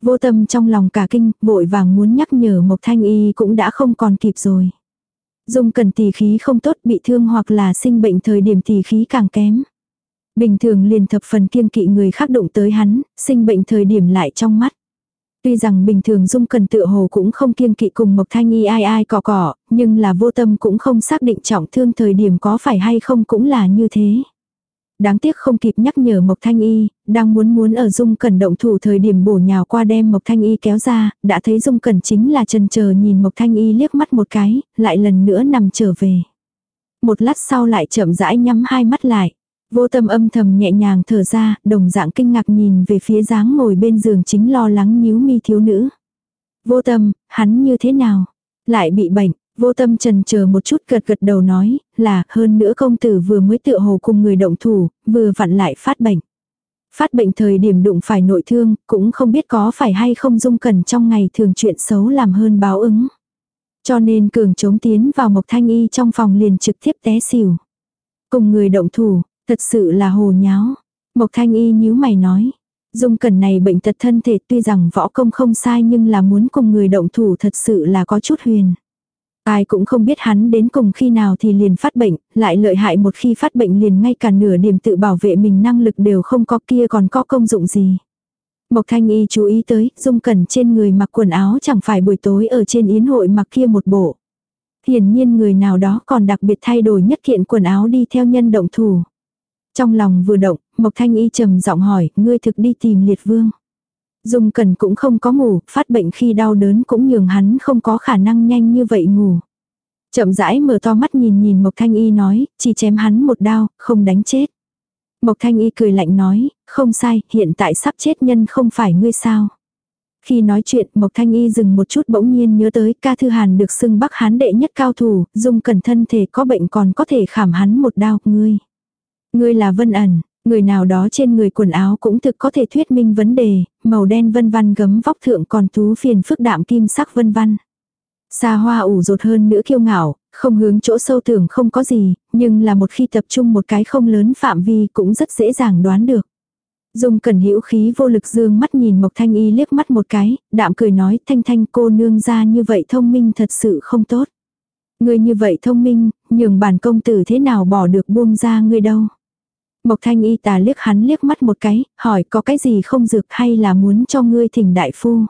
Vô tâm trong lòng cả kinh, vội vàng muốn nhắc nhở Mộc thanh y cũng đã không còn kịp rồi. Dung cần tỷ khí không tốt bị thương hoặc là sinh bệnh thời điểm tỷ khí càng kém. Bình thường liền thập phần kiêng kỵ người khác đụng tới hắn, sinh bệnh thời điểm lại trong mắt. Tuy rằng bình thường Dung Cần tự hồ cũng không kiêng kỵ cùng Mộc Thanh Y ai ai cỏ cỏ, nhưng là vô tâm cũng không xác định trọng thương thời điểm có phải hay không cũng là như thế. Đáng tiếc không kịp nhắc nhở Mộc Thanh Y, đang muốn muốn ở Dung cần động thủ thời điểm bổ nhào qua đem Mộc Thanh Y kéo ra, đã thấy Dung cần chính là trần chờ nhìn Mộc Thanh Y liếc mắt một cái, lại lần nữa nằm trở về. Một lát sau lại chậm rãi nhắm hai mắt lại. Vô tâm âm thầm nhẹ nhàng thở ra, đồng dạng kinh ngạc nhìn về phía dáng ngồi bên giường chính lo lắng nhíu mi thiếu nữ. Vô tâm, hắn như thế nào? Lại bị bệnh, vô tâm trần chờ một chút gật gật đầu nói, là hơn nữa công tử vừa mới tựa hồ cùng người động thủ, vừa vặn lại phát bệnh. Phát bệnh thời điểm đụng phải nội thương, cũng không biết có phải hay không dung cần trong ngày thường chuyện xấu làm hơn báo ứng. Cho nên cường chống tiến vào Mộc Thanh Y trong phòng liền trực tiếp té xỉu. Cùng người động thủ, thật sự là hồ nháo. Mộc Thanh Y nhíu mày nói. Dung Cẩn này bệnh tật thân thể tuy rằng võ công không sai nhưng là muốn cùng người động thủ thật sự là có chút huyền. Ai cũng không biết hắn đến cùng khi nào thì liền phát bệnh, lại lợi hại một khi phát bệnh liền ngay cả nửa điểm tự bảo vệ mình năng lực đều không có kia còn có công dụng gì. Mộc Thanh Y chú ý tới, Dung Cẩn trên người mặc quần áo chẳng phải buổi tối ở trên yến hội mặc kia một bộ. Hiển nhiên người nào đó còn đặc biệt thay đổi nhất kiện quần áo đi theo nhân động thủ. Trong lòng vừa động, Mộc Thanh Y trầm giọng hỏi, ngươi thực đi tìm liệt vương. Dung Cẩn cũng không có ngủ, phát bệnh khi đau đớn cũng nhường hắn không có khả năng nhanh như vậy ngủ. Chậm rãi mở to mắt nhìn nhìn Mộc Thanh Y nói, chỉ chém hắn một đao, không đánh chết. Mộc Thanh Y cười lạnh nói, không sai, hiện tại sắp chết nhân không phải ngươi sao. Khi nói chuyện, Mộc Thanh Y dừng một chút bỗng nhiên nhớ tới ca thư hàn được xưng bắc hán đệ nhất cao thủ, dung cẩn thân thể có bệnh còn có thể khảm hắn một đao, ngươi. Ngươi là vân ẩn, người nào đó trên người quần áo cũng thực có thể thuyết minh vấn đề, màu đen vân văn gấm vóc thượng còn tú phiền phức đạm kim sắc vân văn. Xa hoa ủ rột hơn nữa kiêu ngạo, không hướng chỗ sâu tưởng không có gì, nhưng là một khi tập trung một cái không lớn phạm vi cũng rất dễ dàng đoán được. Dung cẩn hữu khí vô lực dương mắt nhìn Mộc Thanh Y liếc mắt một cái, đạm cười nói thanh thanh cô nương ra như vậy thông minh thật sự không tốt. Người như vậy thông minh, nhường bản công tử thế nào bỏ được buông ra người đâu. Mộc Thanh Y tà liếc hắn liếc mắt một cái, hỏi có cái gì không dược hay là muốn cho ngươi thỉnh đại phu.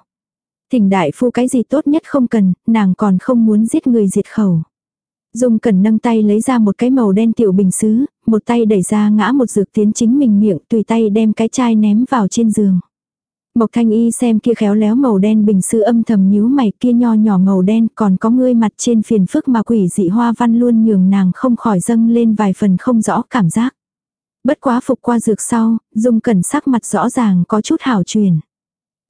Thỉnh đại phu cái gì tốt nhất không cần, nàng còn không muốn giết người diệt khẩu. Dung cần nâng tay lấy ra một cái màu đen tiểu bình xứ, một tay đẩy ra ngã một dược tiến chính mình miệng, tùy tay đem cái chai ném vào trên giường. Mộc Thanh Y xem kia khéo léo màu đen bình sứ âm thầm nhíu mày kia nho nhỏ màu đen còn có ngươi mặt trên phiền phức mà quỷ dị hoa văn luôn nhường nàng không khỏi dâng lên vài phần không rõ cảm giác. Bất quá phục qua dược sau, Dung Cẩn sắc mặt rõ ràng có chút hảo truyền.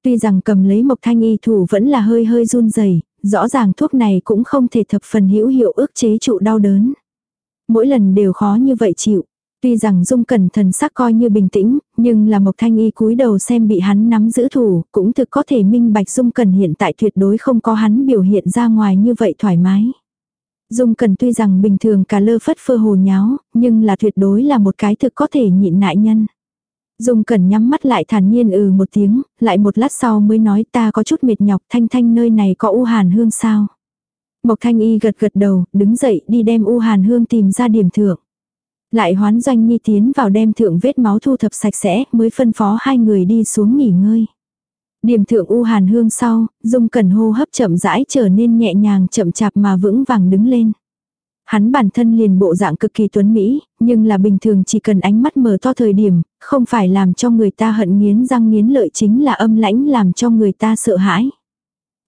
Tuy rằng cầm lấy Mộc Thanh Y thủ vẫn là hơi hơi run rẩy, rõ ràng thuốc này cũng không thể thập phần hữu hiệu ức chế trụ đau đớn. Mỗi lần đều khó như vậy chịu. Tuy rằng Dung Cẩn thần sắc coi như bình tĩnh, nhưng là Mộc Thanh Y cúi đầu xem bị hắn nắm giữ thủ, cũng thực có thể minh bạch Dung Cẩn hiện tại tuyệt đối không có hắn biểu hiện ra ngoài như vậy thoải mái. Dung Cần tuy rằng bình thường cả lơ phất phơ hồ nháo, nhưng là tuyệt đối là một cái thực có thể nhịn nại nhân. Dung Cần nhắm mắt lại thản nhiên ừ một tiếng, lại một lát sau mới nói ta có chút mệt nhọc thanh thanh nơi này có u hàn hương sao. Mộc thanh y gật gật đầu, đứng dậy đi đem u hàn hương tìm ra điểm thượng. Lại hoán doanh nhi tiến vào đem thượng vết máu thu thập sạch sẽ mới phân phó hai người đi xuống nghỉ ngơi. Điểm thượng u hàn hương sau, dung cẩn hô hấp chậm rãi trở nên nhẹ nhàng chậm chạp mà vững vàng đứng lên. Hắn bản thân liền bộ dạng cực kỳ tuấn Mỹ, nhưng là bình thường chỉ cần ánh mắt mở to thời điểm, không phải làm cho người ta hận nghiến răng nghiến lợi chính là âm lãnh làm cho người ta sợ hãi.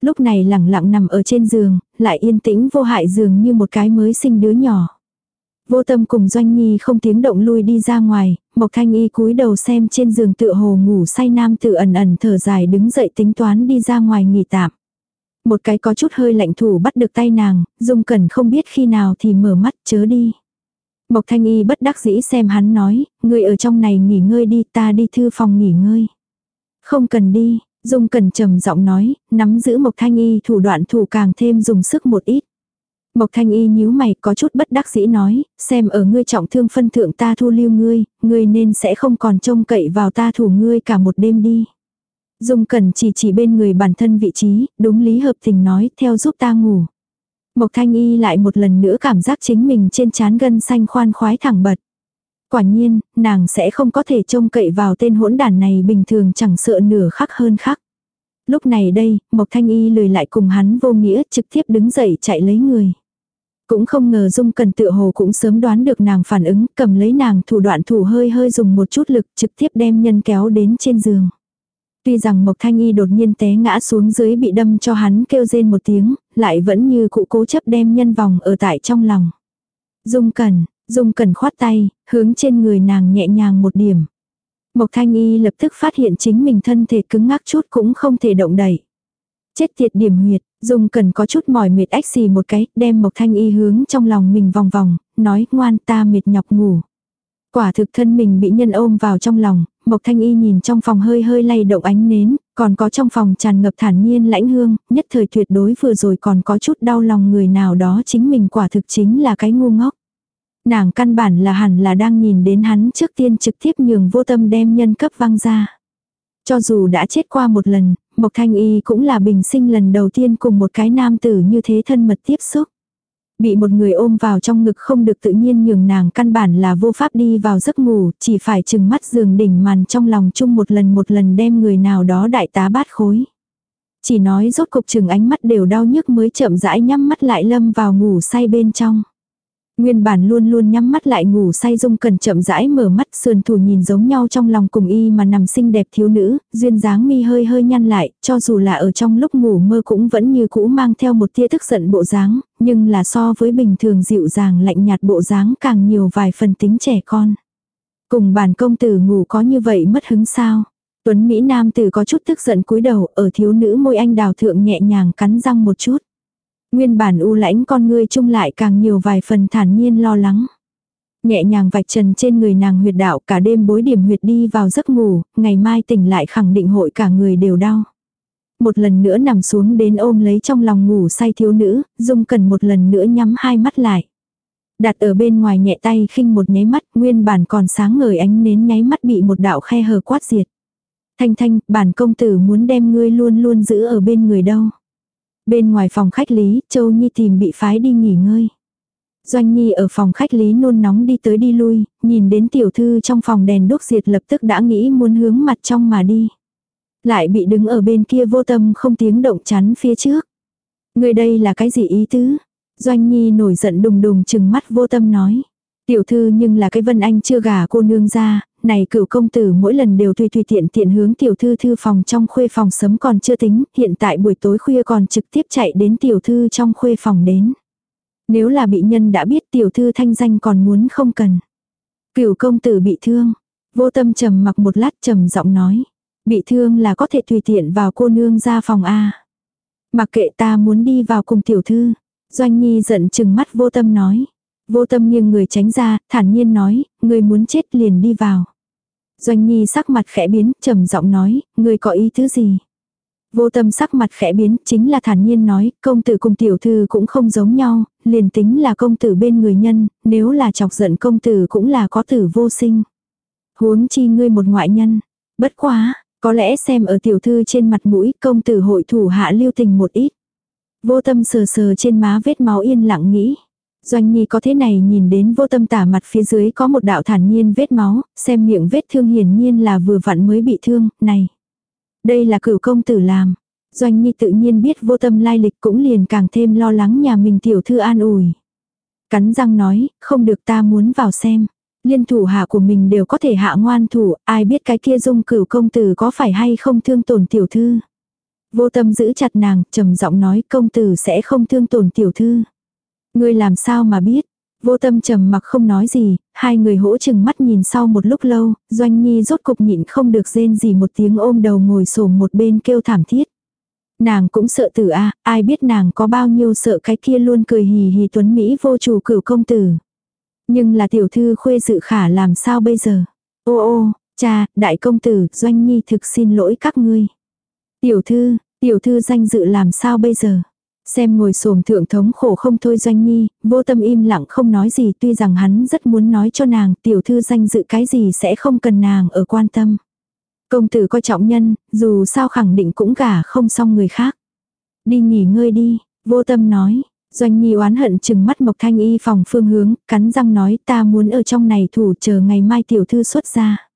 Lúc này lẳng lặng nằm ở trên giường, lại yên tĩnh vô hại giường như một cái mới sinh đứa nhỏ. Vô tâm cùng Doanh Nhi không tiếng động lui đi ra ngoài, Mộc Thanh Y cúi đầu xem trên giường tựa hồ ngủ say nam tự ẩn ẩn thở dài đứng dậy tính toán đi ra ngoài nghỉ tạm. Một cái có chút hơi lạnh thủ bắt được tay nàng, Dung Cẩn không biết khi nào thì mở mắt chớ đi. Mộc Thanh Y bất đắc dĩ xem hắn nói, người ở trong này nghỉ ngơi đi ta đi thư phòng nghỉ ngơi. Không cần đi, Dung Cẩn trầm giọng nói, nắm giữ Mộc Thanh Y thủ đoạn thủ càng thêm dùng sức một ít. Mộc Thanh Y nhíu mày có chút bất đắc dĩ nói, xem ở ngươi trọng thương phân thượng ta thu lưu ngươi, ngươi nên sẽ không còn trông cậy vào ta thủ ngươi cả một đêm đi. Dung Cẩn chỉ chỉ bên người bản thân vị trí, đúng lý hợp tình nói, theo giúp ta ngủ. Mộc Thanh Y lại một lần nữa cảm giác chính mình trên trán gân xanh khoan khoái thẳng bật. Quả nhiên, nàng sẽ không có thể trông cậy vào tên hỗn đàn này bình thường chẳng sợ nửa khắc hơn khắc. Lúc này đây, Mộc Thanh Y lười lại cùng hắn vô nghĩa trực tiếp đứng dậy chạy lấy người. Cũng không ngờ Dung Cần tựa hồ cũng sớm đoán được nàng phản ứng, cầm lấy nàng thủ đoạn thủ hơi hơi dùng một chút lực trực tiếp đem nhân kéo đến trên giường. Tuy rằng Mộc Thanh Y đột nhiên té ngã xuống dưới bị đâm cho hắn kêu rên một tiếng, lại vẫn như cụ cố chấp đem nhân vòng ở tại trong lòng. Dung Cần, Dung Cần khoát tay, hướng trên người nàng nhẹ nhàng một điểm. Mộc Thanh Y lập tức phát hiện chính mình thân thể cứng ngắc chút cũng không thể động đẩy. Chết tiệt điểm huyệt, Dung cần có chút mỏi mệt ách xì một cái, đem Mộc Thanh Y hướng trong lòng mình vòng vòng, nói ngoan ta mệt nhọc ngủ. Quả thực thân mình bị nhân ôm vào trong lòng, Mộc Thanh Y nhìn trong phòng hơi hơi lay động ánh nến, còn có trong phòng tràn ngập thản nhiên lãnh hương, nhất thời tuyệt đối vừa rồi còn có chút đau lòng người nào đó chính mình quả thực chính là cái ngu ngốc. Nàng căn bản là hẳn là đang nhìn đến hắn trước tiên trực tiếp nhường vô tâm đem nhân cấp văng ra. Cho dù đã chết qua một lần, Mộc Thanh Y cũng là bình sinh lần đầu tiên cùng một cái nam tử như thế thân mật tiếp xúc. Bị một người ôm vào trong ngực không được tự nhiên nhường nàng căn bản là vô pháp đi vào giấc ngủ, chỉ phải chừng mắt giường đỉnh màn trong lòng chung một lần một lần đem người nào đó đại tá bát khối. Chỉ nói rốt cục chừng ánh mắt đều đau nhức mới chậm rãi nhắm mắt lại lâm vào ngủ say bên trong. Nguyên bản luôn luôn nhắm mắt lại ngủ say dung cần chậm rãi mở mắt sườn thủ nhìn giống nhau trong lòng cùng y mà nằm xinh đẹp thiếu nữ, duyên dáng mi hơi hơi nhăn lại, cho dù là ở trong lúc ngủ mơ cũng vẫn như cũ mang theo một tia tức giận bộ dáng, nhưng là so với bình thường dịu dàng lạnh nhạt bộ dáng càng nhiều vài phần tính trẻ con. Cùng bản công tử ngủ có như vậy mất hứng sao? Tuấn Mỹ Nam tử có chút tức giận cúi đầu ở thiếu nữ môi anh đào thượng nhẹ nhàng cắn răng một chút. Nguyên bản u lãnh con ngươi chung lại càng nhiều vài phần thản nhiên lo lắng. Nhẹ nhàng vạch trần trên người nàng huyệt đạo cả đêm bối điểm huyệt đi vào giấc ngủ, ngày mai tỉnh lại khẳng định hội cả người đều đau. Một lần nữa nằm xuống đến ôm lấy trong lòng ngủ say thiếu nữ, dung cần một lần nữa nhắm hai mắt lại. Đặt ở bên ngoài nhẹ tay khinh một nháy mắt, nguyên bản còn sáng ngời ánh nến nháy mắt bị một đạo khe hờ quát diệt. Thanh thanh, bản công tử muốn đem ngươi luôn luôn giữ ở bên người đâu. Bên ngoài phòng khách Lý, Châu Nhi tìm bị phái đi nghỉ ngơi. Doanh Nhi ở phòng khách Lý nôn nóng đi tới đi lui, nhìn đến tiểu thư trong phòng đèn đốt diệt lập tức đã nghĩ muốn hướng mặt trong mà đi. Lại bị đứng ở bên kia vô tâm không tiếng động chắn phía trước. Người đây là cái gì ý tứ? Doanh Nhi nổi giận đùng đùng chừng mắt vô tâm nói. Tiểu thư nhưng là cái vân anh chưa gả cô nương ra, này cựu công tử mỗi lần đều tùy tùy tiện tiện hướng tiểu thư thư phòng trong khuê phòng sớm còn chưa tính, hiện tại buổi tối khuya còn trực tiếp chạy đến tiểu thư trong khuê phòng đến. Nếu là bị nhân đã biết tiểu thư thanh danh còn muốn không cần. cửu công tử bị thương, vô tâm trầm mặc một lát trầm giọng nói. Bị thương là có thể tùy tiện vào cô nương ra phòng A. Mặc kệ ta muốn đi vào cùng tiểu thư. Doanh Nhi giận chừng mắt vô tâm nói. Vô tâm nghiêng người tránh ra, thản nhiên nói, người muốn chết liền đi vào. Doanh Nhi sắc mặt khẽ biến, trầm giọng nói, người có ý thứ gì? Vô tâm sắc mặt khẽ biến, chính là thản nhiên nói, công tử cùng tiểu thư cũng không giống nhau, liền tính là công tử bên người nhân, nếu là chọc giận công tử cũng là có tử vô sinh. Huống chi ngươi một ngoại nhân. Bất quá, có lẽ xem ở tiểu thư trên mặt mũi công tử hội thủ hạ lưu tình một ít. Vô tâm sờ sờ trên má vết máu yên lặng nghĩ. Doanh Nhi có thế này nhìn đến vô tâm tả mặt phía dưới có một đạo thản nhiên vết máu, xem miệng vết thương hiển nhiên là vừa vặn mới bị thương, này. Đây là cửu công tử làm. Doanh Nhi tự nhiên biết vô tâm lai lịch cũng liền càng thêm lo lắng nhà mình tiểu thư an ủi. Cắn răng nói, không được ta muốn vào xem. Liên thủ hạ của mình đều có thể hạ ngoan thủ, ai biết cái kia dung cửu công tử có phải hay không thương tổn tiểu thư. Vô tâm giữ chặt nàng, trầm giọng nói công tử sẽ không thương tổn tiểu thư. Ngươi làm sao mà biết? Vô tâm trầm mặc không nói gì, hai người hỗ chừng mắt nhìn sau một lúc lâu, Doanh Nhi rốt cục nhịn không được rên gì một tiếng ôm đầu ngồi xổm một bên kêu thảm thiết. Nàng cũng sợ tử a ai biết nàng có bao nhiêu sợ cái kia luôn cười hì hì tuấn Mỹ vô chủ cửu công tử. Nhưng là tiểu thư khuê dự khả làm sao bây giờ? Ô ô, cha, đại công tử, Doanh Nhi thực xin lỗi các ngươi. Tiểu thư, tiểu thư danh dự làm sao bây giờ? Xem ngồi xổm thượng thống khổ không thôi doanh nhi, vô tâm im lặng không nói gì tuy rằng hắn rất muốn nói cho nàng tiểu thư danh dự cái gì sẽ không cần nàng ở quan tâm. Công tử coi trọng nhân, dù sao khẳng định cũng gả không xong người khác. Đi nghỉ ngơi đi, vô tâm nói. Doanh nhi oán hận chừng mắt Mộc Thanh Y phòng phương hướng, cắn răng nói ta muốn ở trong này thủ chờ ngày mai tiểu thư xuất ra.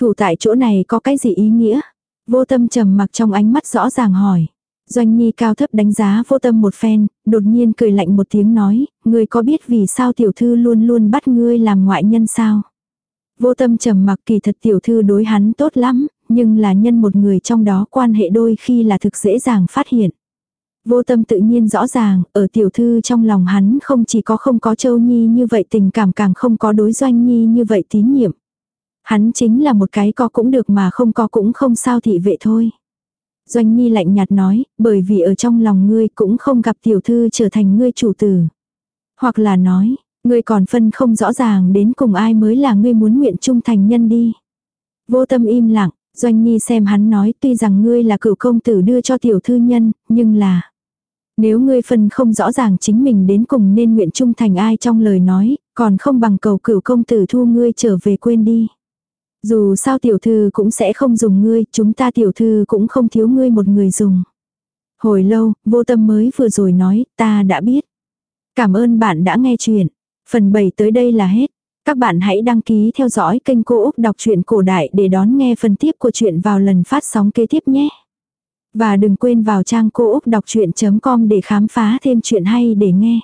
Thủ tại chỗ này có cái gì ý nghĩa? Vô tâm trầm mặc trong ánh mắt rõ ràng hỏi. Doanh Nhi cao thấp đánh giá vô tâm một phen, đột nhiên cười lạnh một tiếng nói, ngươi có biết vì sao tiểu thư luôn luôn bắt ngươi làm ngoại nhân sao? Vô tâm trầm mặc kỳ thật tiểu thư đối hắn tốt lắm, nhưng là nhân một người trong đó quan hệ đôi khi là thực dễ dàng phát hiện. Vô tâm tự nhiên rõ ràng, ở tiểu thư trong lòng hắn không chỉ có không có châu nhi như vậy tình cảm càng không có đối doanh nhi như vậy tín nhiệm. Hắn chính là một cái có cũng được mà không có cũng không sao thị vệ thôi. Doanh nhi lạnh nhạt nói, bởi vì ở trong lòng ngươi cũng không gặp tiểu thư trở thành ngươi chủ tử. Hoặc là nói, ngươi còn phân không rõ ràng đến cùng ai mới là ngươi muốn nguyện trung thành nhân đi. Vô tâm im lặng, Doanh Nhi xem hắn nói tuy rằng ngươi là cựu công tử đưa cho tiểu thư nhân, nhưng là nếu ngươi phân không rõ ràng chính mình đến cùng nên nguyện trung thành ai trong lời nói, còn không bằng cầu cửu công tử thu ngươi trở về quên đi. Dù sao tiểu thư cũng sẽ không dùng ngươi, chúng ta tiểu thư cũng không thiếu ngươi một người dùng. Hồi lâu, vô tâm mới vừa rồi nói, ta đã biết. Cảm ơn bạn đã nghe chuyện. Phần 7 tới đây là hết. Các bạn hãy đăng ký theo dõi kênh Cô Úc Đọc truyện Cổ Đại để đón nghe phần tiếp của chuyện vào lần phát sóng kế tiếp nhé. Và đừng quên vào trang cô úc đọc chuyện.com để khám phá thêm chuyện hay để nghe.